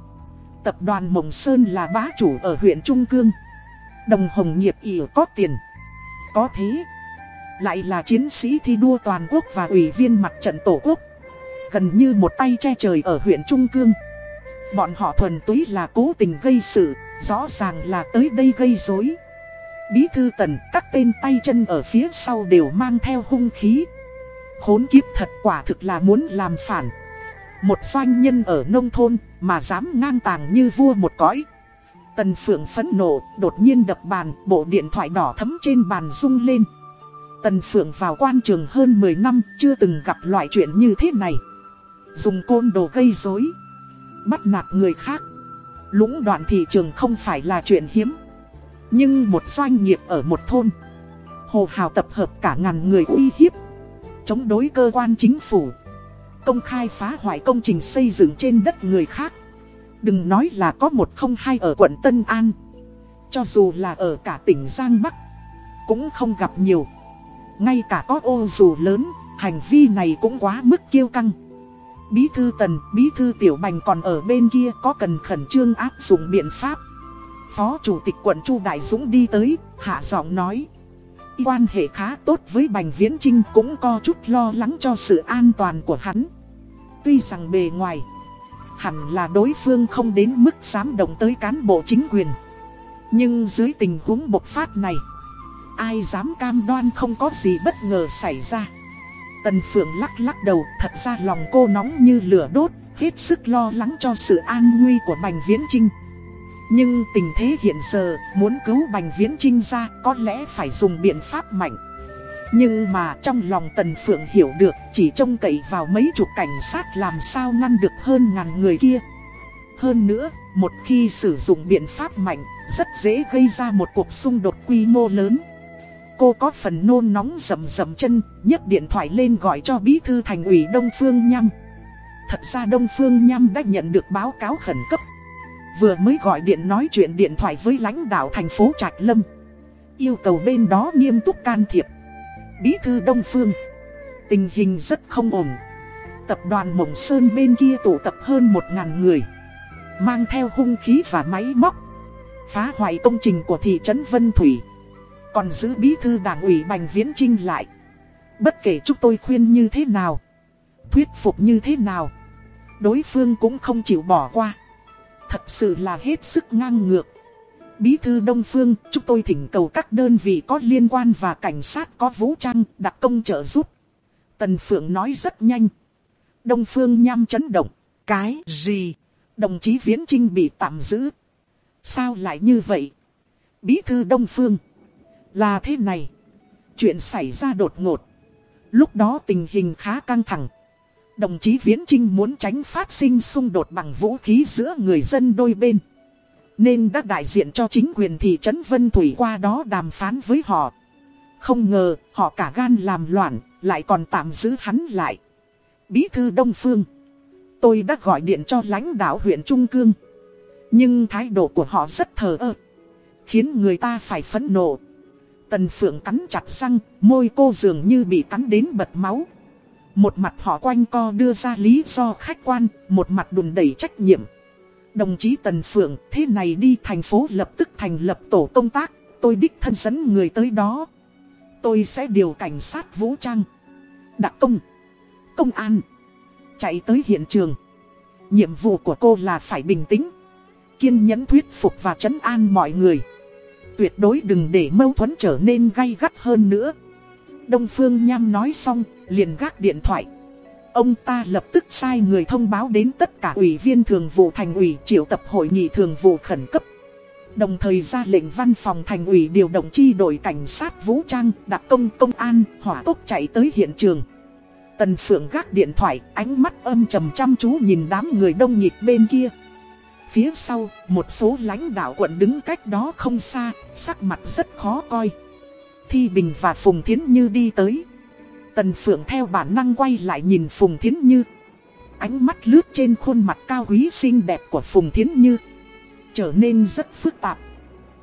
Tập đoàn Mộng Sơn là bá chủ ở huyện Trung Cương Đồng Hồng Nghiệp ỉ có tiền Có thế Lại là chiến sĩ thi đua toàn quốc và ủy viên mặt trận tổ quốc gần như một tay che trời ở huyện Trung Cương. Bọn họ thuần túy là cố tình gây sự, rõ ràng là tới đây gây rối. Bí thư tần, các tên tay chân ở phía sau đều mang theo hung khí. Khốn kiếp thật quả thực là muốn làm phản. Một doanh nhân ở nông thôn mà dám ngang tàng như vua một cõi. Tần Phượng phẫn nộ, đột nhiên đập bàn, bộ điện thoại đỏ thấm trên bàn rung lên. Tần Phượng vào quan trường hơn 10 năm, chưa từng gặp loại chuyện như thế này. Dùng côn đồ gây rối Bắt nạt người khác Lũng đoạn thị trường không phải là chuyện hiếm Nhưng một doanh nghiệp ở một thôn Hồ Hào tập hợp cả ngàn người uy hiếp Chống đối cơ quan chính phủ Công khai phá hoại công trình xây dựng trên đất người khác Đừng nói là có một không hai ở quận Tân An Cho dù là ở cả tỉnh Giang Bắc Cũng không gặp nhiều Ngay cả có ô dù lớn Hành vi này cũng quá mức kiêu căng Bí thư Tần, Bí thư Tiểu Bành còn ở bên kia có cần khẩn trương áp dụng biện pháp. Phó Chủ tịch quận Chu Đại Dũng đi tới, hạ giọng nói. quan hệ khá tốt với Bành Viễn Trinh cũng có chút lo lắng cho sự an toàn của hắn. Tuy rằng bề ngoài, hẳn là đối phương không đến mức dám động tới cán bộ chính quyền. Nhưng dưới tình huống bộc phát này, ai dám cam đoan không có gì bất ngờ xảy ra. Tần Phượng lắc lắc đầu, thật ra lòng cô nóng như lửa đốt, hết sức lo lắng cho sự an nguy của Bành Viễn Trinh. Nhưng tình thế hiện giờ, muốn cứu Bành Viễn Trinh ra có lẽ phải dùng biện pháp mạnh. Nhưng mà trong lòng Tần Phượng hiểu được chỉ trông cậy vào mấy chục cảnh sát làm sao ngăn được hơn ngàn người kia. Hơn nữa, một khi sử dụng biện pháp mạnh, rất dễ gây ra một cuộc xung đột quy mô lớn. Cô có phần nôn nóng rầm rầm chân, nhấc điện thoại lên gọi cho bí thư thành ủy Đông Phương Nham. Thật ra Đông Phương Nham đã nhận được báo cáo khẩn cấp. Vừa mới gọi điện nói chuyện điện thoại với lãnh đạo thành phố Trạch Lâm. Yêu cầu bên đó nghiêm túc can thiệp. Bí thư Đông Phương. Tình hình rất không ổn. Tập đoàn Mộng Sơn bên kia tụ tập hơn 1.000 người. Mang theo hung khí và máy móc. Phá hoại công trình của thị trấn Vân Thủy. Còn giữ bí thư đảng ủy Bành Viễn Trinh lại. Bất kể chúng tôi khuyên như thế nào. Thuyết phục như thế nào. Đối phương cũng không chịu bỏ qua. Thật sự là hết sức ngang ngược. Bí thư Đông Phương, chúng tôi thỉnh cầu các đơn vị có liên quan và cảnh sát có vũ trang đặc công trợ giúp. Tần Phượng nói rất nhanh. Đông Phương nham chấn động. Cái gì? Đồng chí Viễn Trinh bị tạm giữ. Sao lại như vậy? Bí thư Đông Phương. Là thế này. Chuyện xảy ra đột ngột. Lúc đó tình hình khá căng thẳng. Đồng chí Viễn Trinh muốn tránh phát sinh xung đột bằng vũ khí giữa người dân đôi bên. Nên đã đại diện cho chính quyền thị trấn Vân Thủy qua đó đàm phán với họ. Không ngờ họ cả gan làm loạn, lại còn tạm giữ hắn lại. Bí thư Đông Phương. Tôi đã gọi điện cho lãnh đạo huyện Trung Cương. Nhưng thái độ của họ rất thờ ơ. Khiến người ta phải phẫn nộ. Tần Phượng cắn chặt răng, môi cô dường như bị cắn đến bật máu. Một mặt họ quanh co đưa ra lý do khách quan, một mặt đùn đẩy trách nhiệm. Đồng chí Tần Phượng, thế này đi thành phố lập tức thành lập tổ công tác, tôi đích thân dẫn người tới đó. Tôi sẽ điều cảnh sát vũ trang, đặc công, công an, chạy tới hiện trường. Nhiệm vụ của cô là phải bình tĩnh, kiên nhẫn thuyết phục và trấn an mọi người. Tuyệt đối đừng để mâu thuẫn trở nên gay gắt hơn nữa. Đông Phương Nham nói xong, liền gác điện thoại. Ông ta lập tức sai người thông báo đến tất cả ủy viên thường vụ thành ủy triệu tập hội nghị thường vụ khẩn cấp. Đồng thời ra lệnh văn phòng thành ủy điều động chi đội cảnh sát vũ trang, đặc công công an, hỏa tốc chạy tới hiện trường. Tần Phượng gác điện thoại, ánh mắt âm trầm chăm chú nhìn đám người đông nhịp bên kia. Phía sau, một số lãnh đạo quận đứng cách đó không xa, sắc mặt rất khó coi. Thi Bình và Phùng Thiến Như đi tới. Tần Phượng theo bản năng quay lại nhìn Phùng Thiến Như. Ánh mắt lướt trên khuôn mặt cao quý xinh đẹp của Phùng Thiến Như. Trở nên rất phức tạp.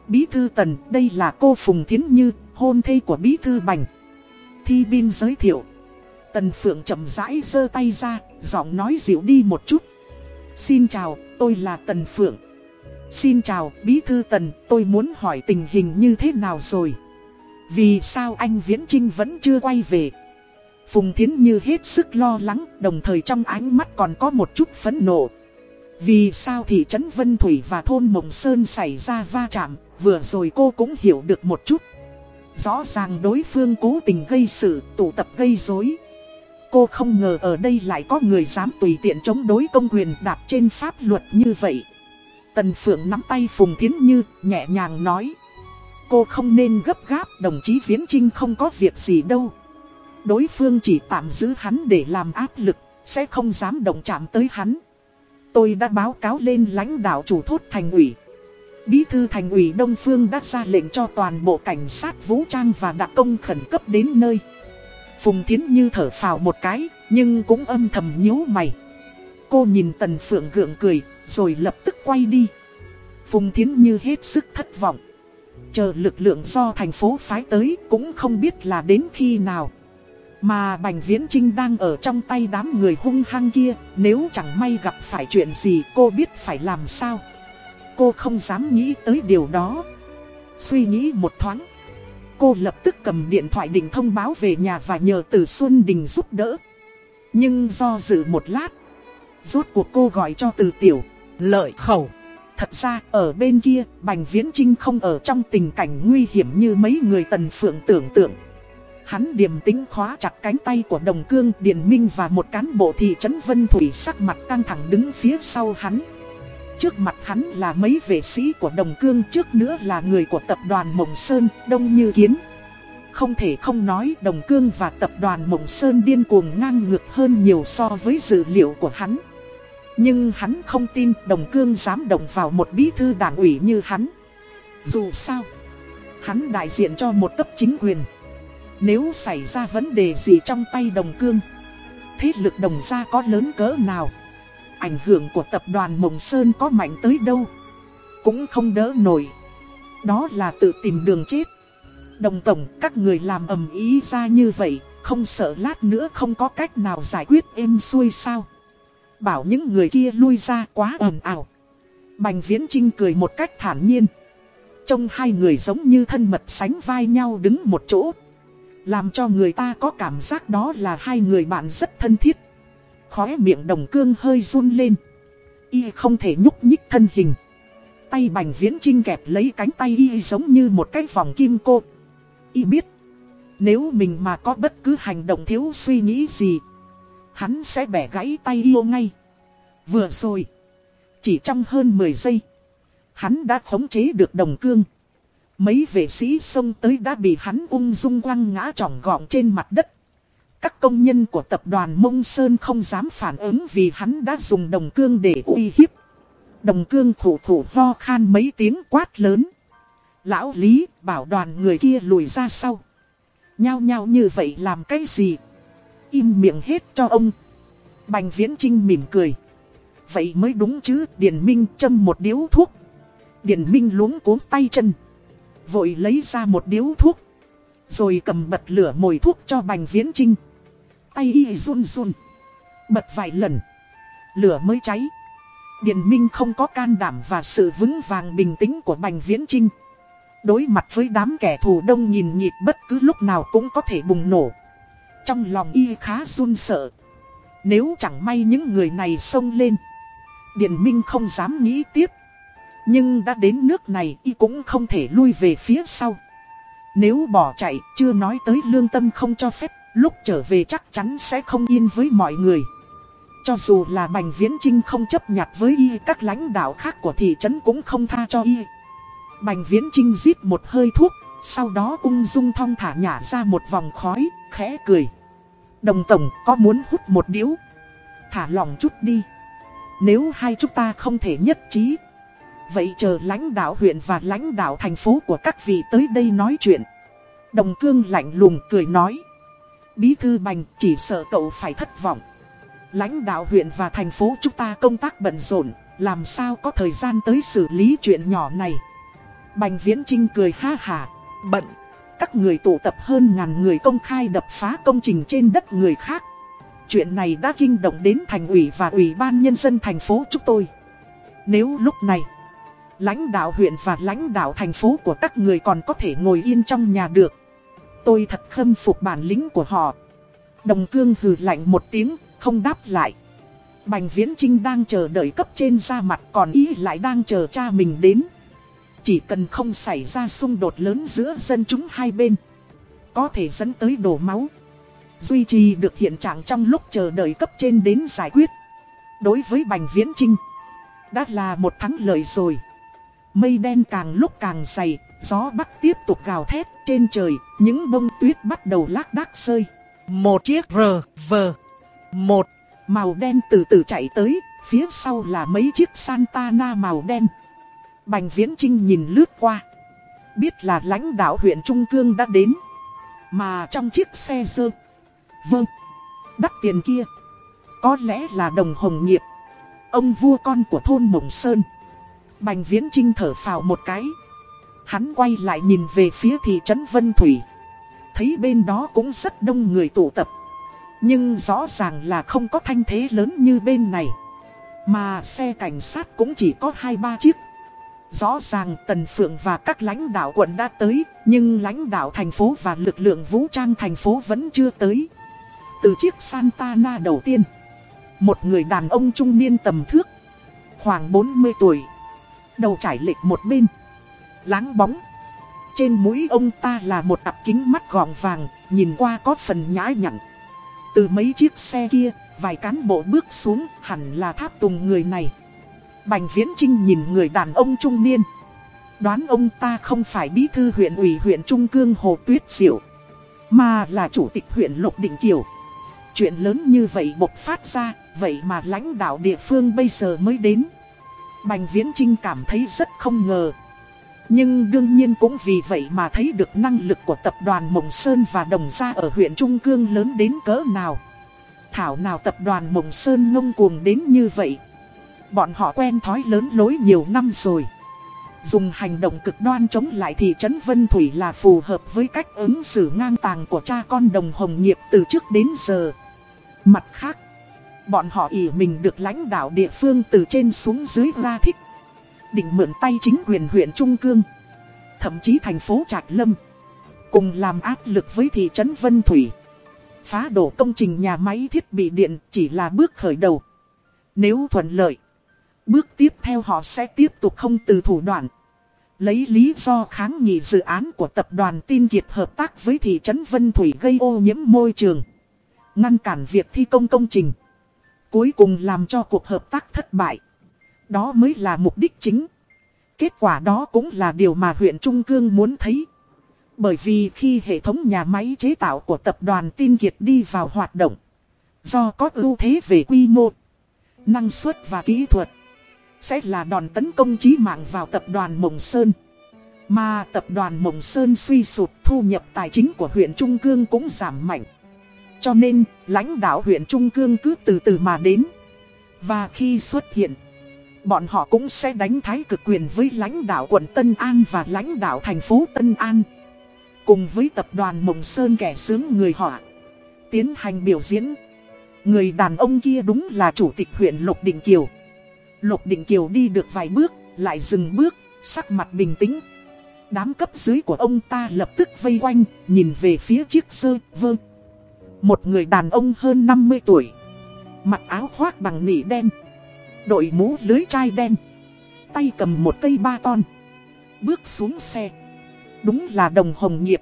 Bí thư Tần, đây là cô Phùng Thiến Như, hôn thê của Bí thư Bành. Thi Bin giới thiệu. Tần Phượng chậm rãi giơ tay ra, giọng nói dịu đi một chút. Xin chào, tôi là Tần Phượng. Xin chào, Bí thư Tần, tôi muốn hỏi tình hình như thế nào rồi? Vì sao anh Viễn Trinh vẫn chưa quay về? Phùng Thiến Như hết sức lo lắng, đồng thời trong ánh mắt còn có một chút phẫn nộ. Vì sao thị trấn Vân Thủy và thôn Mộng Sơn xảy ra va chạm, vừa rồi cô cũng hiểu được một chút. Rõ ràng đối phương cố tình gây sự, tụ tập gây rối. Cô không ngờ ở đây lại có người dám tùy tiện chống đối công quyền đạp trên pháp luật như vậy. Tần Phượng nắm tay Phùng Thiến Như, nhẹ nhàng nói. Cô không nên gấp gáp, đồng chí Viễn Trinh không có việc gì đâu. Đối phương chỉ tạm giữ hắn để làm áp lực, sẽ không dám động chạm tới hắn. Tôi đã báo cáo lên lãnh đạo chủ thốt thành ủy. Bí thư thành ủy Đông Phương đã ra lệnh cho toàn bộ cảnh sát vũ trang và đặc công khẩn cấp đến nơi. Phùng Thiến Như thở phào một cái, nhưng cũng âm thầm nhíu mày. Cô nhìn Tần Phượng gượng cười, rồi lập tức quay đi. Phùng Thiến Như hết sức thất vọng. Chờ lực lượng do thành phố phái tới cũng không biết là đến khi nào. Mà Bành Viễn Trinh đang ở trong tay đám người hung hăng kia, nếu chẳng may gặp phải chuyện gì cô biết phải làm sao. Cô không dám nghĩ tới điều đó. Suy nghĩ một thoáng, cô lập tức cầm điện thoại định thông báo về nhà và nhờ Từ Xuân Đình giúp đỡ. Nhưng do dự một lát, rốt cuộc cô gọi cho Từ Tiểu, lợi khẩu. Thật ra, ở bên kia, Bành Viễn Trinh không ở trong tình cảnh nguy hiểm như mấy người tần phượng tưởng tượng. Hắn điềm tĩnh khóa chặt cánh tay của Đồng Cương, Điền Minh và một cán bộ thị trấn Vân Thủy sắc mặt căng thẳng đứng phía sau hắn. Trước mặt hắn là mấy vệ sĩ của Đồng Cương, trước nữa là người của tập đoàn Mộng Sơn, Đông Như Kiến. Không thể không nói Đồng Cương và tập đoàn Mộng Sơn điên cuồng ngang ngược hơn nhiều so với dữ liệu của hắn. Nhưng hắn không tin Đồng Cương dám động vào một bí thư đảng ủy như hắn. Dù sao, hắn đại diện cho một cấp chính quyền. Nếu xảy ra vấn đề gì trong tay Đồng Cương, thế lực đồng gia có lớn cỡ nào? Ảnh hưởng của tập đoàn Mộng Sơn có mạnh tới đâu? Cũng không đỡ nổi. Đó là tự tìm đường chết. Đồng tổng, các người làm ầm ý ra như vậy, không sợ lát nữa không có cách nào giải quyết êm xuôi sao? bảo những người kia lui ra quá ồn ào. Bành Viễn Trinh cười một cách thản nhiên. Trông hai người giống như thân mật sánh vai nhau đứng một chỗ. Làm cho người ta có cảm giác đó là hai người bạn rất thân thiết. Khóe miệng đồng cương hơi run lên. Y không thể nhúc nhích thân hình. Tay bành viễn trinh kẹp lấy cánh tay y giống như một cái vòng kim cô. Y biết. Nếu mình mà có bất cứ hành động thiếu suy nghĩ gì, Hắn sẽ bẻ gãy tay yêu ngay. Vừa rồi. Chỉ trong hơn 10 giây. Hắn đã khống chế được đồng cương. Mấy vệ sĩ xông tới đã bị hắn ung dung quăng ngã trỏng gọn trên mặt đất. Các công nhân của tập đoàn Mông Sơn không dám phản ứng vì hắn đã dùng đồng cương để uy hiếp. Đồng cương thủ thủ ho khan mấy tiếng quát lớn. Lão Lý bảo đoàn người kia lùi ra sau. Nhao nhao như vậy làm cái gì? im miệng hết cho ông. Bành viễn trinh mỉm cười. Vậy mới đúng chứ, Điền Minh châm một điếu thuốc. Điền Minh luống cuốn tay chân. Vội lấy ra một điếu thuốc. Rồi cầm bật lửa mồi thuốc cho bành viễn trinh. Tay y run run. Bật vài lần. Lửa mới cháy. Điền Minh không có can đảm và sự vững vàng bình tĩnh của bành viễn trinh. Đối mặt với đám kẻ thù đông nhìn nhịp bất cứ lúc nào cũng có thể bùng nổ. Trong lòng y khá run sợ. Nếu chẳng may những người này xông lên. Điền Minh không dám nghĩ tiếp. Nhưng đã đến nước này y cũng không thể lui về phía sau. Nếu bỏ chạy chưa nói tới lương tâm không cho phép. Lúc trở về chắc chắn sẽ không yên với mọi người. Cho dù là Bành Viễn Trinh không chấp nhặt với y Các lãnh đạo khác của thị trấn cũng không tha cho y Bành Viễn Trinh giít một hơi thuốc sau đó ung dung thong thả nhả ra một vòng khói, khẽ cười. Đồng tổng có muốn hút một điếu? Thả lòng chút đi. Nếu hai chúng ta không thể nhất trí. Vậy chờ lãnh đạo huyện và lãnh đạo thành phố của các vị tới đây nói chuyện. Đồng cương lạnh lùng cười nói. Bí thư bành chỉ sợ cậu phải thất vọng. Lãnh đạo huyện và thành phố chúng ta công tác bận rộn, làm sao có thời gian tới xử lý chuyện nhỏ này. Bành viễn trinh cười ha hà bận. Các người tụ tập hơn ngàn người công khai đập phá công trình trên đất người khác. Chuyện này đã kinh động đến thành ủy và ủy ban nhân dân thành phố chúng tôi. Nếu lúc này, lãnh đạo huyện và lãnh đạo thành phố của các người còn có thể ngồi yên trong nhà được. Tôi thật khâm phục bản lĩnh của họ. Đồng cương hừ lạnh một tiếng, không đáp lại. Bành Viễn Trinh đang chờ đợi cấp trên ra mặt còn ý lại đang chờ cha mình đến. Chỉ cần không xảy ra xung đột lớn giữa dân chúng hai bên Có thể dẫn tới đổ máu Duy trì được hiện trạng trong lúc chờ đợi cấp trên đến giải quyết Đối với Bành Viễn Trinh Đã là một thắng lợi rồi Mây đen càng lúc càng dày Gió bắc tiếp tục gào thét trên trời Những bông tuyết bắt đầu lác đác rơi Một chiếc RV Một Màu đen từ từ chạy tới Phía sau là mấy chiếc Santana màu đen Bành Viễn Trinh nhìn lướt qua. Biết là lãnh đạo huyện Trung Cương đã đến. Mà trong chiếc xe dơ. Vâng. Đắt tiền kia. Có lẽ là đồng hồng nghiệp. Ông vua con của thôn Mộng Sơn. Bành Viễn Trinh thở phào một cái. Hắn quay lại nhìn về phía thị trấn Vân Thủy. Thấy bên đó cũng rất đông người tụ tập. Nhưng rõ ràng là không có thanh thế lớn như bên này. Mà xe cảnh sát cũng chỉ có 2-3 chiếc. Rõ ràng Tần Phượng và các lãnh đạo quận đã tới, nhưng lãnh đạo thành phố và lực lượng vũ trang thành phố vẫn chưa tới. Từ chiếc Santana đầu tiên, một người đàn ông trung niên tầm thước, khoảng 40 tuổi, đầu trải lệch một bên, láng bóng. Trên mũi ông ta là một cặp kính mắt gọng vàng, nhìn qua có phần nhã nhặn. Từ mấy chiếc xe kia, vài cán bộ bước xuống, hẳn là tháp tùng người này. Bành Viễn Trinh nhìn người đàn ông trung niên. Đoán ông ta không phải bí thư huyện ủy huyện Trung Cương Hồ Tuyết Diệu, mà là chủ tịch huyện Lục Định Kiều. Chuyện lớn như vậy bộc phát ra, vậy mà lãnh đạo địa phương bây giờ mới đến. Bành Viễn Trinh cảm thấy rất không ngờ. Nhưng đương nhiên cũng vì vậy mà thấy được năng lực của tập đoàn Mộng Sơn và Đồng Gia ở huyện Trung Cương lớn đến cỡ nào. Thảo nào tập đoàn Mộng Sơn ngông cuồng đến như vậy. Bọn họ quen thói lớn lối nhiều năm rồi. Dùng hành động cực đoan chống lại thị trấn Vân Thủy là phù hợp với cách ứng xử ngang tàng của cha con đồng hồng nghiệp từ trước đến giờ. Mặt khác, bọn họ ỉ mình được lãnh đạo địa phương từ trên xuống dưới ra thích. Định mượn tay chính quyền huyện Trung Cương, thậm chí thành phố Trạch Lâm. Cùng làm áp lực với thị trấn Vân Thủy. Phá đổ công trình nhà máy thiết bị điện chỉ là bước khởi đầu. Nếu thuận lợi, bước tiếp theo họ sẽ tiếp tục không từ thủ đoạn. Lấy lý do kháng nghị dự án của tập đoàn tin kiệt hợp tác với thị trấn Vân Thủy gây ô nhiễm môi trường. Ngăn cản việc thi công công trình. Cuối cùng làm cho cuộc hợp tác thất bại. Đó mới là mục đích chính. Kết quả đó cũng là điều mà huyện Trung Cương muốn thấy. Bởi vì khi hệ thống nhà máy chế tạo của tập đoàn tin kiệt đi vào hoạt động, do có ưu thế về quy mô, năng suất và kỹ thuật, sẽ là đòn tấn công chí mạng vào tập đoàn Mộng Sơn. Mà tập đoàn Mộng Sơn suy sụt thu nhập tài chính của huyện Trung Cương cũng giảm mạnh. Cho nên, lãnh đạo huyện Trung Cương cứ từ từ mà đến. Và khi xuất hiện, bọn họ cũng sẽ đánh thái cực quyền với lãnh đạo quận Tân An và lãnh đạo thành phố Tân An. Cùng với tập đoàn Mộng Sơn kẻ sướng người họ Tiến hành biểu diễn Người đàn ông kia đúng là chủ tịch huyện Lục Định Kiều Lục Định Kiều đi được vài bước Lại dừng bước Sắc mặt bình tĩnh Đám cấp dưới của ông ta lập tức vây quanh Nhìn về phía chiếc sơ vơ một người đàn ông hơn 50 tuổi. Mặc áo khoác bằng nỉ đen. Đội mũ lưới chai đen. Tay cầm một cây ba ton. Bước xuống xe. Đúng là đồng hồng nghiệp.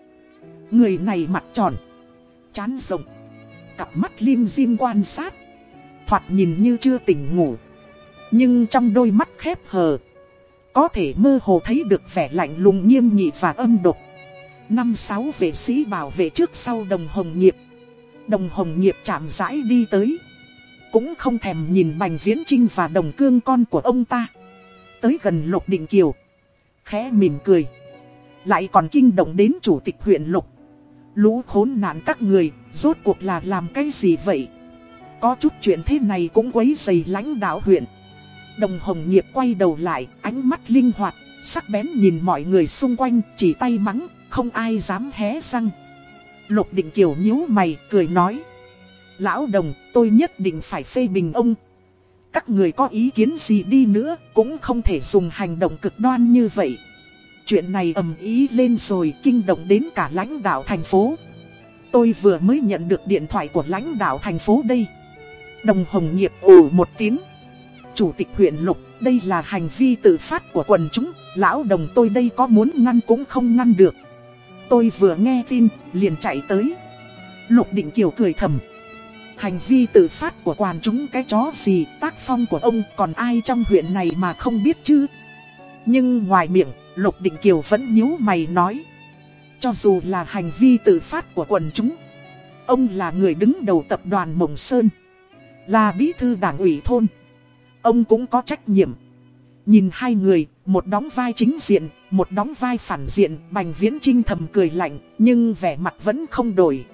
Người này mặt tròn. Chán rộng. Cặp mắt lim dim quan sát. Thoạt nhìn như chưa tỉnh ngủ. Nhưng trong đôi mắt khép hờ. Có thể mơ hồ thấy được vẻ lạnh lùng nghiêm nghị và âm độc. Năm sáu vệ sĩ bảo vệ trước sau đồng hồng nghiệp. Đồng hồng nghiệp chạm rãi đi tới. Cũng không thèm nhìn Bành Viễn Trinh và đồng cương con của ông ta. Tới gần Lục Định Kiều, Khẽ mỉm cười. Lại còn kinh động đến chủ tịch huyện Lục. Lũ khốn nạn các người, Rốt cuộc là làm cái gì vậy? Có chút chuyện thế này cũng quấy dày lãnh đạo huyện. Đồng Hồng Nghiệp quay đầu lại, Ánh mắt linh hoạt, Sắc bén nhìn mọi người xung quanh, Chỉ tay mắng, Không ai dám hé răng. Lục Định Kiều nhíu mày cười nói Lão đồng tôi nhất định phải phê bình ông Các người có ý kiến gì đi nữa Cũng không thể dùng hành động cực đoan như vậy Chuyện này ầm ý lên rồi kinh động đến cả lãnh đạo thành phố. Tôi vừa mới nhận được điện thoại của lãnh đạo thành phố đây. Đồng Hồng Nghiệp ủ một tiếng. Chủ tịch huyện Lục, đây là hành vi tự phát của quần chúng, lão đồng tôi đây có muốn ngăn cũng không ngăn được. Tôi vừa nghe tin, liền chạy tới. Lục Định Kiều cười thầm. Hành vi tự phát của quan chúng cái chó gì, tác phong của ông còn ai trong huyện này mà không biết chứ. Nhưng ngoài miệng, Lục Định Kiều vẫn nhíu mày nói. Cho dù là hành vi tự phát của quần chúng, ông là người đứng đầu tập đoàn Mộng Sơn, là bí thư đảng ủy thôn. Ông cũng có trách nhiệm. Nhìn hai người, một đóng vai chính diện, một đóng vai phản diện, Bành Viễn Trinh thầm cười lạnh, nhưng vẻ mặt vẫn không đổi.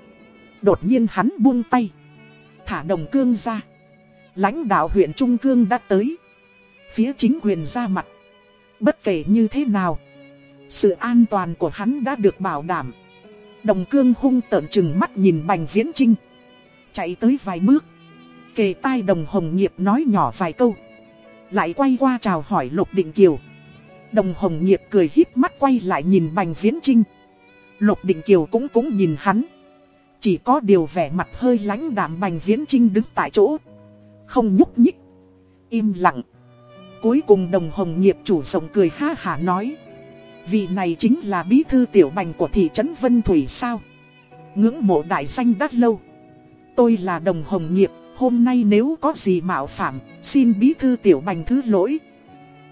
Đột nhiên hắn buông tay, thả đồng cương ra. Lãnh đạo huyện Trung Cương đã tới. Phía chính quyền ra mặt. Bất kể như thế nào, sự an toàn của hắn đã được bảo đảm. Đồng cương hung tợn chừng mắt nhìn Bành Viễn Trinh. Chạy tới vài bước. Kề tai đồng hồng nghiệp nói nhỏ vài câu. Lại quay qua chào hỏi Lục Định Kiều. Đồng Hồng Nghiệp cười híp mắt quay lại nhìn Bành Viễn Trinh. Lục Định Kiều cũng cũng nhìn hắn. Chỉ có điều vẻ mặt hơi lãnh đạm Bành Viễn Trinh đứng tại chỗ. Không nhúc nhích. Im lặng. Cuối cùng Đồng Hồng Nghiệp chủ rộng cười ha hả nói. Vị này chính là bí thư tiểu bành của thị trấn Vân Thủy sao? Ngưỡng mộ đại danh đắt lâu. Tôi là Đồng Hồng Nghiệp, hôm nay nếu có gì mạo phạm, xin bí thư tiểu bành thứ lỗi.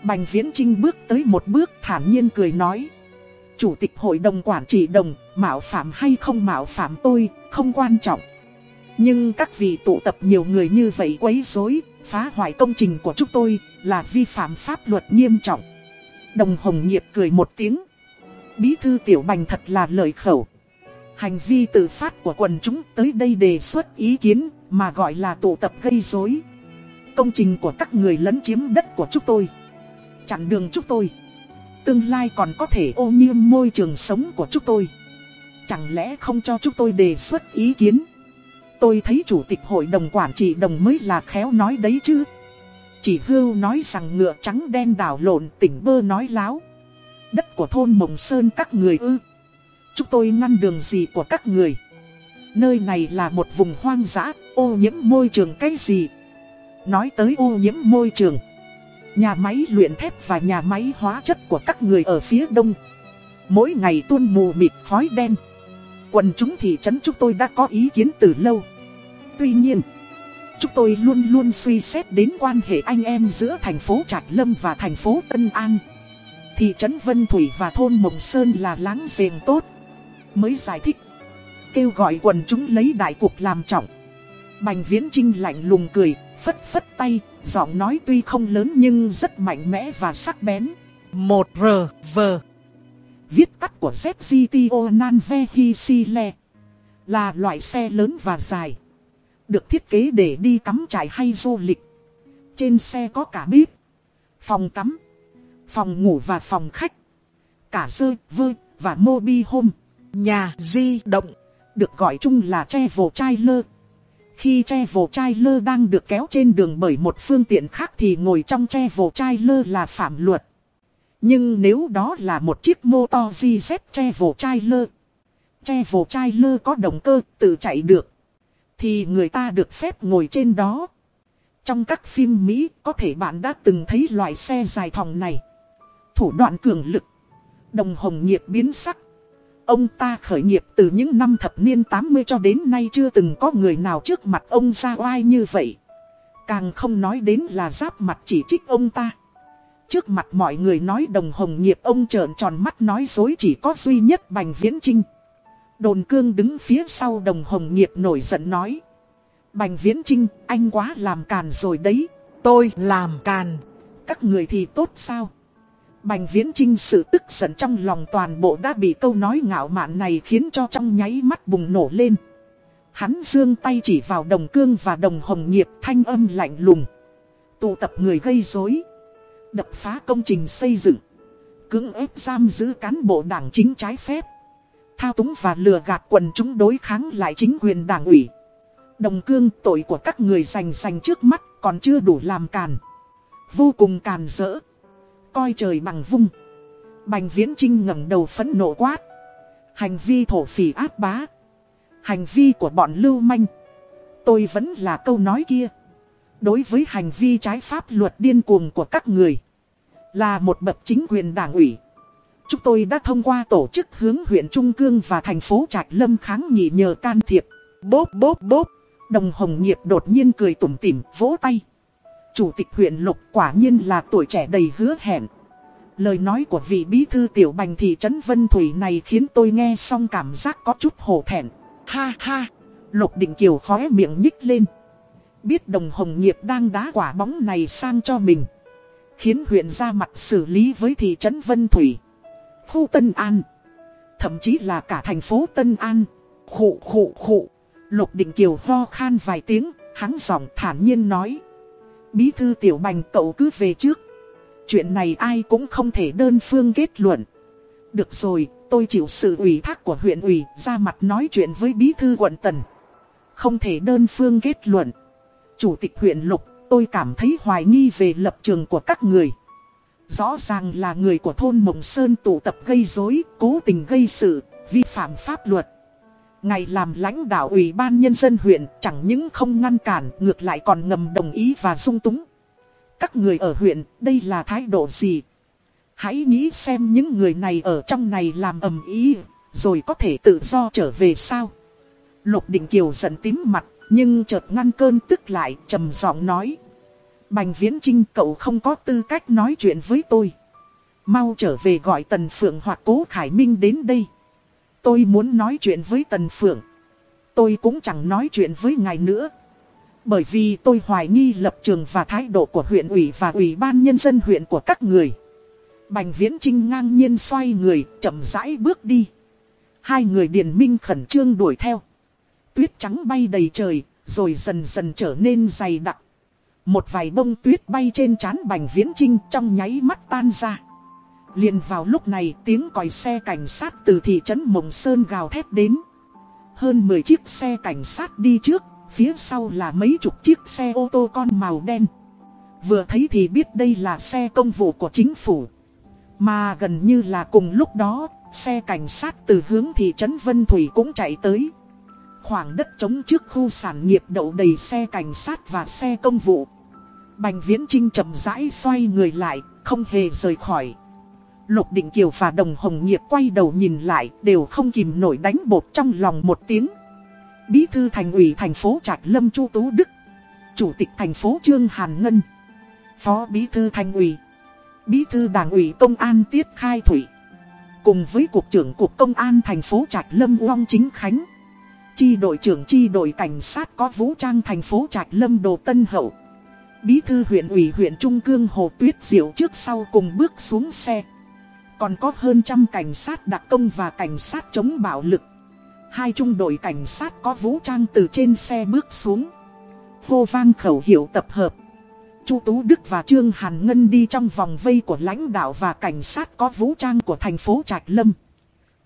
Bành Viễn Trinh bước tới một bước thản nhiên cười nói. Chủ tịch hội đồng quản trị đồng, mạo phạm hay không mạo phạm tôi, không quan trọng. Nhưng các vị tụ tập nhiều người như vậy quấy rối, phá hoại công trình của chúng tôi là vi phạm pháp luật nghiêm trọng. Đồng Hồng Nghiệp cười một tiếng. Bí thư tiểu bành thật là lời khẩu. Hành vi tự phát của quần chúng tới đây đề xuất ý kiến mà gọi là tụ tập gây rối. Công trình của các người lấn chiếm đất của chúng tôi. Chặn đường chúng tôi. Tương lai còn có thể ô nhiễm môi trường sống của chúng tôi. Chẳng lẽ không cho chúng tôi đề xuất ý kiến? Tôi thấy chủ tịch hội đồng quản trị đồng mới là khéo nói đấy chứ. Chỉ hưu nói rằng ngựa trắng đen đảo lộn tỉnh bơ nói láo. Đất của thôn Mộng Sơn các người ư. Chúng tôi ngăn đường gì của các người. Nơi này là một vùng hoang dã, ô nhiễm môi trường cái gì. Nói tới ô nhiễm môi trường. Nhà máy luyện thép và nhà máy hóa chất của các người ở phía đông. Mỗi ngày tuôn mù mịt khói đen. Quần chúng thị trấn chúng tôi đã có ý kiến từ lâu. Tuy nhiên, chúng tôi luôn luôn suy xét đến quan hệ anh em giữa thành phố Trạch Lâm và thành phố Tân An. Thị trấn Vân Thủy và thôn Mộng Sơn là láng giềng tốt. Mới giải thích. Kêu gọi quần chúng lấy đại cuộc làm trọng. Bành Viễn Trinh lạnh lùng cười, phất phất tay, giọng nói tuy không lớn nhưng rất mạnh mẽ và sắc bén. một r v Viết tắt của ZGTO Nan Vehicle là loại xe lớn và dài. Được thiết kế để đi cắm trại hay du lịch. Trên xe có cả bếp, phòng tắm, phòng ngủ và phòng khách. Cả sơ, vơ và mobi home. Nhà di động. Được gọi chung là travel trailer. Khi tre vồ chai lơ đang được kéo trên đường bởi một phương tiện khác thì ngồi trong tre vồ chai lơ là phạm luật. Nhưng nếu đó là một chiếc mô to GZ tre vồ chai lơ có động cơ tự chạy được. Thì người ta được phép ngồi trên đó. Trong các phim Mỹ, có thể bạn đã từng thấy loại xe dài thòng này. Thủ đoạn cường lực. Đồng hồng nghiệp biến sắc. Ông ta khởi nghiệp từ những năm thập niên 80 cho đến nay chưa từng có người nào trước mặt ông ra oai như vậy. Càng không nói đến là giáp mặt chỉ trích ông ta. Trước mặt mọi người nói đồng hồng nghiệp ông trợn tròn mắt nói dối chỉ có duy nhất Bành Viễn Trinh. Đồn cương đứng phía sau đồng hồng nghiệp nổi giận nói. Bành Viễn Trinh, anh quá làm càn rồi đấy. Tôi làm càn. Các người thì tốt sao? Bành Viễn Trinh sự tức giận trong lòng toàn bộ đã bị câu nói ngạo mạn này khiến cho trong nháy mắt bùng nổ lên. Hắn dương tay chỉ vào đồng cương và đồng hồng nghiệp thanh âm lạnh lùng. Tụ tập người gây rối, Đập phá công trình xây dựng. Cưỡng ép giam giữ cán bộ đảng chính trái phép. Thao túng và lừa gạt quần chúng đối kháng lại chính quyền đảng ủy. Đồng cương tội của các người giành giành trước mắt còn chưa đủ làm càn. Vô cùng càn rỡ coi trời bằng vung. Bành viễn trinh ngẩng đầu phẫn nộ quát. Hành vi thổ phỉ áp bá. Hành vi của bọn lưu manh. Tôi vẫn là câu nói kia. Đối với hành vi trái pháp luật điên cuồng của các người. Là một bậc chính quyền đảng ủy. Chúng tôi đã thông qua tổ chức hướng huyện Trung Cương và thành phố Trạch Lâm kháng nghị nhờ can thiệp. Bốp bốp bốp. Đồng Hồng Nghiệp đột nhiên cười tủm tỉm, vỗ tay. Chủ tịch huyện Lục quả nhiên là tuổi trẻ đầy hứa hẹn. Lời nói của vị bí thư tiểu bành thị trấn Vân Thủy này khiến tôi nghe xong cảm giác có chút hổ thẹn. Ha ha, Lục Định Kiều khóe miệng nhích lên. Biết đồng hồng nghiệp đang đá quả bóng này sang cho mình. Khiến huyện ra mặt xử lý với thị trấn Vân Thủy. Khu Tân An. Thậm chí là cả thành phố Tân An. Khụ khụ khụ. Lục Định Kiều ho khan vài tiếng, hắn giọng thản nhiên nói. Bí thư tiểu bành cậu cứ về trước. Chuyện này ai cũng không thể đơn phương kết luận. Được rồi, tôi chịu sự ủy thác của huyện ủy ra mặt nói chuyện với bí thư quận tần. Không thể đơn phương kết luận. Chủ tịch huyện lục, tôi cảm thấy hoài nghi về lập trường của các người. Rõ ràng là người của thôn Mộng Sơn tụ tập gây rối, cố tình gây sự, vi phạm pháp luật. Ngày làm lãnh đạo ủy ban nhân dân huyện chẳng những không ngăn cản, ngược lại còn ngầm đồng ý và dung túng. Các người ở huyện, đây là thái độ gì? Hãy nghĩ xem những người này ở trong này làm ầm ý, rồi có thể tự do trở về sao? Lục Định Kiều giận tím mặt, nhưng chợt ngăn cơn tức lại, trầm giọng nói. Bành Viễn Trinh cậu không có tư cách nói chuyện với tôi. Mau trở về gọi Tần Phượng hoặc Cố Khải Minh đến đây. Tôi muốn nói chuyện với Tần Phượng. Tôi cũng chẳng nói chuyện với ngài nữa. Bởi vì tôi hoài nghi lập trường và thái độ của huyện ủy và ủy ban nhân dân huyện của các người. Bành Viễn Trinh ngang nhiên xoay người, chậm rãi bước đi. Hai người điền minh khẩn trương đuổi theo. Tuyết trắng bay đầy trời, rồi dần dần trở nên dày đặc. Một vài bông tuyết bay trên trán Bành Viễn Trinh trong nháy mắt tan ra liền vào lúc này tiếng còi xe cảnh sát từ thị trấn Mộng Sơn gào thét đến. Hơn 10 chiếc xe cảnh sát đi trước, phía sau là mấy chục chiếc xe ô tô con màu đen. Vừa thấy thì biết đây là xe công vụ của chính phủ. Mà gần như là cùng lúc đó, xe cảnh sát từ hướng thị trấn Vân Thủy cũng chạy tới. Khoảng đất trống trước khu sản nghiệp đậu đầy xe cảnh sát và xe công vụ. Bành Viễn Trinh chậm rãi xoay người lại, không hề rời khỏi. Lục Định Kiều và Đồng Hồng Nghiệp quay đầu nhìn lại, đều không kìm nổi đánh bột trong lòng một tiếng. Bí thư thành ủy thành phố Trạch Lâm Chu Tú Đức, Chủ tịch thành phố Trương Hàn Ngân, Phó Bí thư thành ủy, Bí thư Đảng ủy Công an Tiết Khai Thủy, cùng với Cục trưởng Cục Công an thành phố Trạch Lâm Uông Chính Khánh, Chi đội trưởng chi đội cảnh sát có vũ trang thành phố Trạch Lâm Đồ Tân Hậu, Bí thư huyện ủy huyện Trung Cương Hồ Tuyết Diệu trước sau cùng bước xuống xe. Còn có hơn trăm cảnh sát đặc công và cảnh sát chống bạo lực. Hai trung đội cảnh sát có vũ trang từ trên xe bước xuống. Hô vang khẩu hiệu tập hợp. Chu Tú Đức và Trương Hàn Ngân đi trong vòng vây của lãnh đạo và cảnh sát có vũ trang của thành phố Trạch Lâm.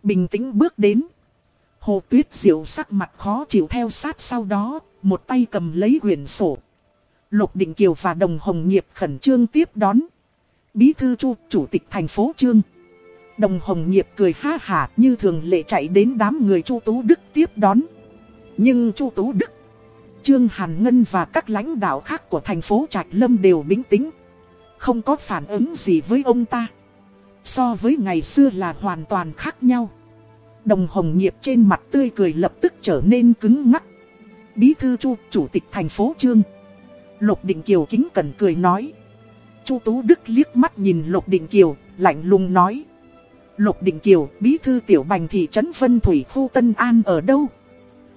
Bình tĩnh bước đến. Hồ Tuyết Diệu sắc mặt khó chịu theo sát sau đó, một tay cầm lấy quyển sổ. Lục Định Kiều và Đồng Hồng Nghiệp khẩn trương tiếp đón. Bí thư Chu, Chủ tịch thành phố Trương. Đồng Hồng Nghiệp cười ha hả như thường lệ chạy đến đám người Chu Tú Đức tiếp đón. Nhưng Chu Tú Đức, Trương Hàn Ngân và các lãnh đạo khác của thành phố Trạch Lâm đều bình tĩnh. Không có phản ứng gì với ông ta. So với ngày xưa là hoàn toàn khác nhau. Đồng Hồng Nghiệp trên mặt tươi cười lập tức trở nên cứng ngắc. Bí thư Chu, Chủ tịch thành phố Trương. Lục Định Kiều kính cẩn cười nói. Chu Tú Đức liếc mắt nhìn Lục Định Kiều, lạnh lùng nói. Lục Định Kiều, bí thư tiểu bành thị trấn Vân Thủy khu Tân An ở đâu?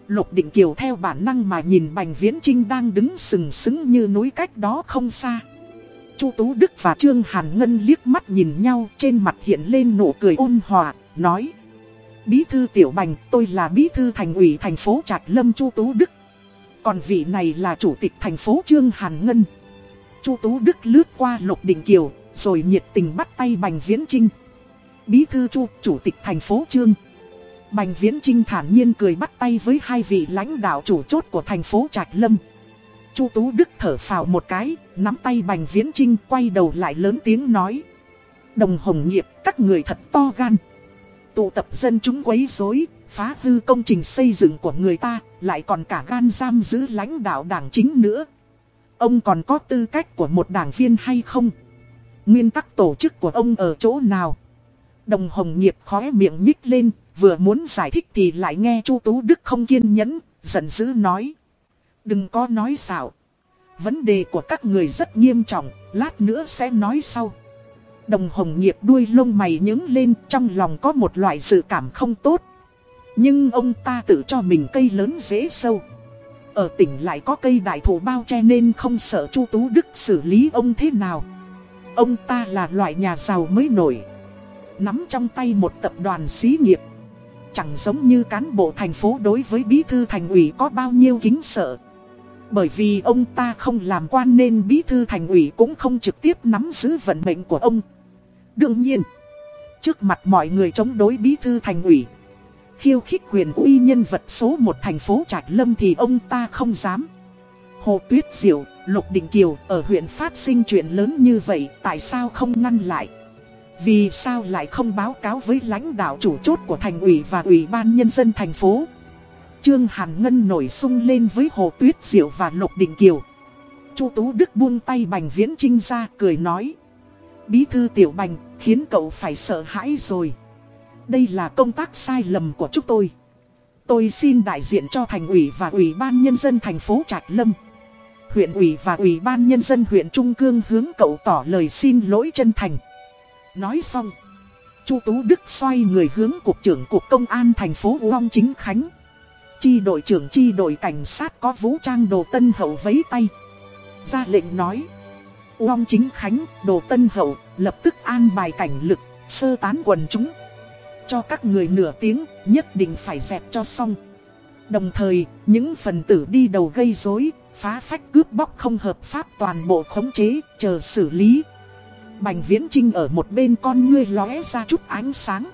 Lục Định Kiều theo bản năng mà nhìn Bành Viễn Trinh đang đứng sừng sững như núi cách đó không xa. Chu Tú Đức và Trương Hàn Ngân liếc mắt nhìn nhau trên mặt hiện lên nụ cười ôn hòa, nói. Bí thư tiểu bành, tôi là bí thư thành ủy thành phố Trạch Lâm Chu Tú Đức. Còn vị này là chủ tịch thành phố Trương Hàn Ngân. Chu Tú Đức lướt qua Lục Đình Kiều, rồi nhiệt tình bắt tay Bành Viễn Trinh. Bí thư Chu, chủ tịch thành phố Trương. Bành Viễn Trinh thản nhiên cười bắt tay với hai vị lãnh đạo chủ chốt của thành phố Trạch Lâm. Chu Tú Đức thở phào một cái, nắm tay Bành Viễn Trinh quay đầu lại lớn tiếng nói. Đồng Hồng Nghiệp, các người thật to gan. Tụ tập dân chúng quấy rối, phá hư công trình xây dựng của người ta, lại còn cả gan giam giữ lãnh đạo đảng chính nữa. Ông còn có tư cách của một đảng viên hay không? Nguyên tắc tổ chức của ông ở chỗ nào? Đồng Hồng Nghiệp khóe miệng nhích lên, vừa muốn giải thích thì lại nghe Chu Tú Đức không kiên nhẫn, giận dữ nói. Đừng có nói xạo. Vấn đề của các người rất nghiêm trọng, lát nữa sẽ nói sau. Đồng Hồng Nghiệp đuôi lông mày nhướng lên trong lòng có một loại dự cảm không tốt. Nhưng ông ta tự cho mình cây lớn dễ sâu. Ở tỉnh lại có cây đại thụ bao che nên không sợ Chu Tú Đức xử lý ông thế nào. Ông ta là loại nhà giàu mới nổi. Nắm trong tay một tập đoàn xí nghiệp. Chẳng giống như cán bộ thành phố đối với bí thư thành ủy có bao nhiêu kính sợ. Bởi vì ông ta không làm quan nên bí thư thành ủy cũng không trực tiếp nắm giữ vận mệnh của ông. Đương nhiên, trước mặt mọi người chống đối bí thư thành ủy khiêu khích quyền uy nhân vật số một thành phố Trạch Lâm thì ông ta không dám. Hồ Tuyết Diệu, Lục Đình Kiều ở huyện phát sinh chuyện lớn như vậy tại sao không ngăn lại? Vì sao lại không báo cáo với lãnh đạo chủ chốt của thành ủy và ủy ban nhân dân thành phố? Trương Hàn Ngân nổi sung lên với Hồ Tuyết Diệu và Lục đình Kiều. Chu Tú Đức buông tay Bành Viễn Trinh ra, cười nói. Bí thư Tiểu Bành, khiến cậu phải sợ hãi rồi. Đây là công tác sai lầm của chúng tôi. Tôi xin đại diện cho thành ủy và ủy ban nhân dân thành phố Trạch Lâm. Huyện ủy và ủy ban nhân dân huyện Trung Cương hướng cậu tỏ lời xin lỗi chân thành. Nói xong, Chu Tú Đức xoay người hướng cục trưởng cục công an thành phố Long Chính Khánh. Chi đội trưởng chi đội cảnh sát có vũ trang đồ tân hậu vấy tay. Ra lệnh nói. Long Chính Khánh, đồ tân hậu, lập tức an bài cảnh lực, sơ tán quần chúng. Cho các người nửa tiếng, nhất định phải dẹp cho xong. Đồng thời, những phần tử đi đầu gây rối, phá phách cướp bóc không hợp pháp toàn bộ khống chế, chờ xử lý. Bành Viễn Trinh ở một bên con ngươi lóe ra chút ánh sáng.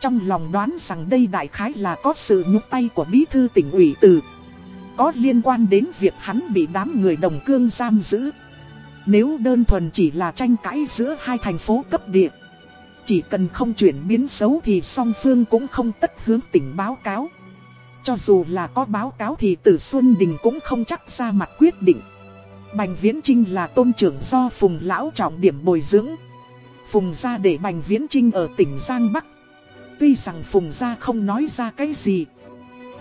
Trong lòng đoán rằng đây đại khái là có sự nhúc tay của bí thư tỉnh ủy từ. Có liên quan đến việc hắn bị đám người đồng cương giam giữ. Nếu đơn thuần chỉ là tranh cãi giữa hai thành phố cấp địa. Chỉ cần không chuyển biến xấu thì song phương cũng không tất hướng tỉnh báo cáo. Cho dù là có báo cáo thì Tử Xuân Đình cũng không chắc ra mặt quyết định. Bành Viễn Trinh là tôn trưởng do Phùng Lão trọng điểm bồi dưỡng. Phùng ra để Bành Viễn Trinh ở tỉnh Giang Bắc. Tuy rằng Phùng gia không nói ra cái gì,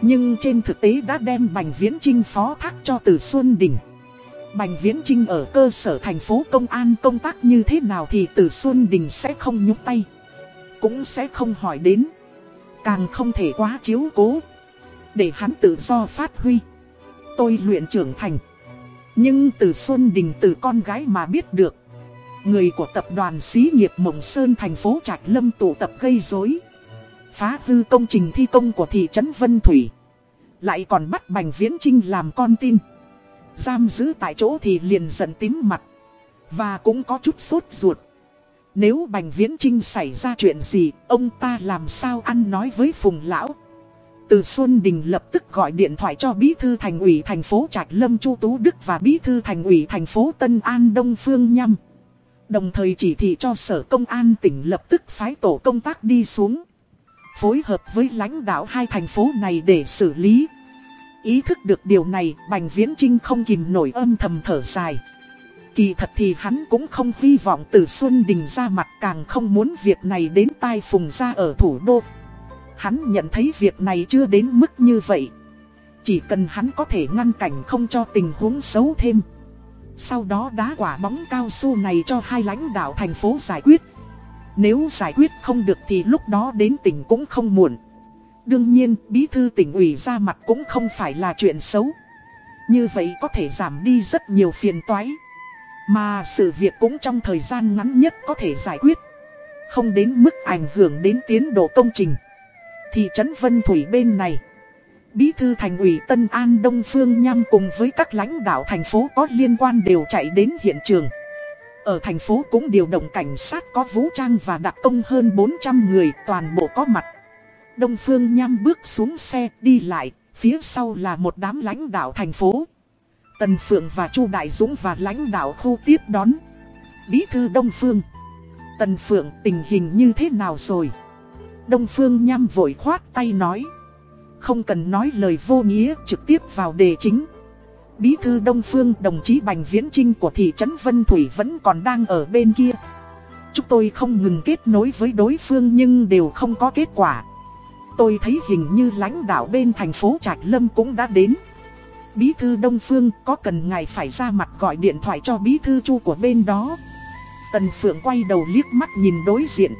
Nhưng trên thực tế đã đem Bành Viễn Trinh phó thác cho Từ Xuân Đình Bành Viễn Trinh ở cơ sở thành phố công an công tác như thế nào thì Từ Xuân Đình sẽ không nhúc tay, Cũng sẽ không hỏi đến Càng không thể quá chiếu cố, Để hắn tự do phát huy Tôi luyện trưởng thành nhưng Từ Xuân Đình từ con gái mà biết được Người của tập đoàn xí nghiệp Mộng Sơn thành phố Trạch Lâm tụ tập gây rối phá hư công trình thi công của thị trấn Vân Thủy. Lại còn bắt Bành Viễn Trinh làm con tin. Giam giữ tại chỗ thì liền giận tím mặt. Và cũng có chút sốt ruột. Nếu Bành Viễn Trinh xảy ra chuyện gì, ông ta làm sao ăn nói với Phùng Lão. Từ Xuân Đình lập tức gọi điện thoại cho Bí thư Thành ủy thành phố Trạch Lâm Chu Tú Đức và Bí thư Thành ủy thành phố Tân An Đông Phương Nhâm. Đồng thời chỉ thị cho Sở Công an tỉnh lập tức phái tổ công tác đi xuống phối hợp với lãnh đạo hai thành phố này để xử lý. Ý thức được điều này, Bành Viễn Trinh không kìm nổi âm thầm thở dài. Kỳ thật thì hắn cũng không hy vọng từ Xuân Đình ra mặt càng không muốn việc này đến tai phùng ra ở thủ đô. Hắn nhận thấy việc này chưa đến mức như vậy. Chỉ cần hắn có thể ngăn cảnh không cho tình huống xấu thêm. Sau đó đá quả bóng cao su này cho hai lãnh đạo thành phố giải quyết. Nếu giải quyết không được thì lúc đó đến tỉnh cũng không muộn. Đương nhiên, bí thư tỉnh ủy ra mặt cũng không phải là chuyện xấu. Như vậy có thể giảm đi rất nhiều phiền toái. Mà sự việc cũng trong thời gian ngắn nhất có thể giải quyết. Không đến mức ảnh hưởng đến tiến độ công trình. Thị trấn Vân Thủy bên này. Bí thư thành ủy Tân An Đông Phương Nham cùng với các lãnh đạo thành phố có liên quan đều chạy đến hiện trường. Ở thành phố cũng điều động cảnh sát có vũ trang và đặc công hơn 400 người toàn bộ có mặt. Đông Phương Nham bước xuống xe đi lại, phía sau là một đám lãnh đạo thành phố. Tần Phượng và Chu Đại Dũng và lãnh đạo khu tiếp đón. Bí thư Đông Phương. Tần Phượng tình hình như thế nào rồi? Đông Phương Nham vội khoát tay nói. Không cần nói lời vô nghĩa trực tiếp vào đề chính. Bí thư Đông Phương, đồng chí Bành Viễn Trinh của thị trấn Vân Thủy vẫn còn đang ở bên kia. Chúng tôi không ngừng kết nối với đối phương nhưng đều không có kết quả. Tôi thấy hình như lãnh đạo bên thành phố Trạch Lâm cũng đã đến. Bí thư Đông Phương, có cần ngài phải ra mặt gọi điện thoại cho bí thư chu của bên đó. Tần Phượng quay đầu liếc mắt nhìn đối diện.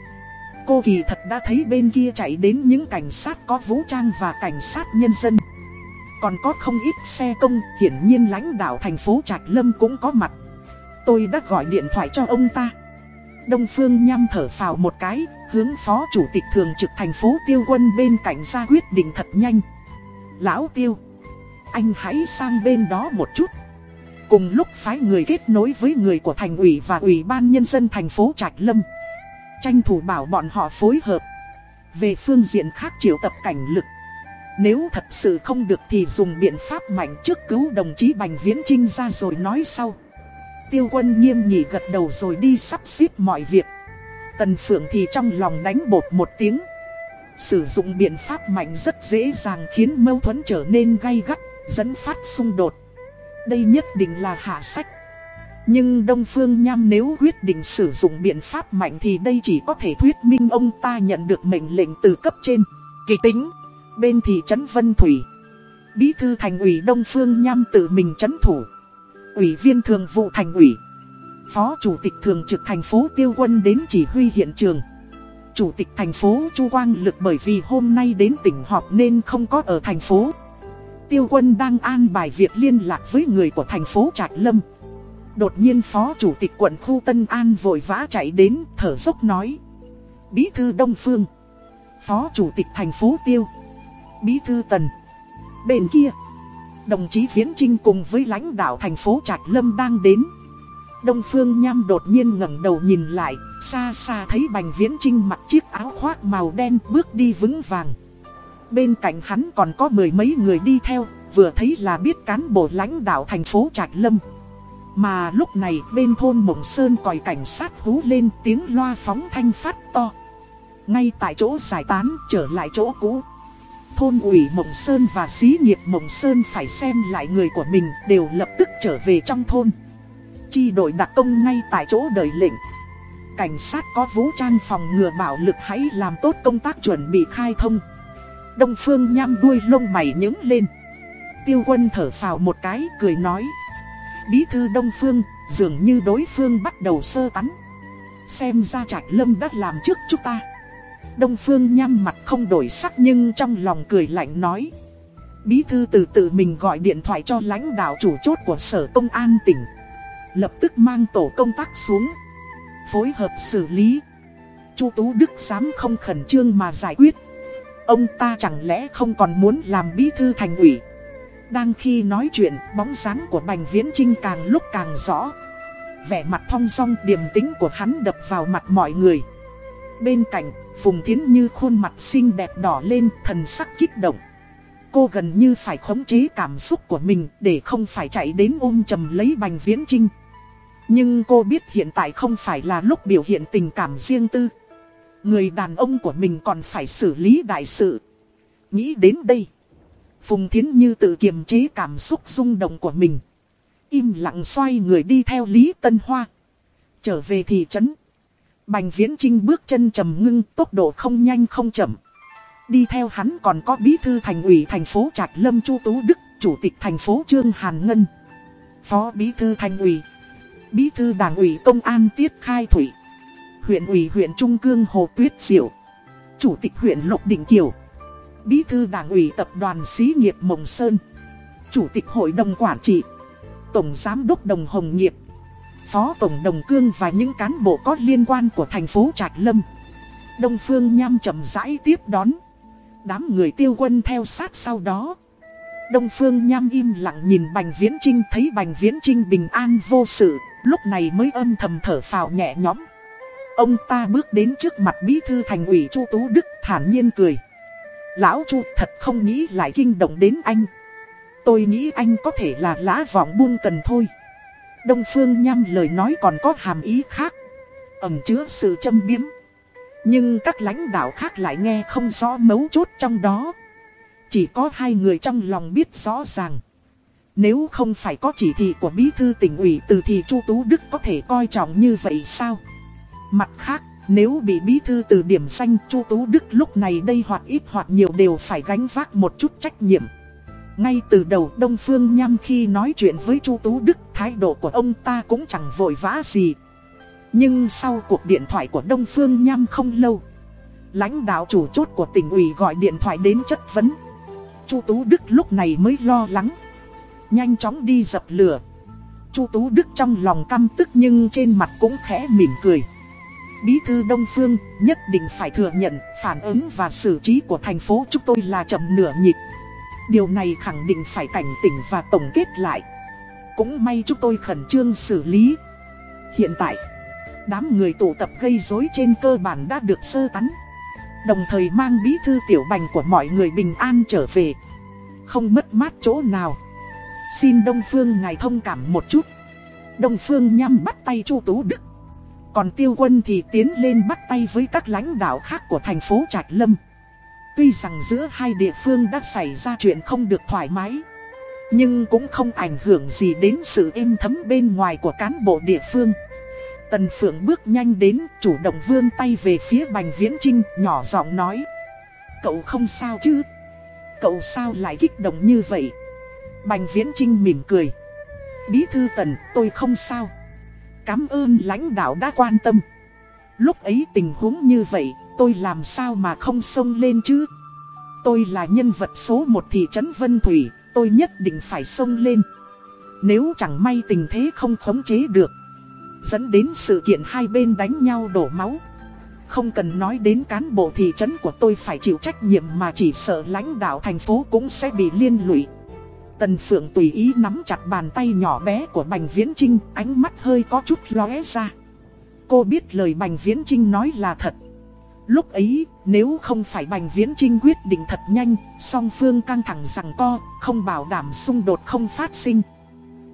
Cô kỳ thật đã thấy bên kia chạy đến những cảnh sát có vũ trang và cảnh sát nhân dân. Còn có không ít xe công, hiển nhiên lãnh đạo thành phố Trạch Lâm cũng có mặt. Tôi đã gọi điện thoại cho ông ta. Đông Phương nhăm thở phào một cái, hướng phó chủ tịch thường trực thành phố Tiêu Quân bên cạnh ra quyết định thật nhanh. Lão Tiêu, anh hãy sang bên đó một chút. Cùng lúc phái người kết nối với người của thành ủy và ủy ban nhân dân thành phố Trạch Lâm. Tranh thủ bảo bọn họ phối hợp. Về phương diện khác triệu tập cảnh lực Nếu thật sự không được thì dùng biện pháp mạnh trước cứu đồng chí Bành Viễn Trinh ra rồi nói sau. Tiêu quân nghiêm nhị gật đầu rồi đi sắp xếp mọi việc. Tần Phượng thì trong lòng đánh bột một tiếng. Sử dụng biện pháp mạnh rất dễ dàng khiến mâu thuẫn trở nên gay gắt, dẫn phát xung đột. Đây nhất định là hạ sách. Nhưng Đông Phương Nham nếu quyết định sử dụng biện pháp mạnh thì đây chỉ có thể thuyết minh ông ta nhận được mệnh lệnh từ cấp trên. Kỳ tính, bên thị trấn Vân Thủy. Bí thư thành ủy Đông Phương Nham tự mình trấn thủ. Ủy viên thường vụ thành ủy. Phó chủ tịch thường trực thành phố Tiêu Quân đến chỉ huy hiện trường. Chủ tịch thành phố Chu Quang Lực bởi vì hôm nay đến tỉnh họp nên không có ở thành phố. Tiêu Quân đang an bài việc liên lạc với người của thành phố Trạch Lâm. Đột nhiên phó chủ tịch quận khu Tân An vội vã chạy đến, thở dốc nói. Bí thư Đông Phương, Phó chủ tịch thành phố Tiêu, Bí thư Tần, Bên kia, Đồng chí Viễn Trinh cùng với lãnh đạo thành phố Trạch Lâm đang đến. Đông Phương Nham đột nhiên ngẩng đầu nhìn lại, Xa xa thấy Bành Viễn Trinh mặc chiếc áo khoác màu đen bước đi vững vàng. Bên cạnh hắn còn có mười mấy người đi theo, Vừa thấy là biết cán bộ lãnh đạo thành phố Trạch Lâm mà lúc này bên thôn Mộng Sơn còi cảnh sát hú lên tiếng loa phóng thanh phát to. Ngay tại chỗ giải tán trở lại chỗ cũ. Thôn ủy Mộng Sơn và xí nghiệp Mộng Sơn phải xem lại người của mình đều lập tức trở về trong thôn. Chi đội đặc công ngay tại chỗ đợi lệnh. Cảnh sát có vũ trang phòng ngừa bạo lực hãy làm tốt công tác chuẩn bị khai thông. Đông Phương nham đuôi lông mày nhướng lên. Tiêu quân thở phào một cái cười nói. Bí thư Đông Phương, dường như đối phương bắt đầu sơ tắn. Xem ra Trạch Lâm đã làm trước chúng ta. Đông Phương nhăm mặt không đổi sắc nhưng trong lòng cười lạnh nói. Bí thư từ tự mình gọi điện thoại cho lãnh đạo chủ chốt của sở công an tỉnh. Lập tức mang tổ công tác xuống. Phối hợp xử lý. Chu Tú Đức dám không khẩn trương mà giải quyết. Ông ta chẳng lẽ không còn muốn làm bí thư thành ủy. Đang khi nói chuyện, bóng dáng của Bành Viễn Trinh càng lúc càng rõ. Vẻ mặt thong song điềm tĩnh của hắn đập vào mặt mọi người. Bên cạnh, Phùng Thiến Như khuôn mặt xinh đẹp đỏ lên, thần sắc kích động. Cô gần như phải khống chế cảm xúc của mình để không phải chạy đến ôm chầm lấy Bành Viễn Trinh. Nhưng cô biết hiện tại không phải là lúc biểu hiện tình cảm riêng tư. Người đàn ông của mình còn phải xử lý đại sự. Nghĩ đến đây. Phùng Thiến Như tự kiềm chế cảm xúc rung động của mình. Im lặng xoay người đi theo Lý Tân Hoa. Trở về thị trấn. Bành Viễn Trinh bước chân trầm ngưng tốc độ không nhanh không chậm. Đi theo hắn còn có bí thư thành ủy thành phố Trạch Lâm Chu Tú Đức, chủ tịch thành phố Trương Hàn Ngân. Phó bí thư thành ủy, bí thư đảng ủy công an Tiết Khai Thủy. Huyện ủy huyện Trung Cương Hồ Tuyết Diệu. Chủ tịch huyện Lộc Định Kiều. Bí thư đảng ủy tập đoàn xí nghiệp Mộng Sơn, Chủ tịch hội đồng quản trị, Tổng giám đốc đồng Hồng Nghiệp, Phó Tổng đồng Cương và những cán bộ có liên quan của thành phố Trạch Lâm. Đông Phương Nham chậm rãi tiếp đón. Đám người tiêu quân theo sát sau đó. Đông Phương Nham im lặng nhìn Bành Viễn Trinh thấy Bành Viễn Trinh bình an vô sự, Lúc này mới âm thầm thở phào nhẹ nhõm. Ông ta bước đến trước mặt bí thư thành ủy Chu Tú Đức thản nhiên cười. Lão Chu thật không nghĩ lại kinh động đến anh. Tôi nghĩ anh có thể là lá vọng buông cần thôi. Đông Phương nhăm lời nói còn có hàm ý khác. Ẩm chứa sự châm biếm. Nhưng các lãnh đạo khác lại nghe không rõ mấu chốt trong đó. Chỉ có hai người trong lòng biết rõ ràng. Nếu không phải có chỉ thị của bí thư tỉnh ủy từ thì Chu Tú Đức có thể coi trọng như vậy sao? Mặt khác, nếu bị bí thư từ điểm xanh Chu Tú Đức lúc này đây hoặc ít hoặc nhiều đều phải gánh vác một chút trách nhiệm. Ngay từ đầu Đông Phương Nham khi nói chuyện với Chu Tú Đức thái độ của ông ta cũng chẳng vội vã gì. Nhưng sau cuộc điện thoại của Đông Phương Nham không lâu, lãnh đạo chủ chốt của tỉnh ủy gọi điện thoại đến chất vấn. Chu Tú Đức lúc này mới lo lắng, nhanh chóng đi dập lửa. Chu Tú Đức trong lòng căm tức nhưng trên mặt cũng khẽ mỉm cười. Bí thư Đông Phương nhất định phải thừa nhận phản ứng và xử trí của thành phố chúng tôi là chậm nửa nhịp. Điều này khẳng định phải cảnh tỉnh và tổng kết lại. Cũng may chúng tôi khẩn trương xử lý. Hiện tại, đám người tụ tập gây rối trên cơ bản đã được sơ tán. Đồng thời mang bí thư tiểu bành của mọi người bình an trở về Không mất mát chỗ nào Xin Đông Phương ngài thông cảm một chút Đông Phương nhăm bắt tay Chu Tú Đức còn tiêu quân thì tiến lên bắt tay với các lãnh đạo khác của thành phố Trạch Lâm Tuy rằng giữa hai địa phương đã xảy ra chuyện không được thoải mái Nhưng cũng không ảnh hưởng gì đến sự êm thấm bên ngoài của cán bộ địa phương Tần Phượng bước nhanh đến, chủ động vươn tay về phía Bành Viễn Trinh, nhỏ giọng nói. Cậu không sao chứ? Cậu sao lại kích động như vậy? Bành Viễn Trinh mỉm cười. Bí thư Tần, tôi không sao. Cảm ơn lãnh đạo đã quan tâm. Lúc ấy tình huống như vậy, tôi làm sao mà không xông lên chứ? Tôi là nhân vật số một thị trấn Vân Thủy, tôi nhất định phải xông lên. Nếu chẳng may tình thế không khống chế được Dẫn đến sự kiện hai bên đánh nhau đổ máu Không cần nói đến cán bộ thị trấn của tôi phải chịu trách nhiệm mà chỉ sợ lãnh đạo thành phố cũng sẽ bị liên lụy Tần Phượng tùy ý nắm chặt bàn tay nhỏ bé của Bành Viễn Trinh, ánh mắt hơi có chút lóe ra. Cô biết lời Bành Viễn Trinh nói là thật. Lúc ấy, nếu không phải Bành Viễn Trinh quyết định thật nhanh, song phương căng thẳng rằng co, không bảo đảm xung đột không phát sinh.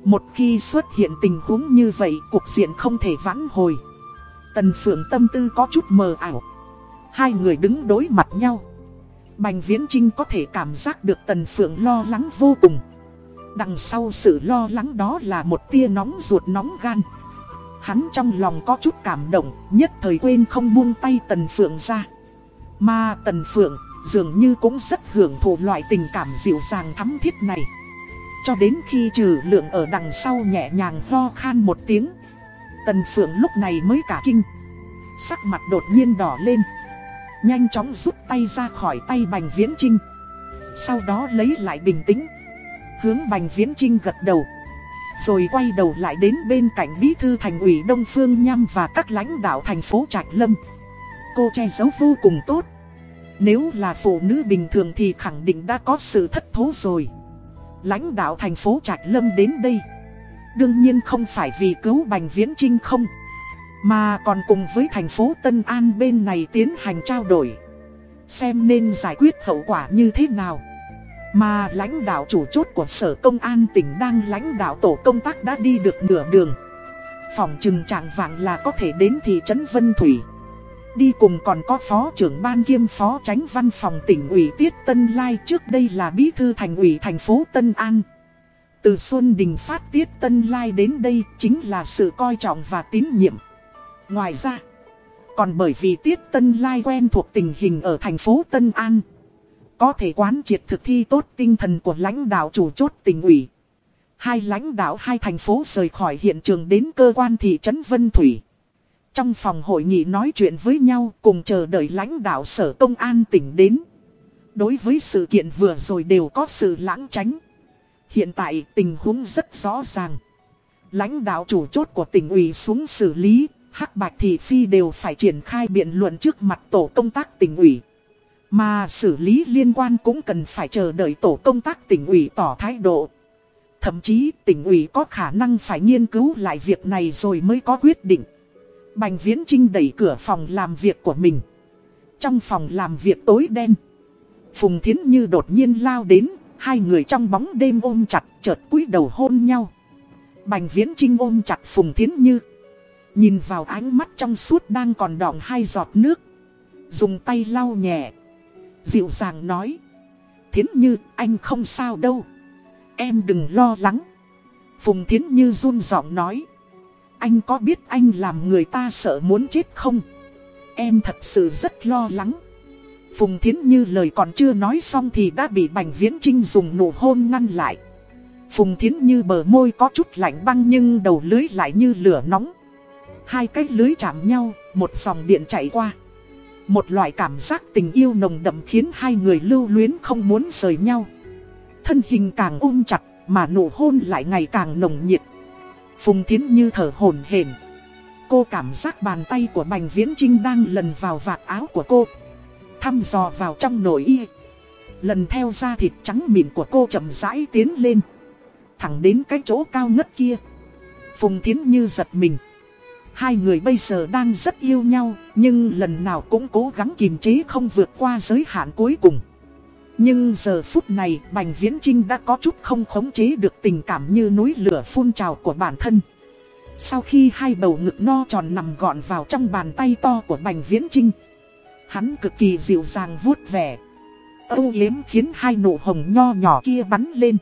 Một khi xuất hiện tình huống như vậy, cuộc diện không thể vãn hồi. Tần Phượng tâm tư có chút mờ ảo. Hai người đứng đối mặt nhau. Bành Viễn Trinh có thể cảm giác được Tần Phượng lo lắng vô cùng. Đằng sau sự lo lắng đó là một tia nóng ruột nóng gan. Hắn trong lòng có chút cảm động, nhất thời quên không buông tay Tần Phượng ra. Mà Tần Phượng dường như cũng rất hưởng thụ loại tình cảm dịu dàng thắm thiết này. Cho đến khi trừ lượng ở đằng sau nhẹ nhàng ho khan một tiếng Tần Phượng lúc này mới cả kinh Sắc mặt đột nhiên đỏ lên Nhanh chóng rút tay ra khỏi tay Bành Viễn Trinh Sau đó lấy lại bình tĩnh Hướng Bành Viễn Trinh gật đầu. Rồi quay đầu lại đến bên cạnh bí thư thành ủy Đông Phương Nham và các lãnh đạo thành phố Trạch Lâm. Cô che giấu vô cùng tốt. Nếu là phụ nữ bình thường thì khẳng định đã có sự thất thố rồi. Lãnh đạo thành phố Trạch Lâm đến đây. Đương nhiên không phải vì cứu Bành Viễn Trinh không, Mà còn cùng với thành phố Tân An bên này tiến hành trao đổi. Xem nên giải quyết hậu quả như thế nào. Mà lãnh đạo chủ chốt của Sở Công an tỉnh đang lãnh đạo tổ công tác đã đi được nửa đường Phòng trừng trạng vạng là có thể đến thị trấn Vân Thủy Đi cùng còn có phó trưởng ban kiêm phó tránh văn phòng tỉnh ủy Tiết Tân Lai trước đây là bí thư thành ủy thành phố Tân An. Từ Xuân Đình phát Tiết Tân Lai đến đây chính là sự coi trọng và tín nhiệm. Ngoài ra, còn bởi vì Tiết Tân Lai quen thuộc tình hình ở thành phố Tân An. Có thể quán triệt thực thi tốt tinh thần của lãnh đạo chủ chốt tỉnh ủy. Hai lãnh đạo hai thành phố rời khỏi hiện trường đến cơ quan thị trấn Vân Thủy. Trong phòng hội nghị nói chuyện với nhau cùng chờ đợi lãnh đạo sở công an tỉnh đến. Đối với sự kiện vừa rồi đều có sự lãng tránh. Hiện tại tình huống rất rõ ràng. Lãnh đạo chủ chốt của tỉnh ủy xuống xử lý, Hắc Bạch Thị Phi đều phải triển khai biện luận trước mặt tổ công tác tỉnh ủy. Mà xử lý liên quan cũng cần phải chờ đợi tổ công tác tỉnh ủy tỏ thái độ. Thậm chí tỉnh ủy có khả năng phải nghiên cứu lại việc này rồi mới có quyết định. Bành Viễn Trinh đẩy cửa phòng làm việc của mình. Trong phòng làm việc tối đen. Phùng Thiến Như đột nhiên lao đến, hai người trong bóng đêm ôm chặt chợt cúi đầu hôn nhau. Bành Viễn Trinh ôm chặt Phùng Thiến Như. Nhìn vào ánh mắt trong suốt đang còn đọng hai giọt nước. Dùng tay lau nhẹ. Dịu dàng nói. Thiến Như, anh không sao đâu. Em đừng lo lắng. Phùng Thiến Như run giọng nói anh có biết anh làm người ta sợ muốn chết không? Em thật sự rất lo lắng. Phùng Thiến Như lời còn chưa nói xong thì đã bị Bành Viễn Trinh dùng nụ hôn ngăn lại. Phùng Thiến Như bờ môi có chút lạnh băng nhưng đầu lưới lại như lửa nóng. Hai cái lưới chạm nhau, một dòng điện chạy qua. Một loại cảm giác tình yêu nồng đậm khiến hai người lưu luyến không muốn rời nhau. Thân hình càng ôm chặt mà nụ hôn lại ngày càng nồng nhiệt. Phùng Thiến Như thở hổn hển. Cô cảm giác bàn tay của Bành Viễn Trinh đang lần vào vạt áo của cô. Thăm dò vào trong nội y. Lần theo da thịt trắng mịn của cô chậm rãi tiến lên. Thẳng đến cái chỗ cao ngất kia. Phùng Thiến Như giật mình. Hai người bây giờ đang rất yêu nhau, nhưng lần nào cũng cố gắng kiềm chế không vượt qua giới hạn cuối cùng. Nhưng giờ phút này, Bành Viễn Trinh đã có chút không khống chế được tình cảm như núi lửa phun trào của bản thân. Sau khi hai bầu ngực no tròn nằm gọn vào trong bàn tay to của Bành Viễn Trinh, hắn cực kỳ dịu dàng vuốt vẻ. Âu yếm khiến hai nụ hồng nho nhỏ kia bắn lên.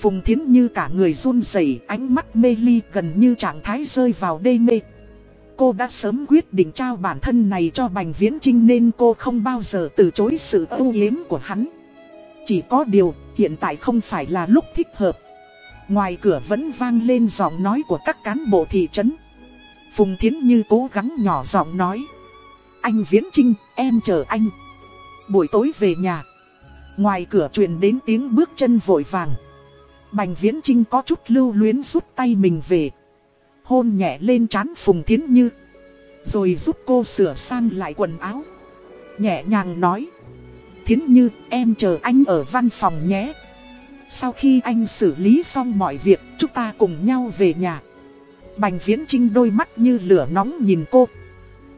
Phùng Thiến như cả người run rẩy, ánh mắt mê ly gần như trạng thái rơi vào đê mê. Cô đã sớm quyết định trao bản thân này cho Bành Viễn Trinh nên cô không bao giờ từ chối sự ưu yếm của hắn. Chỉ có điều, hiện tại không phải là lúc thích hợp. Ngoài cửa vẫn vang lên giọng nói của các cán bộ thị trấn. Phùng Thiến Như cố gắng nhỏ giọng nói. Anh Viễn Trinh, em chờ anh. Buổi tối về nhà. Ngoài cửa truyền đến tiếng bước chân vội vàng. Bành Viễn Trinh có chút lưu luyến rút tay mình về. Hôn nhẹ lên trán Phùng Thiến Như. Rồi giúp cô sửa sang lại quần áo. Nhẹ nhàng nói. Thiến Như, em chờ anh ở văn phòng nhé. Sau khi anh xử lý xong mọi việc, chúng ta cùng nhau về nhà. Bành Viễn Trinh đôi mắt như lửa nóng nhìn cô.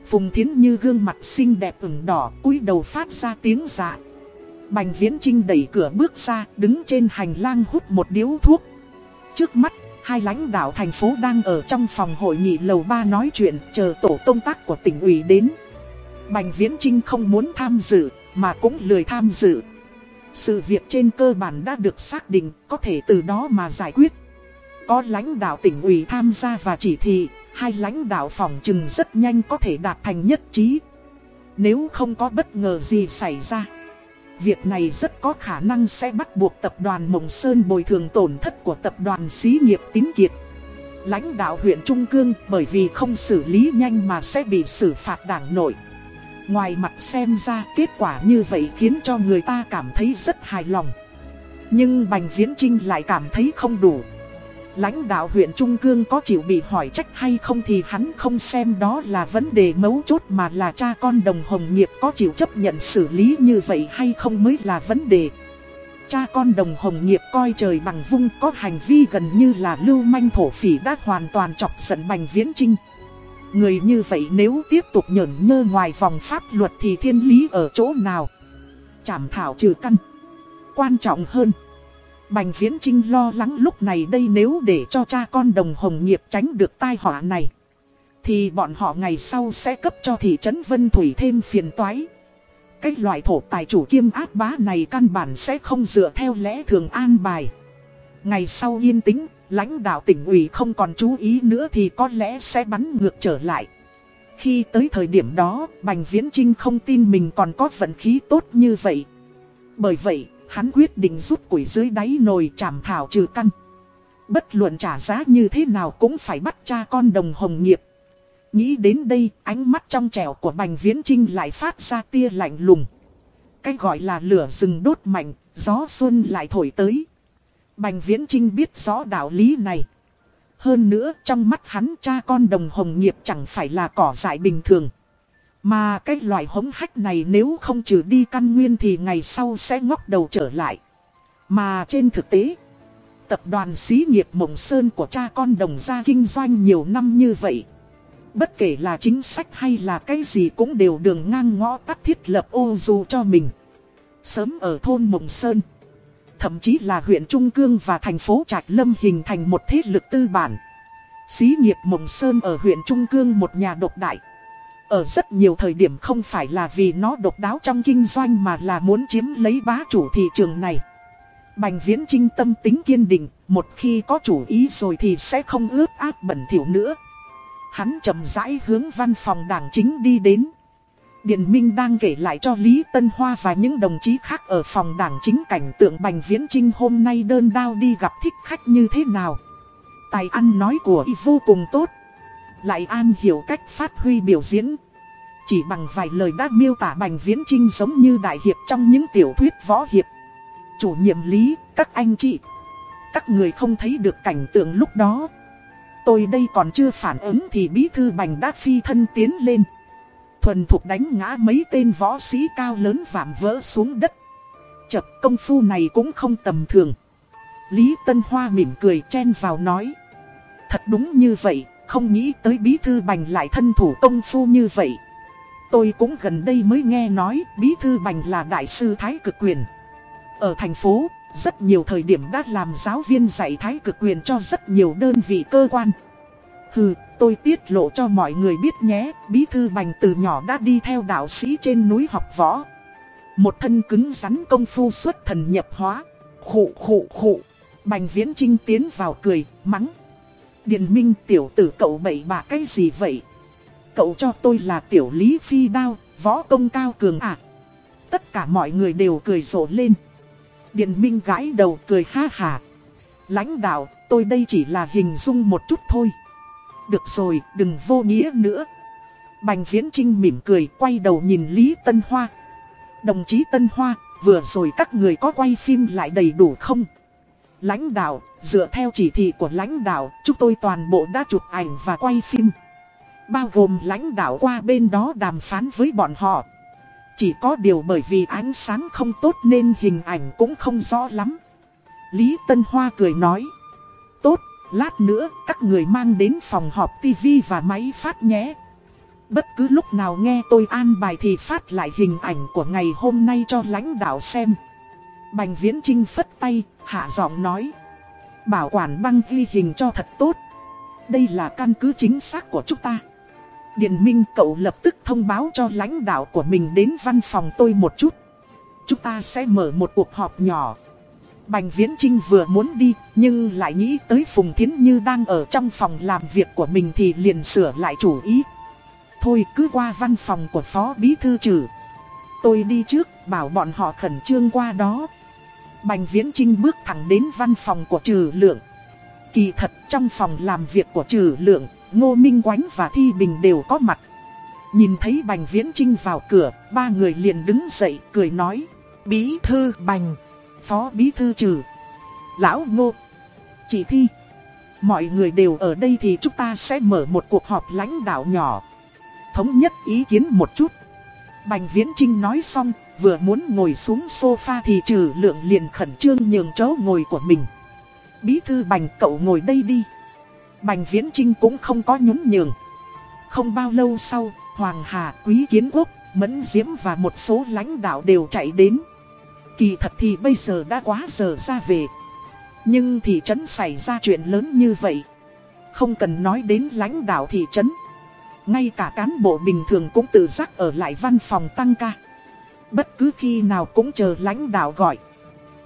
Phùng Thiến Như gương mặt xinh đẹp ửng đỏ, cúi đầu phát ra tiếng dạ. Bành Viễn Trinh đẩy cửa bước ra, đứng trên hành lang hút một điếu thuốc. Trước mắt, hai lãnh đạo thành phố đang ở trong phòng hội nghị lầu 3 nói chuyện, chờ tổ công tác của tỉnh ủy đến. Bành Viễn Trinh không muốn tham dự, mà cũng lười tham dự. Sự việc trên cơ bản đã được xác định, có thể từ đó mà giải quyết. Có lãnh đạo tỉnh ủy tham gia và chỉ thị, hai lãnh đạo phòng trừng rất nhanh có thể đạt thành nhất trí. Nếu không có bất ngờ gì xảy ra, việc này rất có khả năng sẽ bắt buộc tập đoàn Mộng Sơn bồi thường tổn thất của tập đoàn xí nghiệp tín kiệt. Lãnh đạo huyện Trung Cương, bởi vì không xử lý nhanh mà sẽ bị xử phạt đảng nội. Ngoài mặt xem ra, kết quả như vậy khiến cho người ta cảm thấy rất hài lòng. Nhưng Bành Viễn Trinh lại cảm thấy không đủ. Lãnh đạo huyện Trung Cương có chịu bị hỏi trách hay không thì hắn không xem đó là vấn đề mấu chốt mà là cha con đồng hồng nghiệp có chịu chấp nhận xử lý như vậy hay không mới là vấn đề. Cha con đồng hồng nghiệp coi trời bằng vung, có hành vi gần như là lưu manh thổ phỉ đã hoàn toàn chọc giận Bành Viễn Trinh. Người như vậy nếu tiếp tục nhởn nhơ ngoài vòng pháp luật thì thiên lý ở chỗ nào? Chảm thảo trừ căn. Quan trọng hơn. Bành Viễn Trinh lo lắng lúc này đây nếu để cho cha con đồng hồng nghiệp tránh được tai họa này. Thì bọn họ ngày sau sẽ cấp cho thị trấn Vân Thủy thêm phiền toái. Cái loại thổ tài chủ kiêm áp bá này căn bản sẽ không dựa theo lẽ thường an bài. Ngày sau yên tĩnh, lãnh đạo tỉnh ủy không còn chú ý nữa thì có lẽ sẽ bắn ngược trở lại. Khi tới thời điểm đó, Bành Viễn Trinh không tin mình còn có vận khí tốt như vậy. Bởi vậy, hắn quyết định rút củi dưới đáy nồi chảm thảo trừ căn. Bất luận trả giá như thế nào cũng phải bắt cha con đồng hồng nghiệp. Nghĩ đến đây, ánh mắt trong trẻo của Bành Viễn Trinh lại phát ra tia lạnh lùng. Cái gọi là lửa rừng đốt mạnh, gió xuân lại thổi tới. Bành Viễn Trinh biết rõ đạo lý này. Hơn nữa trong mắt hắn cha con đồng hồng nghiệp chẳng phải là cỏ dại bình thường. Mà cái loại hống hách này nếu không trừ đi căn nguyên thì ngày sau sẽ ngóc đầu trở lại. Mà trên thực tế, tập đoàn xí nghiệp Mộng Sơn của cha con đồng gia kinh doanh nhiều năm như vậy. Bất kể là chính sách hay là cái gì cũng đều đường ngang ngõ tắt thiết lập ô dù cho mình. Sớm ở thôn Mộng Sơn thậm chí là huyện Trung Cương và thành phố Trạch Lâm hình thành một thế lực tư bản. Xí nghiệp Mộng Sơn ở huyện Trung Cương một nhà độc đại. Ở rất nhiều thời điểm không phải là vì nó độc đáo trong kinh doanh mà là muốn chiếm lấy bá chủ thị trường này. Bành Viễn Trinh tâm tính kiên định, một khi có chủ ý rồi thì sẽ không ướp áp bẩn thỉu nữa. Hắn chậm rãi hướng văn phòng đảng chính đi đến. Điền Minh đang kể lại cho Lý Tân Hoa và những đồng chí khác ở phòng đảng chính cảnh tượng Bành Viễn Trinh hôm nay đơn đao đi gặp thích khách như thế nào. Tài ăn nói của y vô cùng tốt. Lại an hiểu cách phát huy biểu diễn. Chỉ bằng vài lời đã miêu tả Bành Viễn Trinh giống như đại hiệp trong những tiểu thuyết võ hiệp. Chủ nhiệm Lý, các anh chị. Các người không thấy được cảnh tượng lúc đó. Tôi đây còn chưa phản ứng thì bí thư Bành đã phi thân tiến lên. Thuần thục đánh ngã mấy tên võ sĩ cao lớn vạm vỡ xuống đất. Chập công phu này cũng không tầm thường. Lý Tân Hoa mỉm cười chen vào nói. Thật đúng như vậy, không nghĩ tới bí thư bành lại thân thủ công phu như vậy. Tôi cũng gần đây mới nghe nói bí thư bành là đại sư thái cực quyền. Ở thành phố, rất nhiều thời điểm đã làm giáo viên dạy thái cực quyền cho rất nhiều đơn vị cơ quan. Hừ, tôi tiết lộ cho mọi người biết nhé, bí thư bành từ nhỏ đã đi theo đạo sĩ trên núi học võ. Một thân cứng rắn công phu xuất thần nhập hóa. Khụ khụ khụ. Bành viễn trinh tiến vào cười, mắng. Điền minh tiểu tử cậu bậy bạ cái gì vậy? Cậu cho tôi là tiểu lý phi đao, võ công cao cường à? Tất cả mọi người đều cười rộ lên. Điền minh gãi đầu cười ha hà. Lãnh đạo, tôi đây chỉ là hình dung một chút thôi. Được rồi, đừng vô nghĩa nữa. Bành viễn trinh mỉm cười, quay đầu nhìn Lý Tân Hoa. Đồng chí Tân Hoa, vừa rồi các người có quay phim lại đầy đủ không? Lãnh đạo, dựa theo chỉ thị của lãnh đạo, chúng tôi toàn bộ đã chụp ảnh và quay phim. Bao gồm lãnh đạo qua bên đó đàm phán với bọn họ. Chỉ có điều bởi vì ánh sáng không tốt nên hình ảnh cũng không rõ lắm. Lý Tân Hoa cười nói. Tốt, lát nữa các người mang đến phòng họp TV và máy phát nhé. Bất cứ lúc nào nghe tôi an bài thì phát lại hình ảnh của ngày hôm nay cho lãnh đạo xem. Bành Viễn Trinh phất tay, hạ giọng nói. Bảo quản băng ghi hình cho thật tốt. Đây là căn cứ chính xác của chúng ta. Điền Minh cậu lập tức thông báo cho lãnh đạo của mình đến văn phòng tôi một chút. Chúng ta sẽ mở một cuộc họp nhỏ. Bành Viễn Trinh vừa muốn đi, nhưng lại nghĩ tới Phùng Thiến Như đang ở trong phòng làm việc của mình thì liền sửa lại chủ ý. Thôi cứ qua văn phòng của Phó Bí Thư Trừ. Tôi đi trước, bảo bọn họ khẩn trương qua đó. Bành Viễn Trinh bước thẳng đến văn phòng của Trừ Lượng. Kỳ thật trong phòng làm việc của Trừ Lượng, Ngô Minh Quánh và Thi Bình đều có mặt. Nhìn thấy Bành Viễn Trinh vào cửa, ba người liền đứng dậy cười nói. Bí thư Bành, Phó Bí Thư Trừ, Lão Ngô, Chị Thi. Mọi người đều ở đây thì chúng ta sẽ mở một cuộc họp lãnh đạo nhỏ. Thống nhất ý kiến một chút. Bành Viễn Trinh nói xong, vừa muốn ngồi xuống sofa thì trừ lượng liền khẩn trương nhường chỗ ngồi của mình. Bí thư Bành cậu ngồi đây đi. Bành Viễn Trinh cũng không có nhún nhường. Không bao lâu sau, Hoàng Hà, Quý Kiến Quốc, Mẫn Diễm và một số lãnh đạo đều chạy đến. Kỳ thật thì bây giờ đã quá giờ ra về. Nhưng thị trấn xảy ra chuyện lớn như vậy. Không cần nói đến lãnh đạo thị trấn. Ngay cả cán bộ bình thường cũng tự giác ở lại văn phòng tăng ca. Bất cứ khi nào cũng chờ lãnh đạo gọi.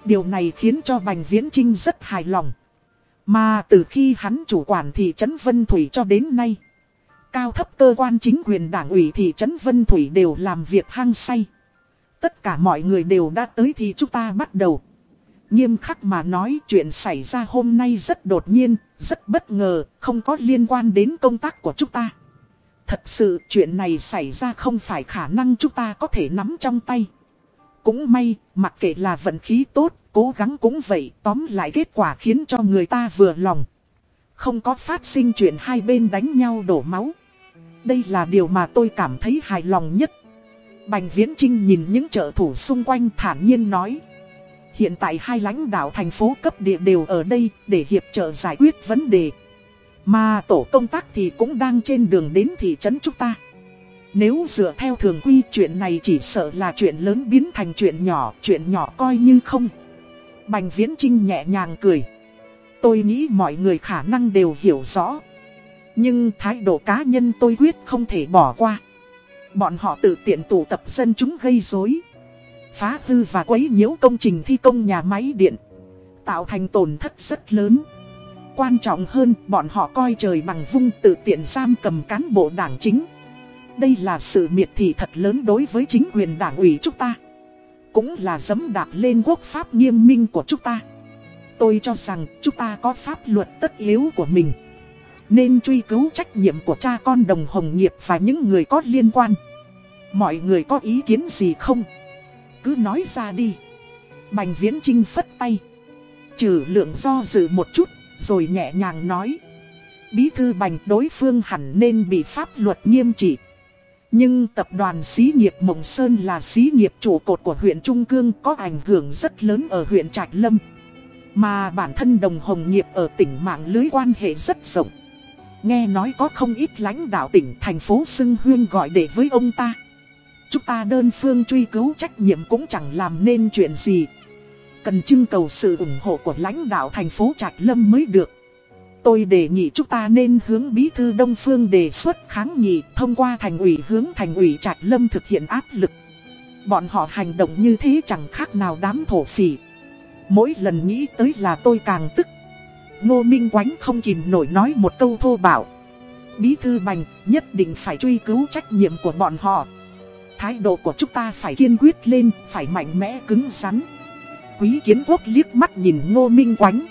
Điều này khiến cho Bành Viễn Trinh rất hài lòng. Mà từ khi hắn chủ quản thị trấn Vân Thủy cho đến nay. Cao thấp cơ quan chính quyền đảng ủy thị trấn Vân Thủy đều làm việc hăng say. Tất cả mọi người đều đã tới thì chúng ta bắt đầu. Nghiêm khắc mà nói chuyện xảy ra hôm nay rất đột nhiên, rất bất ngờ, không có liên quan đến công tác của chúng ta. Thật sự chuyện này xảy ra không phải khả năng chúng ta có thể nắm trong tay. Cũng may, mặc kệ là vận khí tốt, cố gắng cũng vậy, tóm lại kết quả khiến cho người ta vừa lòng. Không có phát sinh chuyện hai bên đánh nhau đổ máu. Đây là điều mà tôi cảm thấy hài lòng nhất. Bành Viễn Trinh nhìn những trợ thủ xung quanh thản nhiên nói. Hiện tại hai lãnh đạo thành phố cấp địa đều ở đây để hiệp trợ giải quyết vấn đề. Mà tổ công tác thì cũng đang trên đường đến thị trấn chúng ta. Nếu dựa theo thường quy chuyện này chỉ sợ là chuyện lớn biến thành chuyện nhỏ, chuyện nhỏ coi như không. Bành Viễn Trinh nhẹ nhàng cười. Tôi nghĩ mọi người khả năng đều hiểu rõ. Nhưng thái độ cá nhân tôi quyết không thể bỏ qua. Bọn họ tự tiện tụ tập dân chúng gây rối Phá hư và quấy nhiễu công trình thi công nhà máy điện Tạo thành tổn thất rất lớn Quan trọng hơn, bọn họ coi trời bằng vung tự tiện giam cầm cán bộ đảng chính. Đây là sự miệt thị thật lớn đối với chính quyền đảng ủy chúng ta. Cũng là dấm đạp lên quốc pháp nghiêm minh của chúng ta. Tôi cho rằng chúng ta có pháp luật tất yếu của mình. Nên truy cứu trách nhiệm của cha con đồng hồng nghiệp và những người có liên quan. Mọi người có ý kiến gì không? Cứ nói ra đi. Bành viễn trinh phất tay. Trừ lượng do dự một chút. Rồi nhẹ nhàng nói Bí thư bành, đối phương hẳn nên bị pháp luật nghiêm trị Nhưng tập đoàn xí nghiệp Mộng Sơn là xí nghiệp trụ cột của huyện Trung Cương, có ảnh hưởng rất lớn ở huyện Trạch Lâm Mà bản thân đồng hồng nghiệp ở tỉnh mạng lưới quan hệ rất rộng nghe nói có không ít lãnh đạo tỉnh, thành phố xưng huyên gọi để với ông ta. Chúng ta đơn phương truy cứu trách nhiệm cũng chẳng làm nên chuyện gì. Cần trưng cầu sự ủng hộ của lãnh đạo thành phố Trạch Lâm mới được. Tôi đề nghị chúng ta nên hướng bí thư Đông Phương đề xuất kháng nghị thông qua thành ủy hướng thành ủy Trạch Lâm thực hiện áp lực. Bọn họ hành động như thế chẳng khác nào đám thổ phỉ. Mỗi lần nghĩ tới là tôi càng tức. Ngô Minh Quánh không kìm nổi nói một câu thô bạo. Bí thư bành nhất định phải truy cứu trách nhiệm của bọn họ. Thái độ của chúng ta phải kiên quyết lên, phải mạnh mẽ cứng rắn. Quý kiến quốc liếc mắt nhìn Ngô Minh Quánh.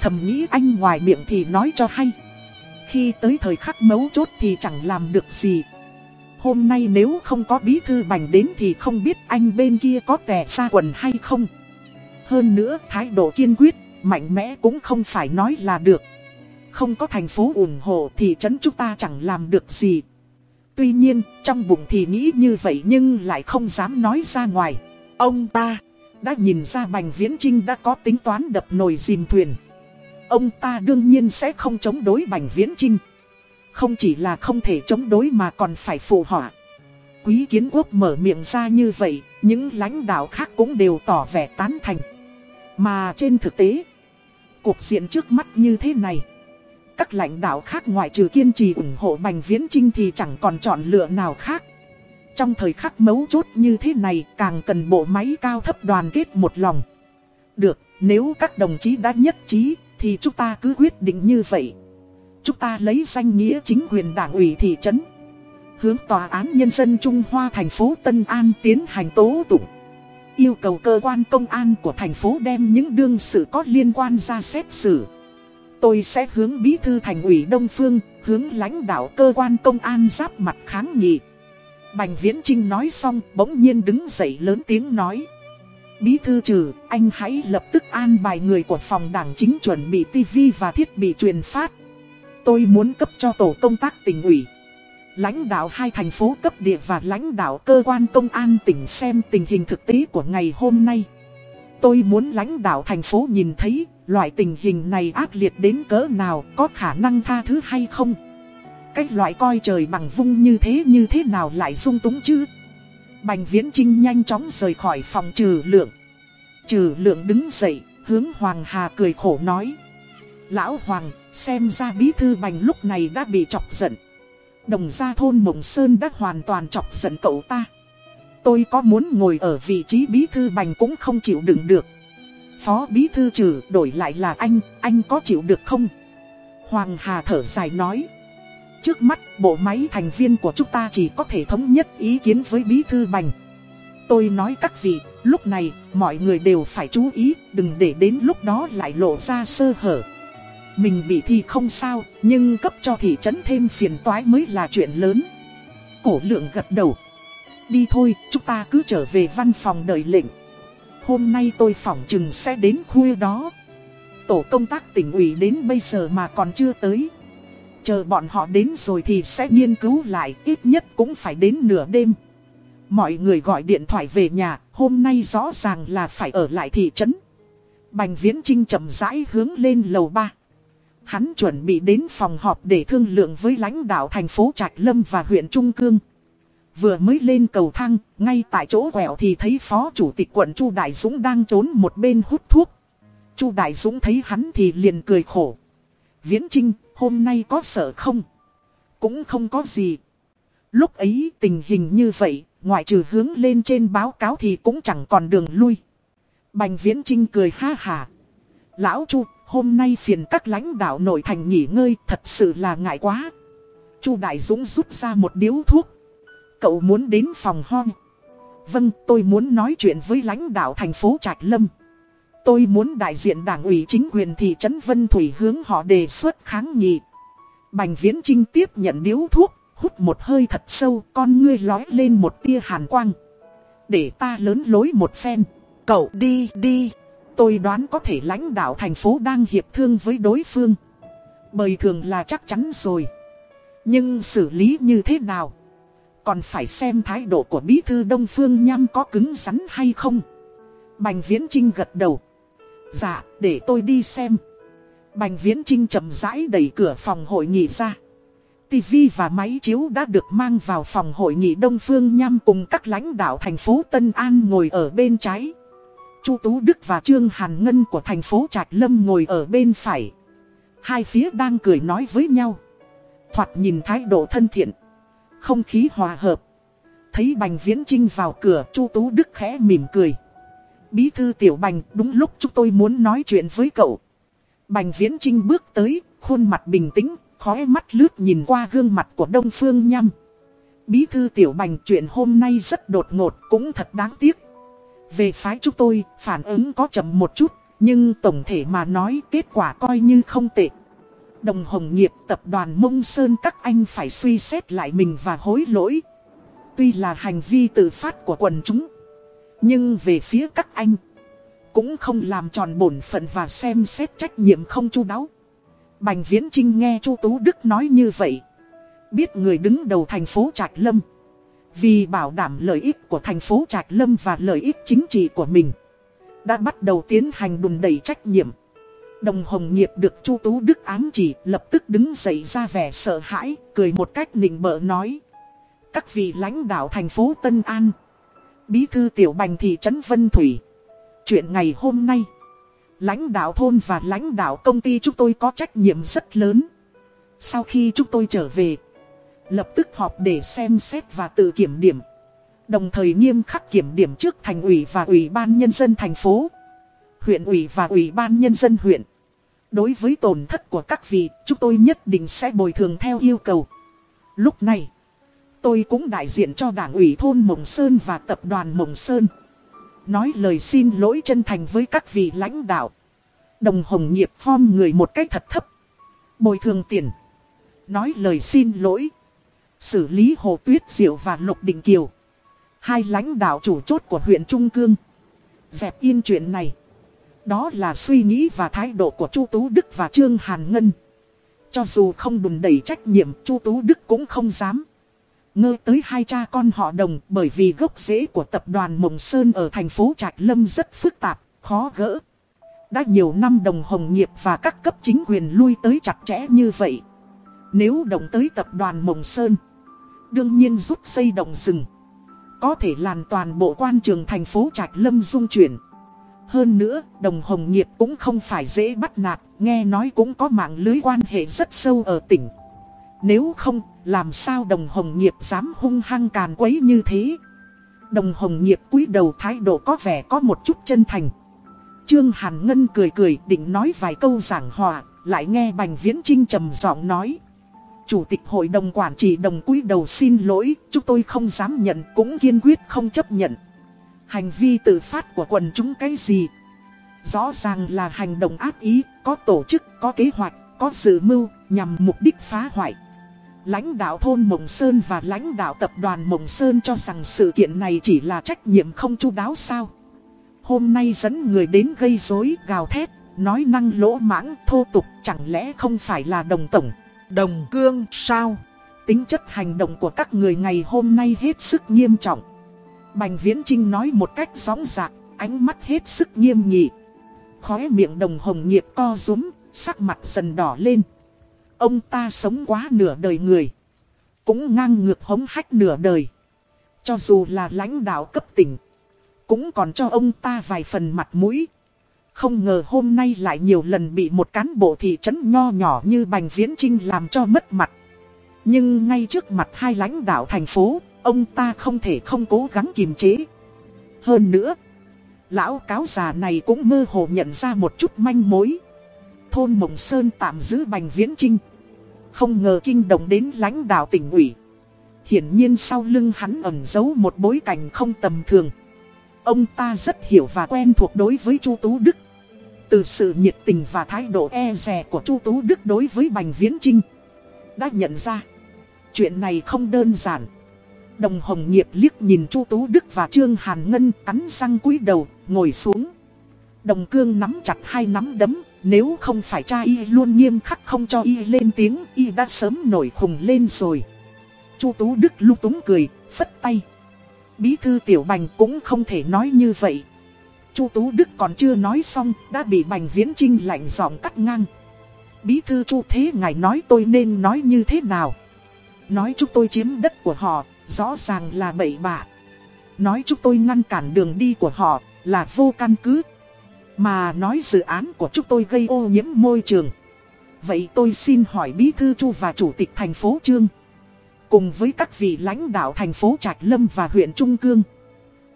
Thầm nghĩ anh ngoài miệng thì nói cho hay. Khi tới thời khắc mấu chốt thì chẳng làm được gì. Hôm nay nếu không có bí thư bành đến thì không biết anh bên kia có tè xa quần hay không. Hơn nữa thái độ kiên quyết, mạnh mẽ cũng không phải nói là được. Không có thành phố ủng hộ thì trấn chúng ta chẳng làm được gì. Tuy nhiên, trong bụng thì nghĩ như vậy nhưng lại không dám nói ra ngoài. Ông ta đã nhìn ra Bành Viễn Trinh đã có tính toán đập nồi dìm thuyền. Ông ta đương nhiên sẽ không chống đối Bành Viễn Trinh. Không chỉ là không thể chống đối mà còn phải phụ họa. Quý kiến quốc mở miệng ra như vậy, những lãnh đạo khác cũng đều tỏ vẻ tán thành. Mà trên thực tế, cuộc diện trước mắt như thế này. Các lãnh đạo khác ngoại trừ kiên trì ủng hộ Bành Viễn Trinh thì chẳng còn chọn lựa nào khác. Trong thời khắc mấu chốt như thế này càng cần bộ máy cao thấp đoàn kết một lòng. Được, nếu các đồng chí đã nhất trí thì chúng ta cứ quyết định như vậy. Chúng ta lấy danh nghĩa chính quyền đảng ủy thị trấn. Hướng tòa án nhân dân Trung Hoa thành phố Tân An tiến hành tố tụng. Yêu cầu cơ quan công an của thành phố đem những đương sự có liên quan ra xét xử. Tôi sẽ hướng bí thư thành ủy Đông Phương, hướng lãnh đạo cơ quan công an giáp mặt kháng nghị. Bành Viễn Trinh nói xong bỗng nhiên đứng dậy lớn tiếng nói. Bí thư trừ, anh hãy lập tức an bài người của phòng đảng chính chuẩn bị tivi và thiết bị truyền phát. Tôi muốn cấp cho tổ công tác tỉnh ủy. Lãnh đạo hai thành phố cấp địa và lãnh đạo cơ quan công an tỉnh xem tình hình thực tế của ngày hôm nay. Tôi muốn lãnh đạo thành phố nhìn thấy loại tình hình này ác liệt đến cỡ nào có khả năng tha thứ hay không. Cái loại coi trời bằng vung như thế như thế nào lại dung túng chứ. Bành Viễn Trinh nhanh chóng rời khỏi phòng trừ lượng. Trừ lượng đứng dậy, hướng Hoàng Hà cười khổ nói. Lão Hoàng, xem ra bí thư bành lúc này đã bị chọc giận. Đồng gia thôn Mộng Sơn đã hoàn toàn chọc giận cậu ta. Tôi có muốn ngồi ở vị trí bí thư bành cũng không chịu đựng được. Phó bí thư trừ đổi lại là anh, anh có chịu được không? Hoàng Hà thở dài nói. Trước mắt, bộ máy thành viên của chúng ta chỉ có thể thống nhất ý kiến với bí thư bành. Tôi nói các vị, lúc này, mọi người đều phải chú ý, đừng để đến lúc đó lại lộ ra sơ hở. Mình bị thì không sao, nhưng cấp cho thị trấn thêm phiền toái mới là chuyện lớn. Cổ lượng gật đầu. Đi thôi, chúng ta cứ trở về văn phòng đợi lệnh. Hôm nay tôi phỏng chừng sẽ đến khuya đó. Tổ công tác tỉnh ủy đến bây giờ mà còn chưa tới. Chờ bọn họ đến rồi thì sẽ nghiên cứu lại, ít nhất cũng phải đến nửa đêm. Mọi người gọi điện thoại về nhà, hôm nay rõ ràng là phải ở lại thị trấn. Bành Viễn Trinh chậm rãi hướng lên lầu 3. Hắn chuẩn bị đến phòng họp để thương lượng với lãnh đạo thành phố Trạch Lâm và huyện Trung Cương. Vừa mới lên cầu thang, ngay tại chỗ quẹo thì thấy phó chủ tịch quận Chu Đại Dũng đang trốn một bên hút thuốc. Chu Đại Dũng thấy hắn thì liền cười khổ. Viễn Trinh, hôm nay có sợ không? Cũng không có gì. Lúc ấy tình hình như vậy, ngoại trừ hướng lên trên báo cáo thì cũng chẳng còn đường lui. Bành Viễn Trinh cười ha hà. Lão Chu, hôm nay phiền các lãnh đạo nội thành nghỉ ngơi thật sự là ngại quá. Chu Đại Dũng rút ra một điếu thuốc. Cậu muốn đến phòng hong. Vâng, tôi muốn nói chuyện với lãnh đạo thành phố Trạch Lâm. Tôi muốn đại diện đảng ủy chính quyền thị trấn Vân Thủy hướng họ đề xuất kháng nghị. Bành Viễn Trinh tiếp nhận điếu thuốc, hút một hơi thật sâu, con ngươi lói lên một tia hàn quang. Để ta lớn lối một phen. Cậu đi đi. Tôi đoán có thể lãnh đạo thành phố đang hiệp thương với đối phương. Bởi thường là chắc chắn rồi. Nhưng xử lý như thế nào? Còn phải xem thái độ của bí thư Đông Phương Nham có cứng rắn hay không. Bành Viễn Trinh gật đầu. Dạ, để tôi đi xem. Bành Viễn Trinh chậm rãi đẩy cửa phòng hội nghị ra. TV và máy chiếu đã được mang vào phòng hội nghị Đông Phương Nham cùng các lãnh đạo thành phố Tân An ngồi ở bên trái. Chu Tú Đức và Trương Hàn Ngân của thành phố Trạch Lâm ngồi ở bên phải. Hai phía đang cười nói với nhau. Thoạt nhìn thái độ thân thiện. Không khí hòa hợp. Thấy Bành Viễn Trinh vào cửa Chu Tú Đức khẽ mỉm cười. Bí thư Tiểu Bành đúng lúc chúng tôi muốn nói chuyện với cậu. Bành Viễn Trinh bước tới, khuôn mặt bình tĩnh, khóe mắt lướt nhìn qua gương mặt của Đông Phương Nhâm. Bí thư Tiểu Bành chuyện hôm nay rất đột ngột cũng thật đáng tiếc. Về phái chúng tôi, phản ứng có chậm một chút, nhưng tổng thể mà nói kết quả coi như không tệ. Đồng Hồng Nghiệp tập đoàn Mông Sơn các anh phải suy xét lại mình và hối lỗi. Tuy là hành vi tự phát của quần chúng, nhưng về phía các anh, cũng không làm tròn bổn phận và xem xét trách nhiệm không chu đáo. Bành Viễn Trinh nghe Chu Tú Đức nói như vậy. Biết người đứng đầu thành phố Trạch Lâm. Vì bảo đảm lợi ích của thành phố Trạch Lâm và lợi ích chính trị của mình. Đã bắt đầu tiến hành đùn đẩy trách nhiệm. Đồng Hồng Nghiệp được Chu Tú Đức ám chỉ lập tức đứng dậy ra vẻ sợ hãi, cười một cách nịnh bợ nói. Các vị lãnh đạo thành phố Tân An. Bí thư tiểu bành thị trấn Vân Thủy. Chuyện ngày hôm nay. Lãnh đạo thôn và lãnh đạo công ty chúng tôi có trách nhiệm rất lớn. Sau khi chúng tôi trở về, lập tức họp để xem xét và tự kiểm điểm. Đồng thời nghiêm khắc kiểm điểm trước thành ủy và ủy ban nhân dân thành phố, huyện ủy và ủy ban nhân dân huyện. Đối với tổn thất của các vị, chúng tôi nhất định sẽ bồi thường theo yêu cầu. Lúc này, tôi cũng đại diện cho đảng ủy thôn Mộng Sơn và tập đoàn Mộng Sơn. Nói lời xin lỗi chân thành với các vị lãnh đạo. Đồng Hồng Nghiệp form người một cách thật thấp. Bồi thường tiền. Nói lời xin lỗi. Xử lý Hồ Tuyết Diệu và Lục Đình Kiều. Hai lãnh đạo chủ chốt của huyện Trung Cương. Dẹp yên chuyện này. Đó là suy nghĩ và thái độ của Chu Tú Đức và Trương Hàn Ngân. Cho dù không đùn đẩy trách nhiệm, Chu Tú Đức cũng không dám. Ngơ tới hai cha con họ đồng bởi vì gốc rễ của tập đoàn Mộng Sơn ở thành phố Trạch Lâm rất phức tạp, khó gỡ. Đã nhiều năm đồng hồng nghiệp và các cấp chính quyền lui tới chặt chẽ như vậy. Nếu động tới tập đoàn Mộng Sơn, đương nhiên giúp xây động rừng. Có thể làm toàn bộ quan trường thành phố Trạch Lâm dung chuyển. Hơn nữa, đồng hồng nghiệp cũng không phải dễ bắt nạt, nghe nói cũng có mạng lưới quan hệ rất sâu ở tỉnh. Nếu không, làm sao đồng hồng nghiệp dám hung hăng càn quấy như thế? Đồng hồng nghiệp cúi đầu thái độ có vẻ có một chút chân thành. Trương Hàn Ngân cười cười định nói vài câu giảng hòa, lại nghe Bành Viễn Trinh trầm giọng nói. Chủ tịch hội đồng quản trị đồng cúi đầu xin lỗi, chúng tôi không dám nhận cũng kiên quyết không chấp nhận. Hành vi tự phát của quần chúng cái gì? Rõ ràng là hành động ác ý, có tổ chức, có kế hoạch, có dự mưu, nhằm mục đích phá hoại. Lãnh đạo thôn Mộng Sơn và lãnh đạo tập đoàn Mộng Sơn cho rằng sự kiện này chỉ là trách nhiệm không chu đáo sao. Hôm nay dẫn người đến gây rối gào thét, nói năng lỗ mãng, thô tục, chẳng lẽ không phải là đồng tổng, đồng cương sao? Tính chất hành động của các người ngày hôm nay hết sức nghiêm trọng. Bành Viễn Trinh nói một cách gióng dạc, ánh mắt hết sức nghiêm nghị. Khóe miệng đồng hồng nghiệp co rúm, sắc mặt dần đỏ lên. Ông ta sống quá nửa đời người. Cũng ngang ngược hống hách nửa đời. Cho dù là lãnh đạo cấp tỉnh. Cũng còn cho ông ta vài phần mặt mũi. Không ngờ hôm nay lại nhiều lần bị một cán bộ thị trấn nho nhỏ như Bành Viễn Trinh làm cho mất mặt. Nhưng ngay trước mặt hai lãnh đạo thành phố, ông ta không thể không cố gắng kiềm chế. Hơn nữa, lão cáo già này cũng mơ hồ nhận ra một chút manh mối. Thôn Mộng Sơn tạm giữ Bành Viễn Trinh. Không ngờ kinh động đến lãnh đạo tỉnh ủy. Hiển nhiên sau lưng hắn ẩn giấu một bối cảnh không tầm thường. Ông ta rất hiểu và quen thuộc đối với Chu Tú Đức. Từ sự nhiệt tình và thái độ e rè của Chu Tú Đức đối với Bành Viễn Trinh. Đã nhận ra, chuyện này không đơn giản. Đồng Hồng Nghiệp liếc nhìn Chu Tú Đức và Trương Hàn Ngân cắn răng cúi đầu, ngồi xuống. Đồng Cương nắm chặt hai nắm đấm, nếu không phải cha y luôn nghiêm khắc không cho y lên tiếng, y đã sớm nổi khùng lên rồi. Chu Tú Đức lúc túng cười, phất tay. Bí thư Tiểu Bành cũng không thể nói như vậy. Chu Tú Đức còn chưa nói xong, đã bị Bành Viễn Trinh lạnh giọng cắt ngang. Bí thư chu thế ngài nói tôi nên nói như thế nào? Nói chúng tôi chiếm đất của họ, rõ ràng là bậy bạ. Nói chúng tôi ngăn cản đường đi của họ, là vô căn cứ. Mà nói dự án của chúng tôi gây ô nhiễm môi trường. Vậy tôi xin hỏi Bí Thư Chu và Chủ tịch thành phố Trương. Cùng với các vị lãnh đạo thành phố Trạch Lâm và huyện Trung Cương.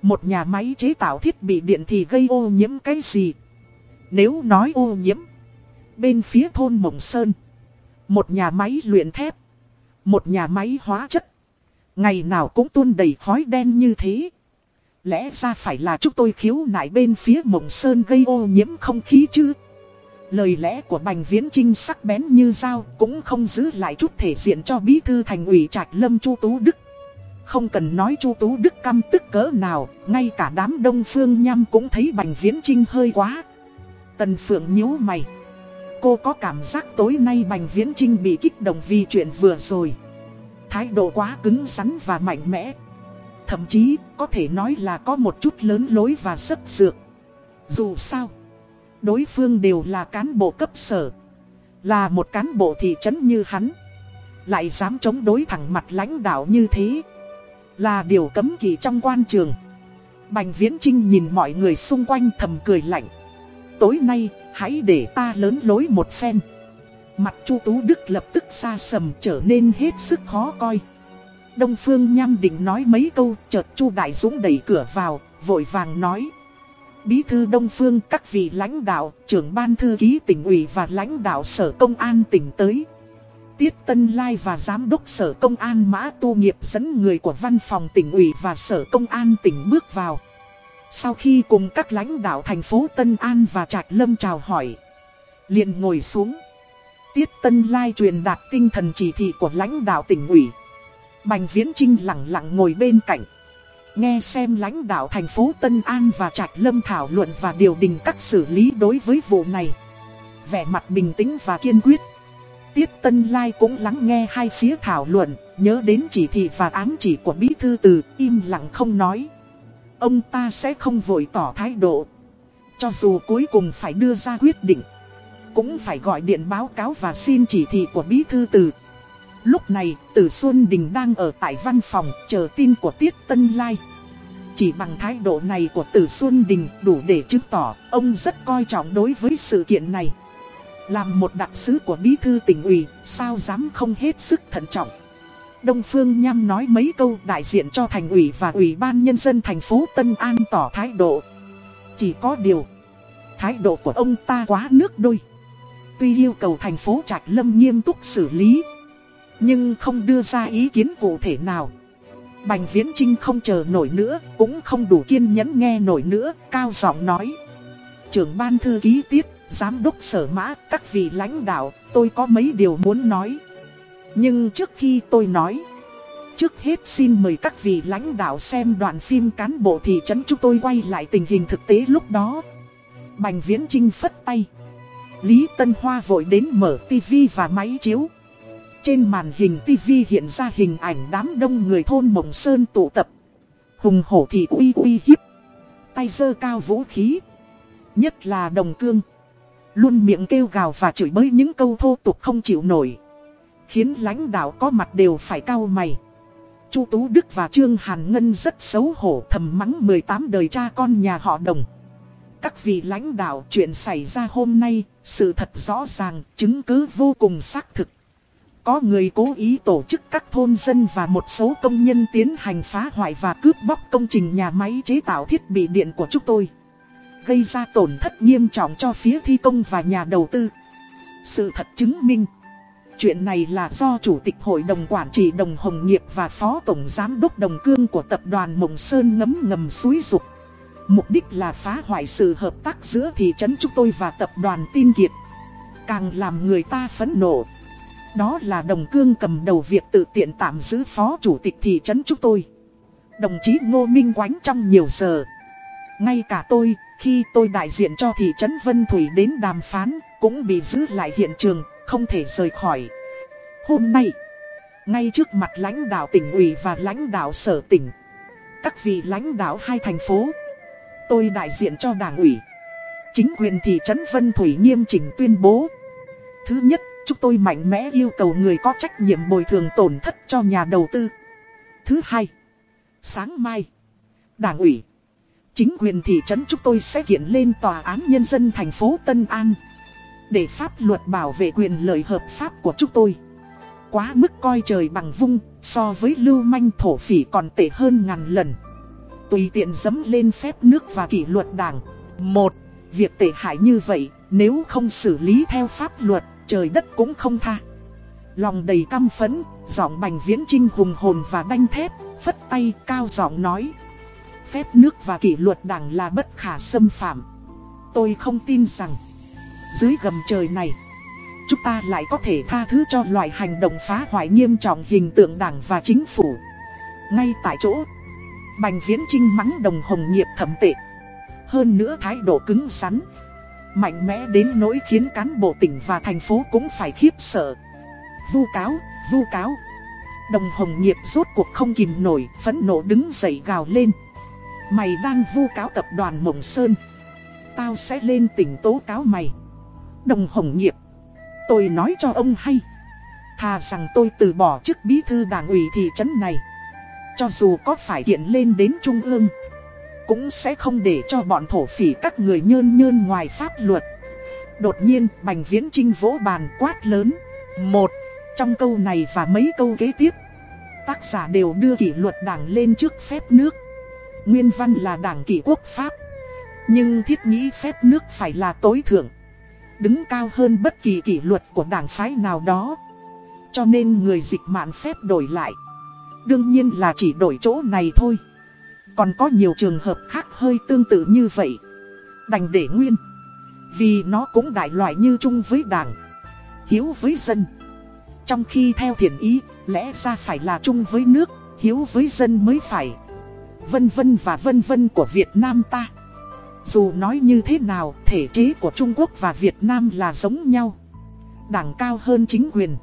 Một nhà máy chế tạo thiết bị điện thì gây ô nhiễm cái gì? Nếu nói ô nhiễm, bên phía thôn Mộng Sơn, một nhà máy luyện thép, một nhà máy hóa chất, ngày nào cũng tuôn đầy khói đen như thế. Lẽ ra phải là chúng tôi khiếu nại bên phía Mộng Sơn gây ô nhiễm không khí chứ? Lời lẽ của Bành Viễn Trinh sắc bén như dao cũng không giữ lại chút thể diện cho bí thư thành ủy Trạch Lâm Chu Tú Đức. Không cần nói Chu Tú Đức căm tức cỡ nào, ngay cả đám đông phương nhăm cũng thấy Bành Viễn Trinh hơi quá. Tần Phượng nhíu mày. Cô có cảm giác tối nay Bành Viễn Trinh bị kích động vì chuyện vừa rồi. Thái độ quá cứng rắn và mạnh mẽ. Thậm chí có thể nói là có một chút lớn lối và sức sược Dù sao, đối phương đều là cán bộ cấp sở. Là một cán bộ thị trấn như hắn. Lại dám chống đối thẳng mặt lãnh đạo như thế. Là điều cấm kỵ trong quan trường. Bành Viễn Trinh nhìn mọi người xung quanh thầm cười lạnh. Tối nay, hãy để ta lớn lối một phen. Mặt Chu Tú Đức lập tức xa sầm trở nên hết sức khó coi. Đông Phương Nham định nói mấy câu, chợt Chu Đại Dũng đẩy cửa vào, vội vàng nói. Bí thư Đông Phương các vị lãnh đạo, trưởng ban thư ký tỉnh ủy và lãnh đạo sở công an tỉnh tới. Tiết Tân Lai và Giám đốc Sở Công an Mã Tu Nghiệp dẫn người của văn phòng tỉnh ủy và Sở Công an tỉnh bước vào. Sau khi cùng các lãnh đạo thành phố Tân An và Trạch Lâm chào hỏi, liền ngồi xuống. Tiết Tân Lai truyền đạt tinh thần chỉ thị của lãnh đạo tỉnh ủy. Bành Viễn Trinh lặng lặng ngồi bên cạnh. Nghe xem lãnh đạo thành phố Tân An và Trạch Lâm thảo luận và điều đình các xử lý đối với vụ này. Vẻ mặt bình tĩnh và kiên quyết. Tiết Tân Lai cũng lắng nghe hai phía thảo luận, nhớ đến chỉ thị và ám chỉ của Bí Thư Từ, im lặng không nói. Ông ta sẽ không vội tỏ thái độ. Cho dù cuối cùng phải đưa ra quyết định, cũng phải gọi điện báo cáo và xin chỉ thị của Bí Thư Từ. Lúc này, Tử Xuân Đình đang ở tại văn phòng chờ tin của Tiết Tân Lai. Chỉ bằng thái độ này của Tử Xuân Đình đủ để chứng tỏ ông rất coi trọng đối với sự kiện này. Làm một đặc sứ của bí thư tỉnh ủy, sao dám không hết sức thận trọng. Đông Phương Nham nói mấy câu đại diện cho thành ủy và ủy ban nhân dân thành phố Tân An tỏ thái độ. Chỉ có điều, thái độ của ông ta quá nước đôi. Tuy yêu cầu thành phố Trạch Lâm nghiêm túc xử lý, nhưng không đưa ra ý kiến cụ thể nào. Bành Viễn Trinh không chờ nổi nữa, cũng không đủ kiên nhẫn nghe nổi nữa, cao giọng nói. Trưởng ban thư ký tiết, giám đốc sở mã, các vị lãnh đạo, tôi có mấy điều muốn nói. Nhưng trước khi tôi nói, trước hết xin mời các vị lãnh đạo xem đoạn phim cán bộ thị trấn chúng tôi quay lại tình hình thực tế lúc đó. Bành Viễn Trinh phất tay. Lý Tân Hoa vội đến mở tivi và máy chiếu. Trên màn hình tivi hiện ra hình ảnh đám đông người thôn Mộng Sơn tụ tập. Hùng hổ thì uy uy hiếp. Tay giơ cao vũ khí. Nhất là đồng cương. Luôn miệng kêu gào và chửi bới những câu thô tục không chịu nổi. Khiến lãnh đạo có mặt đều phải cau mày. Chu Tú Đức và Trương Hàn Ngân rất xấu hổ thầm mắng 18 đời cha con nhà họ đồng. Các vị lãnh đạo chuyện xảy ra hôm nay, sự thật rõ ràng, chứng cứ vô cùng xác thực. Có người cố ý tổ chức các thôn dân và một số công nhân tiến hành phá hoại và cướp bóc công trình nhà máy chế tạo thiết bị điện của chúng tôi. Gây ra tổn thất nghiêm trọng cho phía thi công và nhà đầu tư. Sự thật chứng minh. Chuyện này là do Chủ tịch Hội đồng Quản trị Đồng Hồng Nghiệp và Phó Tổng Giám đốc Đồng Cương của Tập đoàn Mộng Sơn ngấm ngầm suối dục. Mục đích là phá hoại sự hợp tác giữa thị trấn chúng tôi và Tập đoàn Tin Kiệt. Càng làm người ta phẫn nộ. Đó là Đồng Cương cầm đầu việc tự tiện tạm giữ Phó Chủ tịch thị trấn chúng tôi. Đồng chí Ngô Minh Quánh trong nhiều giờ. Ngay cả tôi, khi tôi đại diện cho thị trấn Vân Thủy đến đàm phán, cũng bị giữ lại hiện trường, không thể rời khỏi. Hôm nay, ngay trước mặt lãnh đạo tỉnh ủy và lãnh đạo sở tỉnh, các vị lãnh đạo hai thành phố, tôi đại diện cho đảng ủy, chính quyền thị trấn Vân Thủy nghiêm chỉnh tuyên bố. Thứ nhất, chúng tôi mạnh mẽ yêu cầu người có trách nhiệm bồi thường tổn thất cho nhà đầu tư. Thứ hai, sáng mai, đảng ủy, chính quyền thị trấn chúng tôi sẽ kiện lên tòa án nhân dân thành phố Tân An. Để pháp luật bảo vệ quyền lợi hợp pháp của chúng tôi. Quá mức coi trời bằng vung, so với lưu manh thổ phỉ còn tệ hơn ngàn lần. Tùy tiện dấm lên phép nước và kỷ luật đảng. Một, việc tệ hại như vậy, nếu không xử lý theo pháp luật, trời đất cũng không tha. Lòng đầy căm phẫn, giọng bành viễn trinh hùng hồn và đanh thép, phất tay cao giọng nói. Phép nước và kỷ luật đảng là bất khả xâm phạm. Tôi không tin rằng, dưới gầm trời này, chúng ta lại có thể tha thứ cho loại hành động phá hoại nghiêm trọng hình tượng đảng và chính phủ. Ngay tại chỗ, Bành Viễn Trinh mắng đồng hồng nghiệp thẩm tệ. Hơn nữa thái độ cứng rắn, mạnh mẽ đến nỗi khiến cán bộ tỉnh và thành phố cũng phải khiếp sợ. Vu cáo, vu cáo. Đồng hồng nghiệp rốt cuộc không kìm nổi, phẫn nộ đứng dậy gào lên. Mày đang vu cáo tập đoàn Mộng Sơn. Tao sẽ lên tỉnh tố cáo mày. Đồng hồng nghiệp. Tôi nói cho ông hay. Thà rằng tôi từ bỏ chức bí thư đảng ủy thị trấn này. Cho dù có phải kiện lên đến trung ương. Cũng sẽ không để cho bọn thổ phỉ các người nhơn nhơn ngoài pháp luật. Đột nhiên Bành Viễn Trinh vỗ bàn quát lớn. Một, trong câu này và mấy câu kế tiếp. Tác giả đều đưa kỷ luật đảng lên trước phép nước. Nguyên văn là đảng kỷ quốc pháp. Nhưng thiết nghĩ phép nước phải là tối thượng đứng cao hơn bất kỳ kỷ luật của đảng phái nào đó. Cho nên người dịch mạn phép đổi lại. Đương nhiên là chỉ đổi chỗ này thôi. Còn có nhiều trường hợp khác hơi tương tự như vậy. Đành để nguyên. Vì nó cũng đại loại như chung với đảng. Hiếu với dân. Trong khi theo thiện ý, lẽ ra phải là chung với nước, hiếu với dân mới phải. Vân vân và vân vân của Việt Nam ta. Dù nói như thế nào, thể chế của Trung Quốc và Việt Nam là giống nhau. Đảng cao hơn chính quyền.